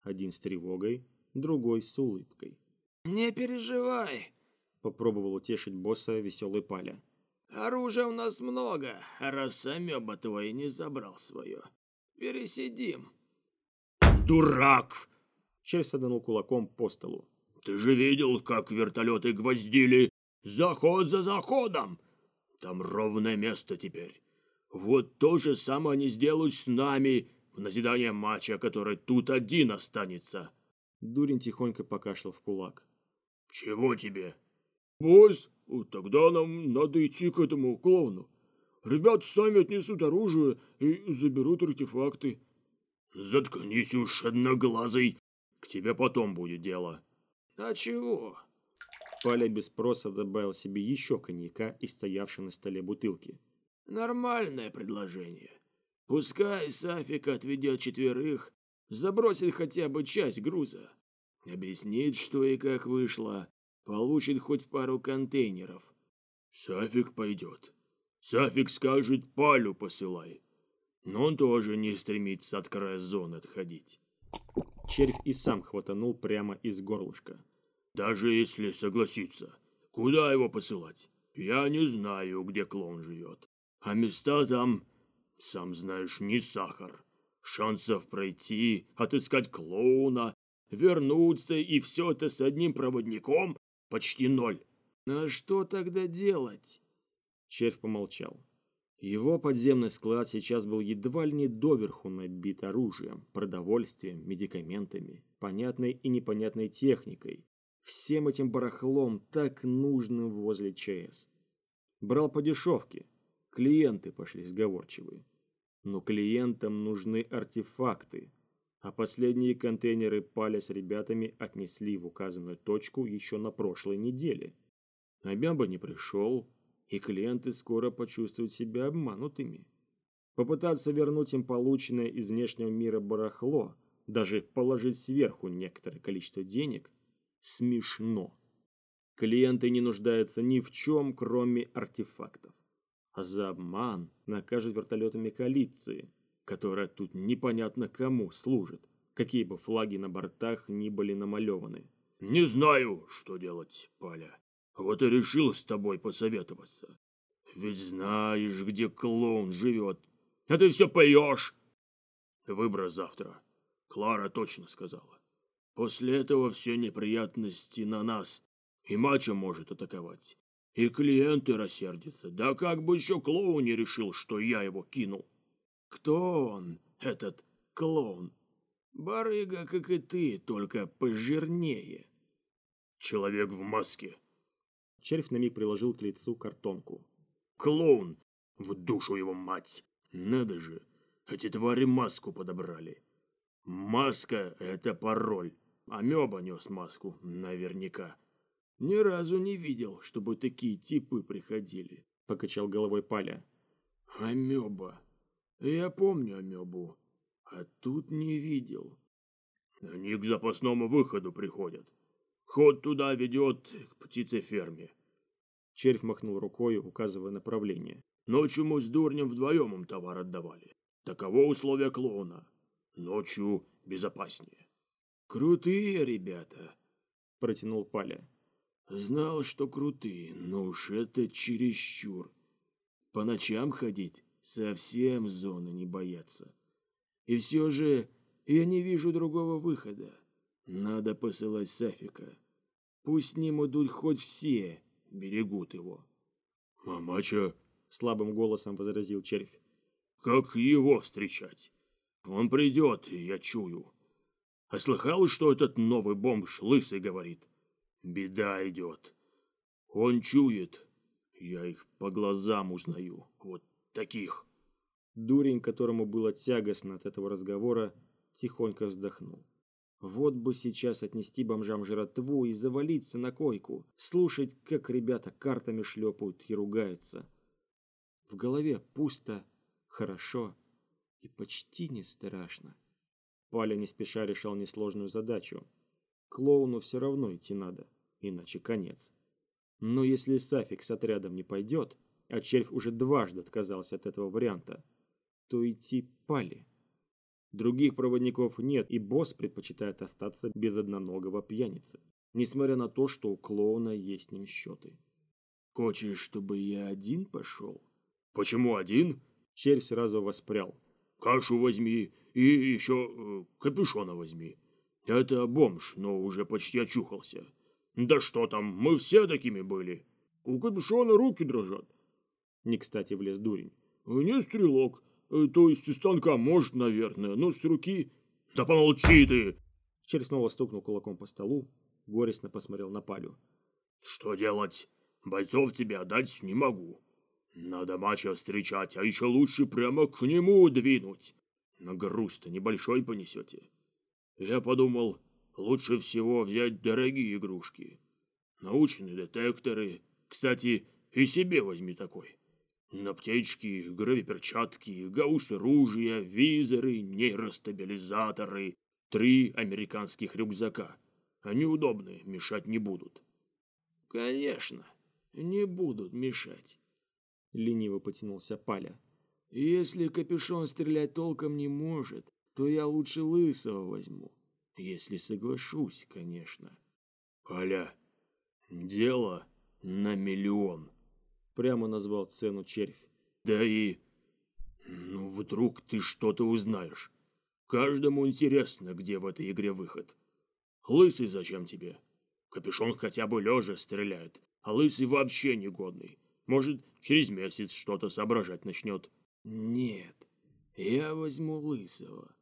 Один с тревогой, другой с улыбкой. «Не переживай», — попробовал утешить босса веселый Паля. «Оружия у нас много, раз амеба твой не забрал свое. Пересидим». «Дурак!» Червь саданул кулаком по столу. «Ты же видел, как вертолеты гвоздили? Заход за заходом! Там ровное место теперь. Вот то же самое они сделают с нами в назидание матча, который тут один останется. Дурин тихонько покашлял в кулак. Чего тебе? Босс, тогда нам надо идти к этому клоуну. Ребята сами отнесут оружие и заберут артефакты. Заткнись уж, одноглазый. К тебе потом будет дело. А чего? Паля без спроса добавил себе еще коньяка из стоявшей на столе бутылки. Нормальное предложение. Пускай Сафик отведет четверых, забросит хотя бы часть груза. Объяснит, что и как вышло, получит хоть пару контейнеров. Сафик пойдет. Сафик скажет, Палю посылай. Но он тоже не стремится от края зоны отходить. Червь и сам хватанул прямо из горлышка. Даже если согласится, куда его посылать? Я не знаю, где клон живет. А места там, сам знаешь, не сахар. Шансов пройти, отыскать клоуна, вернуться и все это с одним проводником почти ноль. А что тогда делать? Червь помолчал. Его подземный склад сейчас был едва ли не доверху набит оружием, продовольствием, медикаментами, понятной и непонятной техникой. Всем этим барахлом, так нужным возле ЧС. Брал по дешевке, Клиенты пошли сговорчивые. Но клиентам нужны артефакты, а последние контейнеры Паля с ребятами отнесли в указанную точку еще на прошлой неделе. Обяба не пришел, и клиенты скоро почувствуют себя обманутыми. Попытаться вернуть им полученное из внешнего мира барахло, даже положить сверху некоторое количество денег, смешно. Клиенты не нуждаются ни в чем, кроме артефактов за обман накажет вертолетами коалиции, которая тут непонятно кому служит, какие бы флаги на бортах ни были намалеваны. «Не знаю, что делать, Паля. Вот и решил с тобой посоветоваться. Ведь знаешь, где клоун живет. А ты все поешь!» «Выбор завтра», — Клара точно сказала. «После этого все неприятности на нас, и Мачо может атаковать. И клиенты рассердятся. Да как бы еще клоун не решил, что я его кинул. Кто он, этот клоун? Барыга, как и ты, только пожирнее. Человек в маске. Червь на миг приложил к лицу картонку. Клоун! В душу его мать! Надо же! Эти твари маску подобрали. Маска — это пароль. Амеба нес маску, наверняка. Ни разу не видел, чтобы такие типы приходили. Покачал головой Паля. Амеба. Я помню амебу. А тут не видел. Они к запасному выходу приходят. Ход туда ведет к птицеферме. Червь махнул рукой, указывая направление. Ночью мы с дурнем вдвоем им товар отдавали. Таково условие клоуна. Ночью безопаснее. Крутые ребята, протянул Паля. Знал, что крутые, но уж это чересчур. По ночам ходить совсем зоны не боятся. И все же я не вижу другого выхода. Надо посылать Сафика. Пусть с ним идут хоть все, берегут его. «Мамача», — слабым голосом возразил червь, — «как его встречать? Он придет, я чую. А слыхал, что этот новый бомж лысый говорит? Беда идет. Он чует. Я их по глазам узнаю. Вот таких». Дурень, которому было тягостно от этого разговора, тихонько вздохнул. Вот бы сейчас отнести бомжам жратву и завалиться на койку, слушать, как ребята картами шлепают и ругаются. В голове пусто, хорошо и почти не страшно. Паля не спеша решал несложную задачу. Клоуну все равно идти надо, иначе конец. Но если Сафик с отрядом не пойдет, а червь уже дважды отказался от этого варианта, то идти Пали. Других проводников нет, и босс предпочитает остаться без одноногого пьяницы, несмотря на то, что у клоуна есть с ним счеты. «Хочешь, чтобы я один пошел?» «Почему один?» Червь сразу воспрял. «Кашу возьми и еще э, капюшона возьми. Это бомж, но уже почти очухался. Да что там, мы все такими были. У капюшона руки дрожат». Не кстати влез дурень. «Не стрелок, Э, то есть из станка может, наверное, но с руки... Да помолчи ты! Черь снова стукнул кулаком по столу, горестно посмотрел на Палю. Что делать? Бойцов тебе отдать не могу. Надо мача встречать, а еще лучше прямо к нему двинуть. На груз-то небольшой понесете. Я подумал, лучше всего взять дорогие игрушки. Научные детекторы. Кстати, и себе возьми такой. Аптечки, гравиперчатки, гаусс-ружья, визоры, нейростабилизаторы, три американских рюкзака. Они удобные, мешать не будут. Конечно, не будут мешать. Лениво потянулся Паля. Если капюшон стрелять толком не может, то я лучше лысого возьму. Если соглашусь, конечно. Паля, дело на миллион. Прямо назвал цену червь. Да и... Ну, вдруг ты что-то узнаешь. Каждому интересно, где в этой игре выход. Лысый зачем тебе? Капюшон хотя бы лежа стреляет, а лысый вообще негодный. Может, через месяц что-то соображать начнет. Нет, я возьму лысого.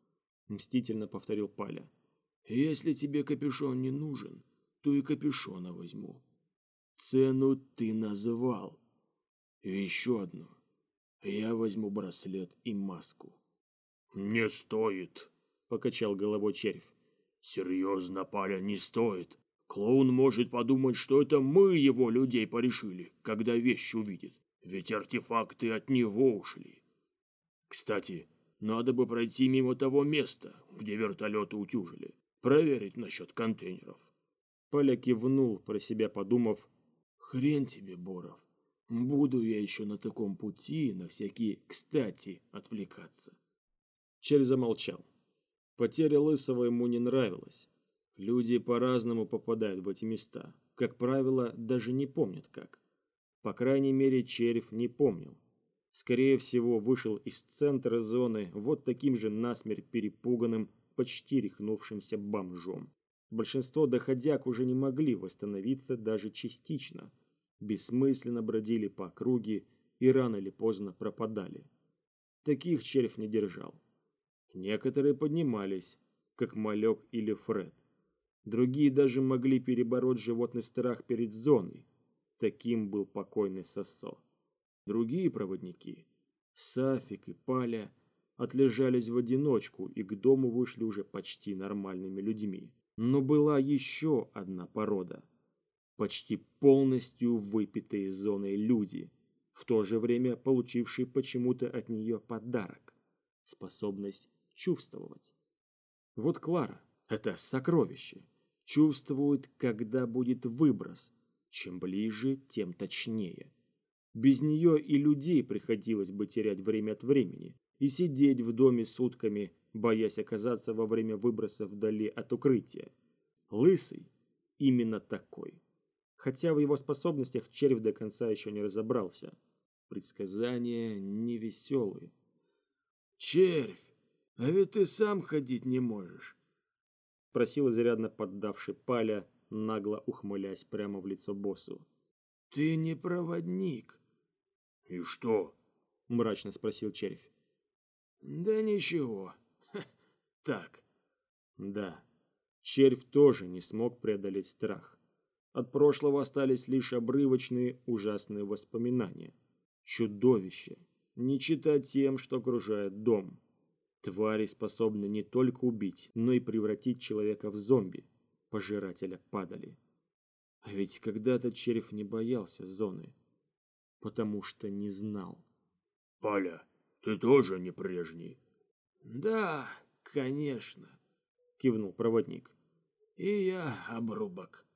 Мстительно повторил Паля. Если тебе капюшон не нужен, то и капюшона возьму. Цену ты называл. И еще одно. Я возьму браслет и маску. Не стоит, покачал головой червь. Серьезно, Паля, не стоит. Клоун может подумать, что это мы его людей порешили, когда вещь увидит. Ведь артефакты от него ушли. Кстати, надо бы пройти мимо того места, где вертолеты утюжили. Проверить насчет контейнеров. Поля кивнул, про себя подумав. Хрен тебе, Боров. Буду я еще на таком пути на всякие «кстати» отвлекаться. Чель замолчал. Потеря Лысого ему не нравилась. Люди по-разному попадают в эти места. Как правило, даже не помнят как. По крайней мере, Черев не помнил. Скорее всего, вышел из центра зоны вот таким же насмерть перепуганным, почти рехнувшимся бомжом. Большинство доходяг уже не могли восстановиться даже частично – бессмысленно бродили по округе и рано или поздно пропадали. Таких червь не держал. Некоторые поднимались, как Малек или Фред. Другие даже могли перебороть животный страх перед зоной. Таким был покойный Сосо. Другие проводники, Сафик и Паля, отлежались в одиночку и к дому вышли уже почти нормальными людьми. Но была еще одна порода. Почти полностью выпитые зоной люди, в то же время получившие почему-то от нее подарок – способность чувствовать. Вот Клара – это сокровище. Чувствует, когда будет выброс. Чем ближе, тем точнее. Без нее и людей приходилось бы терять время от времени и сидеть в доме сутками, боясь оказаться во время выброса вдали от укрытия. Лысый именно такой. Хотя в его способностях червь до конца еще не разобрался. Предсказания невеселые. «Червь, а ведь ты сам ходить не можешь!» Просил изрядно поддавший Паля, нагло ухмыляясь прямо в лицо боссу. «Ты не проводник!» «И что?» – мрачно спросил червь. «Да ничего. так». Да, червь тоже не смог преодолеть страх. От прошлого остались лишь обрывочные ужасные воспоминания. Чудовище. Не читать тем, что окружает дом. Твари способны не только убить, но и превратить человека в зомби. Пожирателя падали. А ведь когда-то червь не боялся зоны. Потому что не знал. «Паля, ты тоже не прежний?» «Да, конечно», — кивнул проводник. «И я обрубок».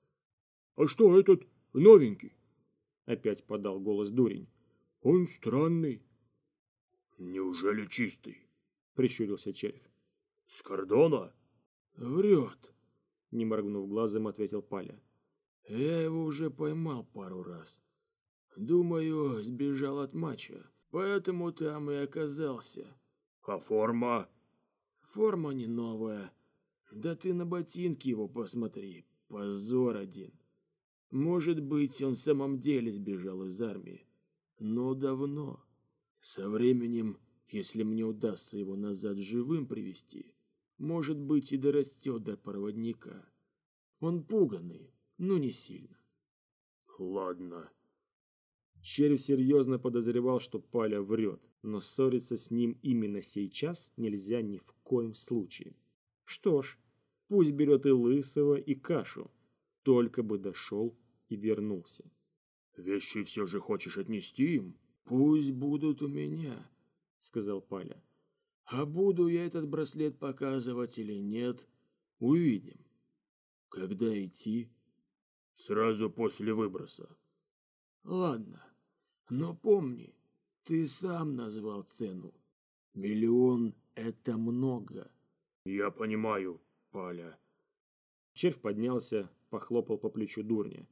«А что этот новенький?» — опять подал голос дурень. «Он странный». «Неужели чистый?» — прищурился червь. «С кордона?» «Врет», — не моргнув глазом, ответил Паля. «Я его уже поймал пару раз. Думаю, сбежал от матча. Поэтому там и оказался. А форма? Форма не новая. Да ты на ботинки его посмотри. Позор один. Может быть, он в самом деле сбежал из армии. Но давно. Со временем, если мне удастся его назад живым привести, может быть и дорастет до проводника. Он пуганный, но не сильно. Ладно, Червь серьезно подозревал, что Паля врет, но ссориться с ним именно сейчас нельзя ни в коем случае. Что ж, пусть берет и лысого, и кашу, только бы дошел и вернулся. «Вещи все же хочешь отнести им?» «Пусть будут у меня», — сказал Паля. «А буду я этот браслет показывать или нет, увидим. Когда идти?» «Сразу после выброса». «Ладно, но помни, ты сам назвал цену. Миллион — это много. Я понимаю, Паля. Червь поднялся, похлопал по плечу дурня.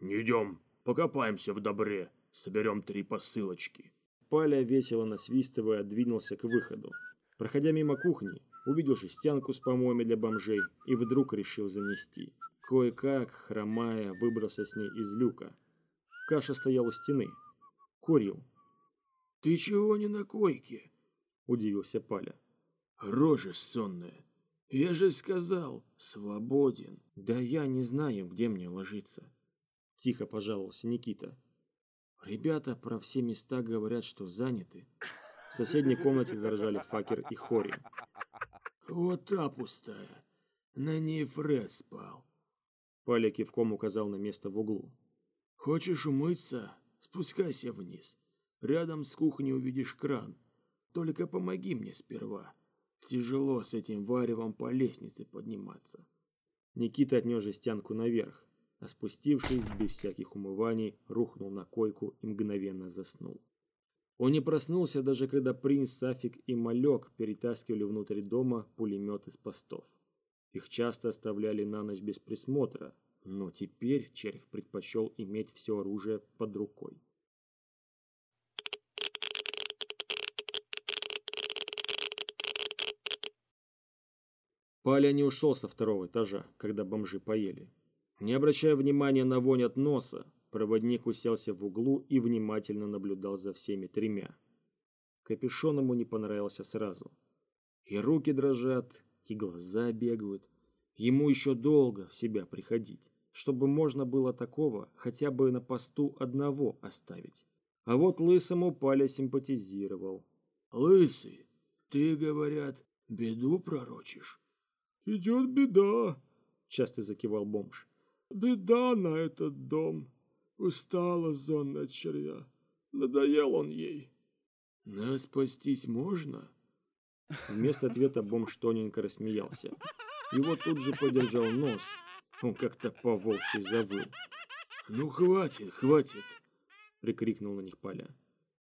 Не идем, покопаемся в добре, соберем три посылочки. Паля, весело насвистывая, двинулся к выходу. Проходя мимо кухни, увидел жестянку с помоями для бомжей и вдруг решил занести. Кое-как, хромая, выбрался с ней из люка. Каша стояла у стены, курил. «Ты чего не на койке?» – удивился Паля. «Рожа сонная. Я же сказал, свободен». «Да я не знаю, где мне ложиться», – тихо пожаловался Никита. «Ребята про все места говорят, что заняты». В соседней комнате заржали Факер и Хори. «Вот та пустая. На ней Фред спал». Паля кивком указал на место в углу. «Хочешь умыться? Спускайся вниз. Рядом с кухней увидишь кран. Только помоги мне сперва. Тяжело с этим варевом по лестнице подниматься. Никита отнес жестянку наверх, а спустившись без всяких умываний, рухнул на койку и мгновенно заснул. Он не проснулся, даже когда принц, Сафик и Малек перетаскивали внутрь дома пулемет из постов. Их часто оставляли на ночь без присмотра, но теперь червь предпочел иметь все оружие под рукой. Паля не ушел со второго этажа, когда бомжи поели. Не обращая внимания на вонь от носа, проводник уселся в углу и внимательно наблюдал за всеми тремя. Капюшон ему не понравился сразу. И руки дрожат, и глаза бегают, Ему еще долго в себя приходить, чтобы можно было такого хотя бы на посту одного оставить. А вот Лысому Паля симпатизировал. Лысый, ты, говорят, беду пророчишь? Идет беда, часто закивал бомж. Беда на этот дом. Устала зона от червя. Надоел он ей. Нас спастись можно? Вместо ответа бомж тоненько рассмеялся. Его тут же подержал нос. Он как-то по-волчьи завыл. «Ну, хватит, хватит!» — прикрикнул на них Поля.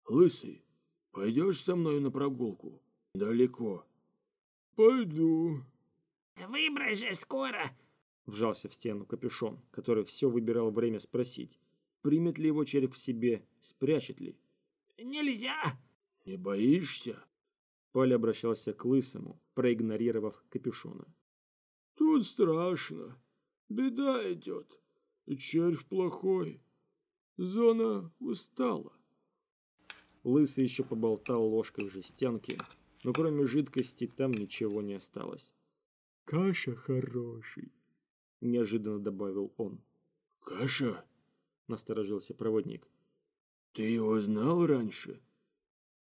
«Лысый, пойдешь со мной на прогулку? Далеко». «Пойду». «Выбрось же скоро!» — вжался в стену капюшон, который все выбирал время спросить, примет ли его череп к себе, спрячет ли. «Нельзя!» «Не боишься?» Паля обращался к Лысому, проигнорировав капюшона. Тут страшно. Беда идет. Червь плохой. Зона устала. Лысый еще поболтал ложкой в жестянке, но кроме жидкости там ничего не осталось. «Каша хороший», — неожиданно добавил он. «Каша?» — насторожился проводник. «Ты его знал раньше?»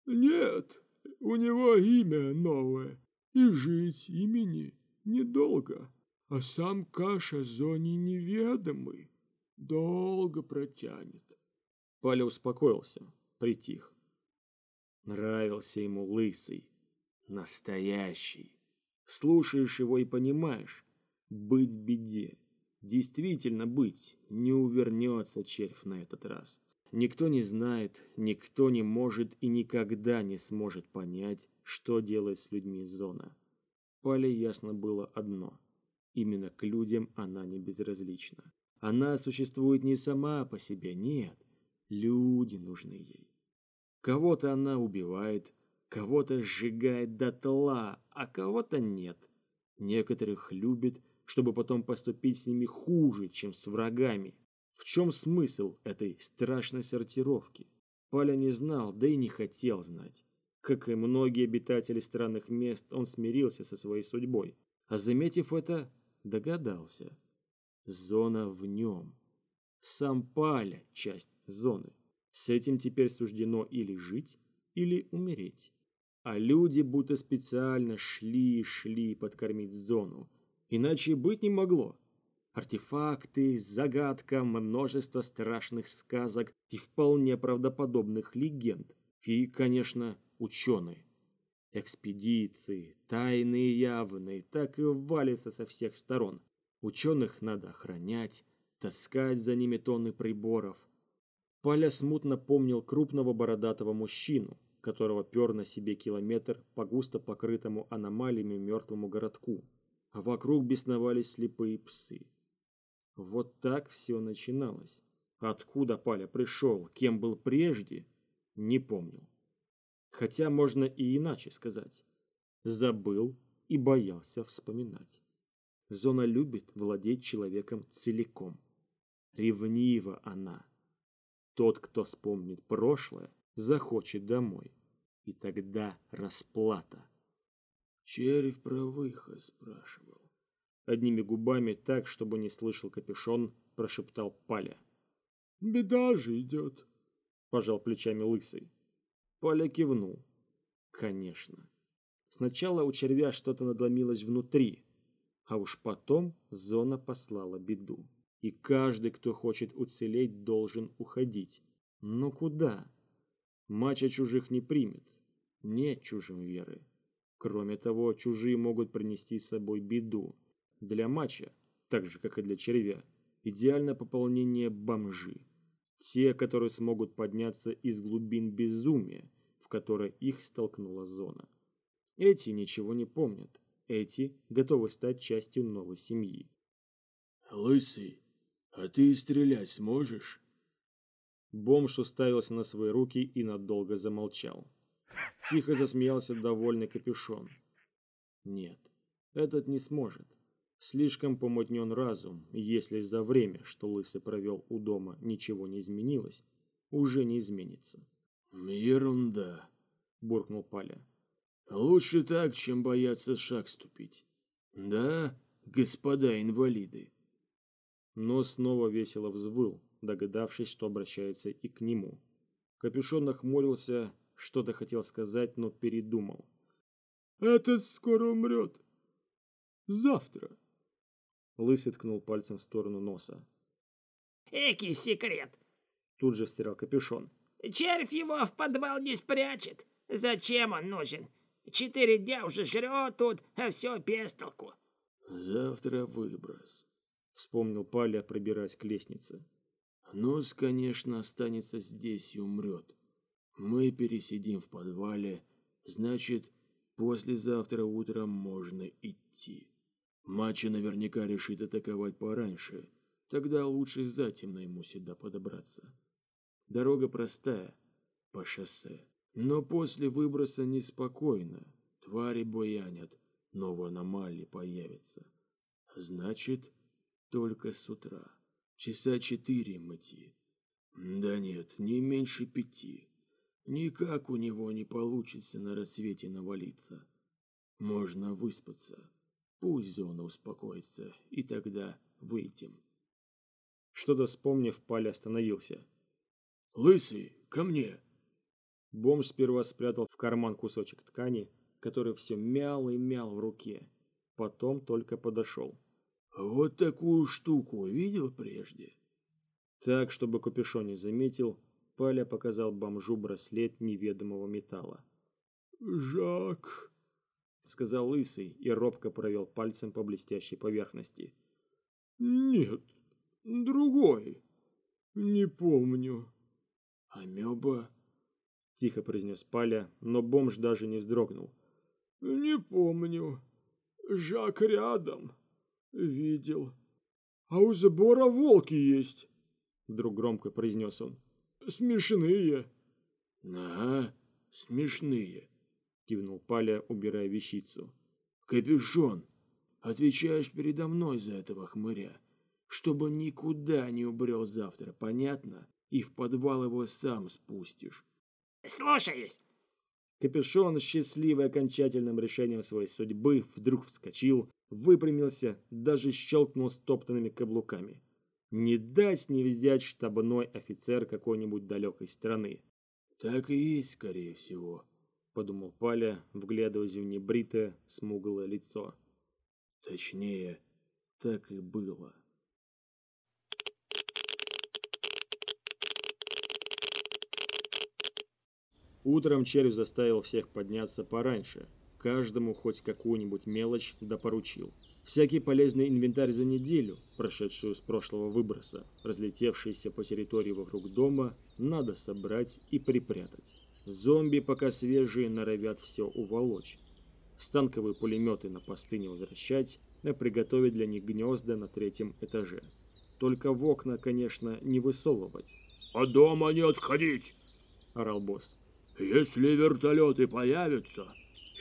«Нет, у него имя новое, и жить имени недолго, а сам Каша зоне неведомый, долго протянет. Паля успокоился, притих. Нравился ему лысый, настоящий. Слушаешь его и понимаешь, быть беде. Действительно быть, не увернется червь на этот раз. Никто не знает, никто не может и никогда не сможет понять, что делает с людьми зона. Пале ясно было одно. Именно к людям она не безразлична. Она существует не сама по себе, нет. Люди нужны ей. Кого-то она убивает, кого-то сжигает дотла, а кого-то нет. Некоторых любит, чтобы потом поступить с ними хуже, чем с врагами. В чем смысл этой страшной сортировки? Паля не знал, да и не хотел знать. Как и многие обитатели странных мест, он смирился со своей судьбой, а заметив это, догадался. Зона в нем. Сам Паля – часть зоны. С этим теперь суждено или жить, или умереть. А люди будто специально шли и шли подкормить зону. Иначе быть не могло. Артефакты, загадка, множество страшных сказок и вполне правдоподобных легенд. И, конечно, ученые. Экспедиции, тайные явные, так и валятся со всех сторон. Ученых надо охранять, таскать за ними тонны приборов. Паля смутно помнил крупного бородатого мужчину, которого пер на себе километр по густо покрытому аномалиями мертвому городку, а вокруг бесновались слепые псы. Вот так все начиналось. Откуда Паля пришел, кем был прежде, не помнил. Хотя можно и иначе сказать. Забыл и боялся вспоминать. Зона любит владеть человеком целиком. Ревнива она. Тот, кто вспомнит прошлое, захочет домой. И тогда расплата. Червь про выход спрашивал. Одними губами, так, чтобы не слышал капюшон, прошептал Паля. «Беда же идет», — пожал плечами лысый. Поля кивнул. Конечно. Сначала у червя что-то надломилось внутри, а уж потом зона послала беду. И каждый, кто хочет уцелеть, должен уходить. Но куда? Мача чужих не примет. Нет чужим веры. Кроме того, чужие могут принести с собой беду. Для мача, так же, как и для червя, идеальное пополнение бомжи. Те, которые смогут подняться из глубин безумия, в которое их столкнула зона. Эти ничего не помнят. Эти готовы стать частью новой семьи. «Лысый, а ты стрелять сможешь?» Бомж уставился на свои руки и надолго замолчал. Тихо засмеялся довольный капюшон. «Нет, этот не сможет. Слишком помутнен разум, если за время, что Лысый провел у дома, ничего не изменилось, уже не изменится. «Ерунда», — буркнул Паля. «Лучше так, чем бояться шаг ступить. Да, господа инвалиды. Но снова весело взвыл, догадавшись, что обращается и к нему. Капюшон нахмурился, что-то хотел сказать, но передумал. Этот скоро умрет. Завтра. Лысый ткнул пальцем в сторону носа. Экий секрет. Тут же встрял капюшон. Червь его в подвал не спрячет. Зачем он нужен? Четыре дня уже жрет тут, а все без. Завтра выброс. Вспомнил Паля, пробираясь к лестнице. Нос, конечно, останется здесь и умрет. Мы пересидим в подвале, значит, послезавтра утром можно идти. Мачо наверняка решит атаковать пораньше, тогда лучше затемно ему сюда подобраться. Дорога простая, по шоссе. Но после выброса неспокойно. Твари буянят, новые аномалии появятся. Значит, только с утра. Часа четыре мыти. Да нет, не меньше пяти. Никак у него не получится на рассвете навалиться. Можно выспаться. Пусть зона успокоится, и тогда выйдем. Что-то вспомнив, Паля остановился. «Лысый, ко мне!» Бомж сперва спрятал в карман кусочек ткани, который все мял и мял в руке. Потом только подошел. «Вот такую штуку видел прежде?» Так, чтобы капюшон не заметил, Паля показал бомжу браслет неведомого металла. «Жак», — сказал Лысый и робко провел пальцем по блестящей поверхности. «Нет, другой. Не помню». «Амеба?» — тихо произнес Паля, но бомж даже не вздрогнул. «Не помню. Жак рядом. Видел. А у забора волки есть», — вдруг громко произнес он. «Смешные». «Ага, смешные», — кивнул Паля, убирая вещицу. «Капюшон, отвечаешь передо мной за этого хмыря, чтобы никуда не убрел завтра, понятно?» И в подвал его сам спустишь. Слушаюсь. Капюшон, счастливый окончательным решением своей судьбы, вдруг вскочил, выпрямился, даже щелкнул стоптанными каблуками. Не дать не взять штабной офицер какой-нибудь далекой страны. «Так и есть, скорее всего», — подумал Паля, вглядываясь в небритое, смуглое лицо. Точнее, так и было. Утром червь заставил всех подняться пораньше. Каждому хоть какую-нибудь мелочь да поручил. Всякий полезный инвентарь за неделю, прошедшую с прошлого выброса, разлетевшийся по территории вокруг дома, надо собрать и припрятать. Зомби, пока свежие, норовят все уволочь. Станковые пулеметы на посты не возвращать, а приготовить для них гнезда на третьем этаже. Только в окна, конечно, не высовывать. «А дома не отходить!» – орал босс. Если вертолеты появятся,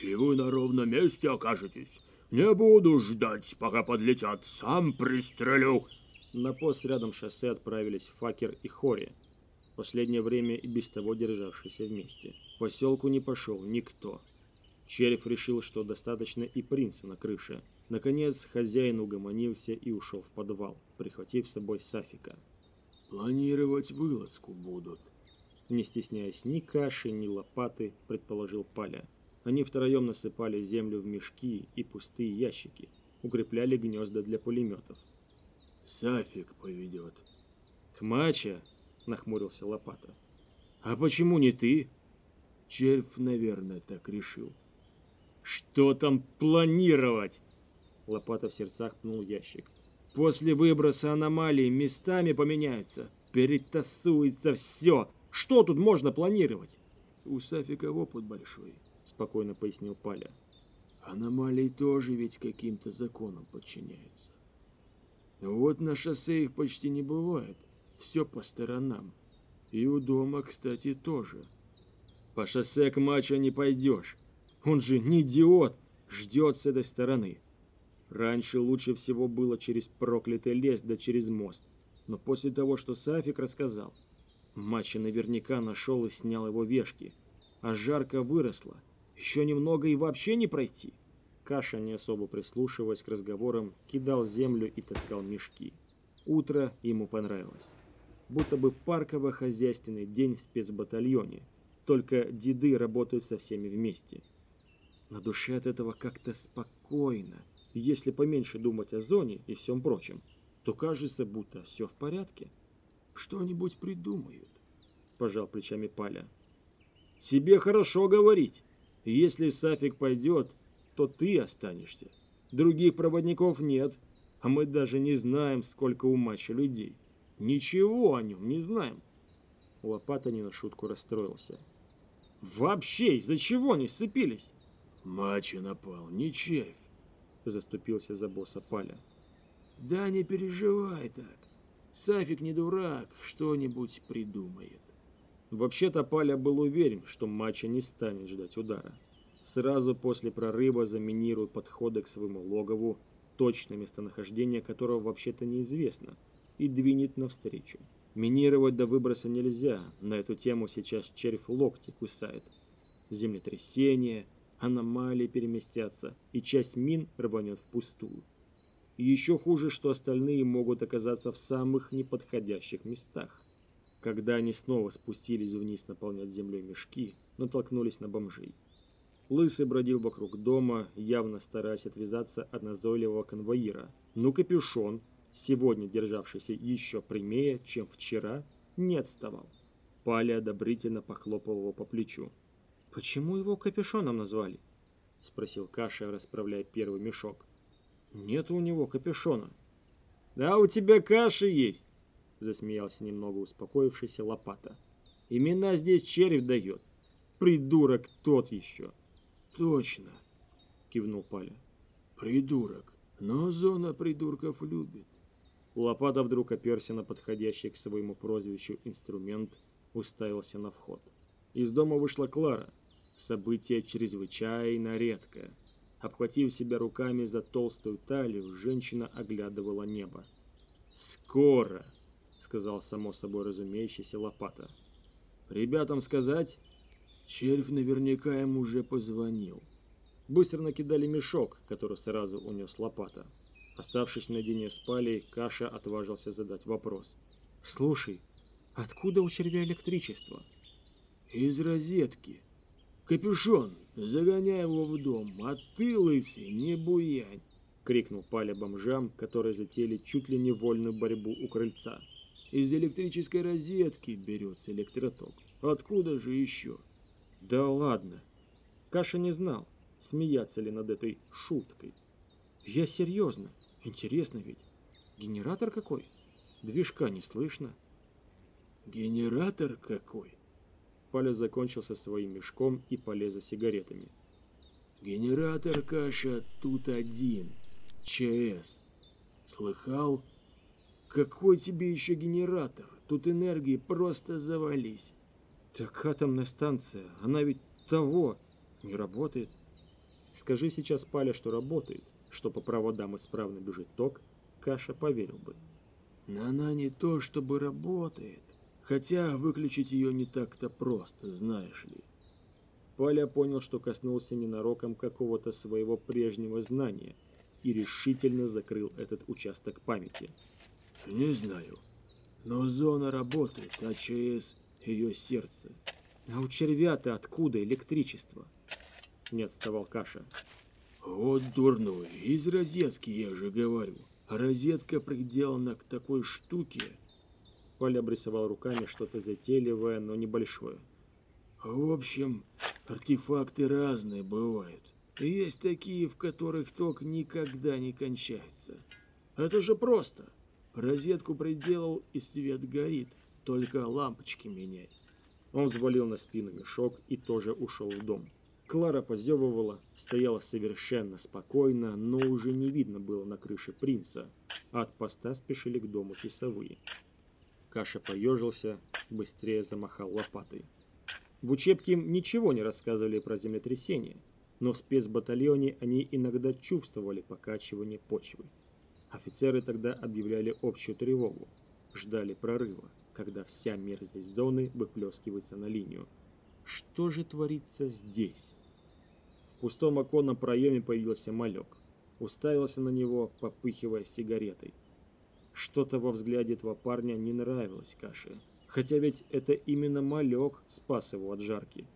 и вы на ровном месте окажетесь, не буду ждать, пока подлетят, сам пристрелю. На пост рядом шоссе отправились Факер и Хори, последнее время и без того державшиеся вместе. В поселку не пошел никто. Череп решил, что достаточно и принца на крыше. Наконец, хозяин угомонился и ушел в подвал, прихватив с собой Сафика. «Планировать вылазку будут», не стесняясь ни каши, ни лопаты, предположил Паля. Они втроем насыпали землю в мешки и пустые ящики, укрепляли гнезда для пулеметов. «Сафик поведет». «Хмача?» – нахмурился Лопата. «А почему не ты?» «Червь, наверное, так решил». «Что там планировать?» Лопата в сердцах пнул ящик. «После выброса аномалии местами поменяются, перетасуется все, что тут можно планировать? У Сафика опыт большой, спокойно пояснил Паля. Аномалии тоже ведь каким-то законам подчиняются. Вот на шоссе их почти не бывает. Все по сторонам. И у дома, кстати, тоже. По шоссе к мачо не пойдешь. Он же не идиот, ждет с этой стороны. Раньше лучше всего было через проклятый лес да через мост. Но после того, что Сафик рассказал, Мачо наверняка нашел и снял его вешки. А жарко выросло. Еще немного и вообще не пройти. Каша, не особо прислушиваясь к разговорам, кидал землю и таскал мешки. Утро ему понравилось. Будто бы парково-хозяйственный день в спецбатальоне, только деды работают со всеми вместе. На душе от этого как-то спокойно. Если поменьше думать о зоне и всем прочем, то кажется, будто все в порядке. Что-нибудь придумают, пожал плечами Паля. Тебе хорошо говорить. Если Сафик пойдет, то ты останешься. Других проводников нет, а мы даже не знаем, сколько у матча людей. Ничего о нем не знаем. Лопата не на шутку расстроился. Вообще, из-за чего они сцепились? Мачо напал, не червь, заступился за босса Паля. Да не переживай так. Сафик не дурак, что-нибудь придумает. Вообще-то Паля был уверен, что Мачо не станет ждать удара. Сразу после прорыва заминирует подходы к своему логову, точное местонахождение которого вообще-то неизвестно, и двинет навстречу. Минировать до выброса нельзя, на эту тему сейчас червь локти кусает. Землетрясение, аномалии переместятся, и часть мин рванет впустую. Еще хуже, что остальные могут оказаться в самых неподходящих местах. Когда они снова спустились вниз наполнять землей мешки, натолкнулись на бомжей. Лысый бродил вокруг дома, явно стараясь отвязаться от назойливого конвоира. Но капюшон, сегодня державшийся еще прямее, чем вчера, не отставал. Паля одобрительно похлопал его по плечу. «Почему его капюшоном назвали?» — спросил Каша, расправляя первый мешок. «Нет у него капюшона». «Да у тебя каша есть!» — засмеялся немного успокоившийся Лопата. «Имена здесь червь дает. Придурок тот еще!» «Точно!» — кивнул Паля. «Придурок. Но зона придурков любит». Лопата вдруг оперся на подходящий к своему прозвищу инструмент, уставился на вход. Из дома вышла Клара. Событие чрезвычайно редкое. Обхватив себя руками за толстую талию, женщина оглядывала небо. «Скоро!» — сказал само собой разумеющийся Лопата. «Ребятам сказать?» Червь наверняка ему уже позвонил. Быстро накидали мешок, который сразу унес лопата. Оставшись наедине с Палей, Каша отважился задать вопрос. «Слушай, откуда у червя электричество?» «Из розетки. Капюшон, загоняй его в дом, а ты, лысый, не буянь!» — крикнул Паля бомжам, которые затеяли чуть ли не вольную борьбу у крыльца. «Из электрической розетки берется электроток. Откуда же еще?» Да ладно. Каша не знал, смеяться ли над этой шуткой. Я серьезно. Интересно ведь. Генератор какой? Движка не слышно. Генератор какой? Паля закончил со своим мешком и полез за сигаретами. Генератор, Каша, тут один. ЧС. Слыхал? Какой тебе еще генератор? Тут энергии просто завались. Так атомная станция, она ведь того не работает. Скажи сейчас Паля, что работает, что по проводам исправно бежит ток, Каша поверил бы. Но она не то чтобы работает, хотя выключить ее не так-то просто, знаешь ли. Паля понял, что коснулся ненароком какого-то своего прежнего знания и решительно закрыл этот участок памяти. Не знаю, но зона работает, а ЧС ее сердце. А у червя-то откуда электричество? Не отставал Каша. Вот дурной, из розетки, я же говорю. розетка приделана к такой штуке. Коля обрисовал руками что-то затейливое, но небольшое. В общем, артефакты разные бывают. Есть такие, в которых ток никогда не кончается. Это же просто. Розетку приделал и свет горит. Только лампочки меняй. Он взвалил на спину мешок и тоже ушел в дом. Клара позевывала, стояла совершенно спокойно, но уже не видно было на крыше принца, от поста спешили к дому часовые. Каша поежился, быстрее замахал лопатой. В учебке им ничего не рассказывали про землетрясение, но в спецбатальоне они иногда чувствовали покачивание почвы. Офицеры тогда объявляли общую тревогу, ждали прорыва когда вся мерзость зоны выплескивается на линию. Что же творится здесь? В пустом оконном проеме появился малек. Уставился на него, попыхивая сигаретой. Что-то во взгляде этого парня не нравилось Каше. Хотя ведь это именно малек спас его от жарки.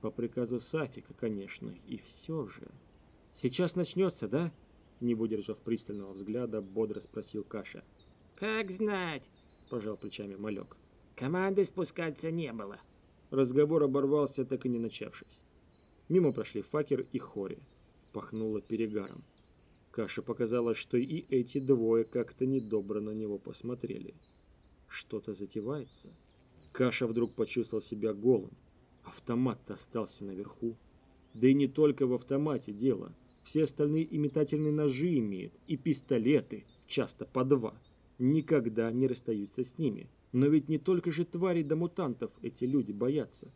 По приказу Сафика, конечно, и все же. «Сейчас начнется, да?» Не выдержав пристального взгляда, бодро спросил Каша. «Как знать», – пожал плечами малек. «Команды спускаться не было». Разговор оборвался, так и не начавшись. Мимо прошли Факер и Хори. Пахнуло перегаром. Каше показалось, что и эти двое как-то недобро на него посмотрели. Что-то затевается. Каша вдруг почувствовал себя голым. Автомат-то остался наверху. Да и не только в автомате дело. Все остальные имитательные ножи имеют, и пистолеты, часто по два. Никогда не расстаются с ними. Но ведь не только же тварей да мутантов эти люди боятся.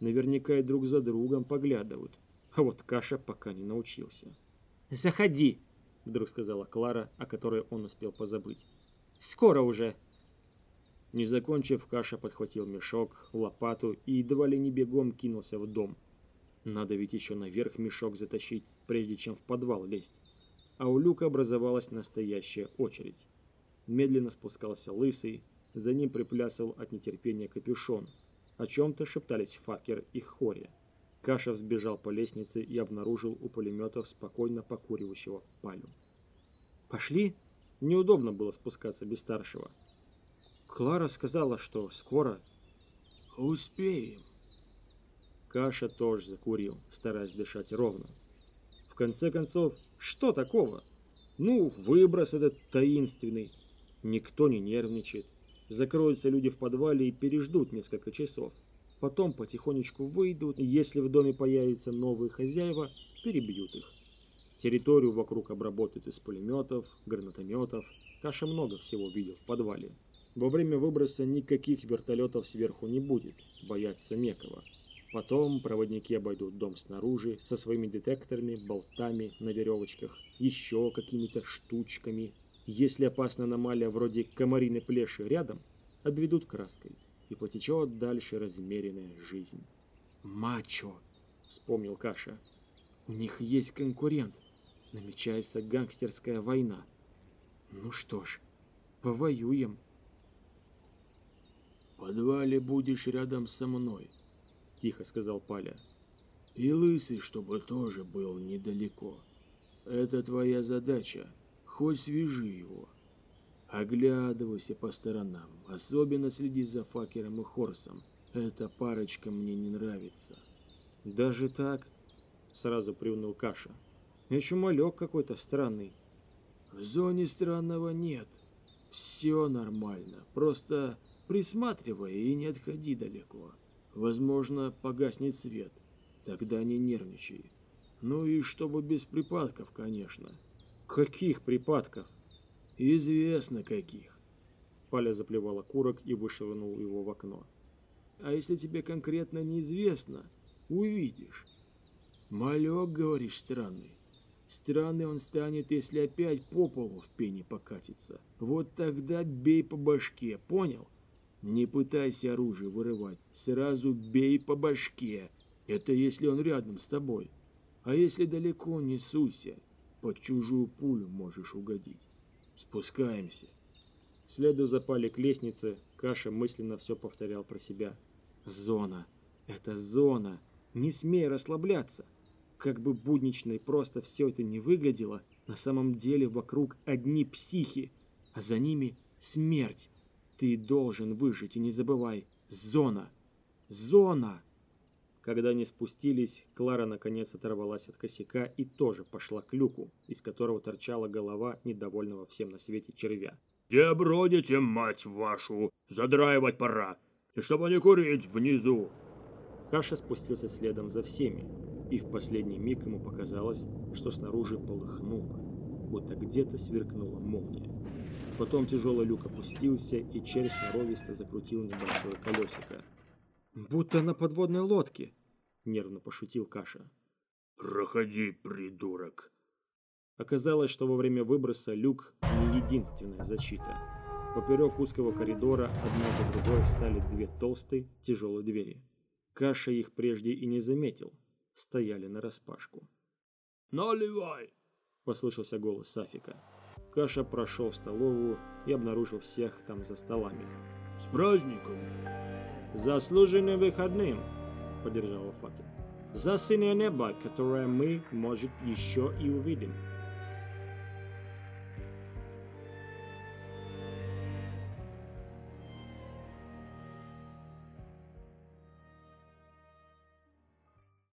Наверняка и друг за другом поглядывают. А вот Каша пока не научился. «Заходи!» — вдруг сказала Клара, о которой он успел позабыть. «Скоро уже!» Не закончив, Каша подхватил мешок, лопату и едва ли не бегом кинулся в дом. Надо ведь еще наверх мешок затащить, прежде чем в подвал лезть. А у люка образовалась настоящая очередь. Медленно спускался лысый, за ним приплясывал от нетерпения капюшон. О чем-то шептались Факер и Хори. Каша взбежал по лестнице и обнаружил у пулеметов спокойно покуривающего Палю. «Пошли?» Неудобно было спускаться без старшего. Клара сказала, что скоро. Успеем. Каша тоже закурил, стараясь дышать ровно. В конце концов, что такого? Ну, выброс этот таинственный. Никто не нервничает. Закроются люди в подвале и переждут несколько часов. Потом потихонечку выйдут, и если в доме появятся новые хозяева, перебьют их. Территорию вокруг обработают из пулеметов, гранатометов. Каша много всего видел в подвале. Во время выброса никаких вертолетов сверху не будет, бояться некого. Потом проводники обойдут дом снаружи со своими детекторами, болтами на веревочках, еще какими-то штучками. Если опасная аномалия вроде комариной плеши рядом, обведут краской, и потечет дальше размеренная жизнь. «Мачо!» — вспомнил Каша. «У них есть конкурент. Намечается гангстерская война. Ну что ж, повоюем» подвале будешь рядом со мной», — тихо сказал Паля. «И лысый, чтобы тоже был недалеко. Это твоя задача, хоть свяжи его. Оглядывайся по сторонам, особенно следи за Факером и Хорсом. Эта парочка мне не нравится». «Даже так?» — сразу приуныл Каша. «Еще малек какой-то странный». «В зоне странного нет. Все нормально. Просто Присматривай и не отходи далеко. Возможно, погаснет свет. Тогда не нервничай. Ну и чтобы без припадков, конечно. Каких припадков? Известно каких. Паля заплевала курок и вышвырнул его в окно. А если тебе конкретно неизвестно, увидишь. Малек, говоришь, странный. Странный он станет, если опять по полу в пене покатится. Вот тогда бей по башке, понял? Не пытайся оружие вырывать, сразу бей по башке. Это если он рядом с тобой. А если далеко, не суйся. Под чужую пулю можешь угодить. Спускаемся. Следуя за Пали к лестнице, Каша мысленно все повторял про себя. Зона. Это зона. Не смей расслабляться. Как бы буднично и просто все это не выглядело, на самом деле вокруг одни психи, а за ними смерть. Ты должен выжить, и не забывай. Зона! Зона! Когда они спустились, Клара наконец оторвалась от косяка и тоже пошла к люку, из которого торчала голова недовольного всем на свете червя. «Где бродите, мать вашу? Задраивать пора! И чтобы не курить внизу!» Каша спустился следом за всеми, и в последний миг ему показалось, что снаружи полыхнуло, будто где-то сверкнула молния. Потом тяжелый люк опустился, и червь сноровисто закрутил небольшое колесико. «Будто на подводной лодке!» — нервно пошутил Каша. «Проходи, придурок!» Оказалось, что во время выброса люк не единственная защита. Поперек узкого коридора одна за другой встали две толстые, тяжелые двери. Каша их прежде и не заметил. стояли нараспашку. «Наливай!» — послышался голос Сафика. Каша прошел в столовую и обнаружил всех там за столами. «С праздником!» «Заслуженным выходным!» — поддержал Факин. «За синее небо, которое мы, может, еще и увидим!»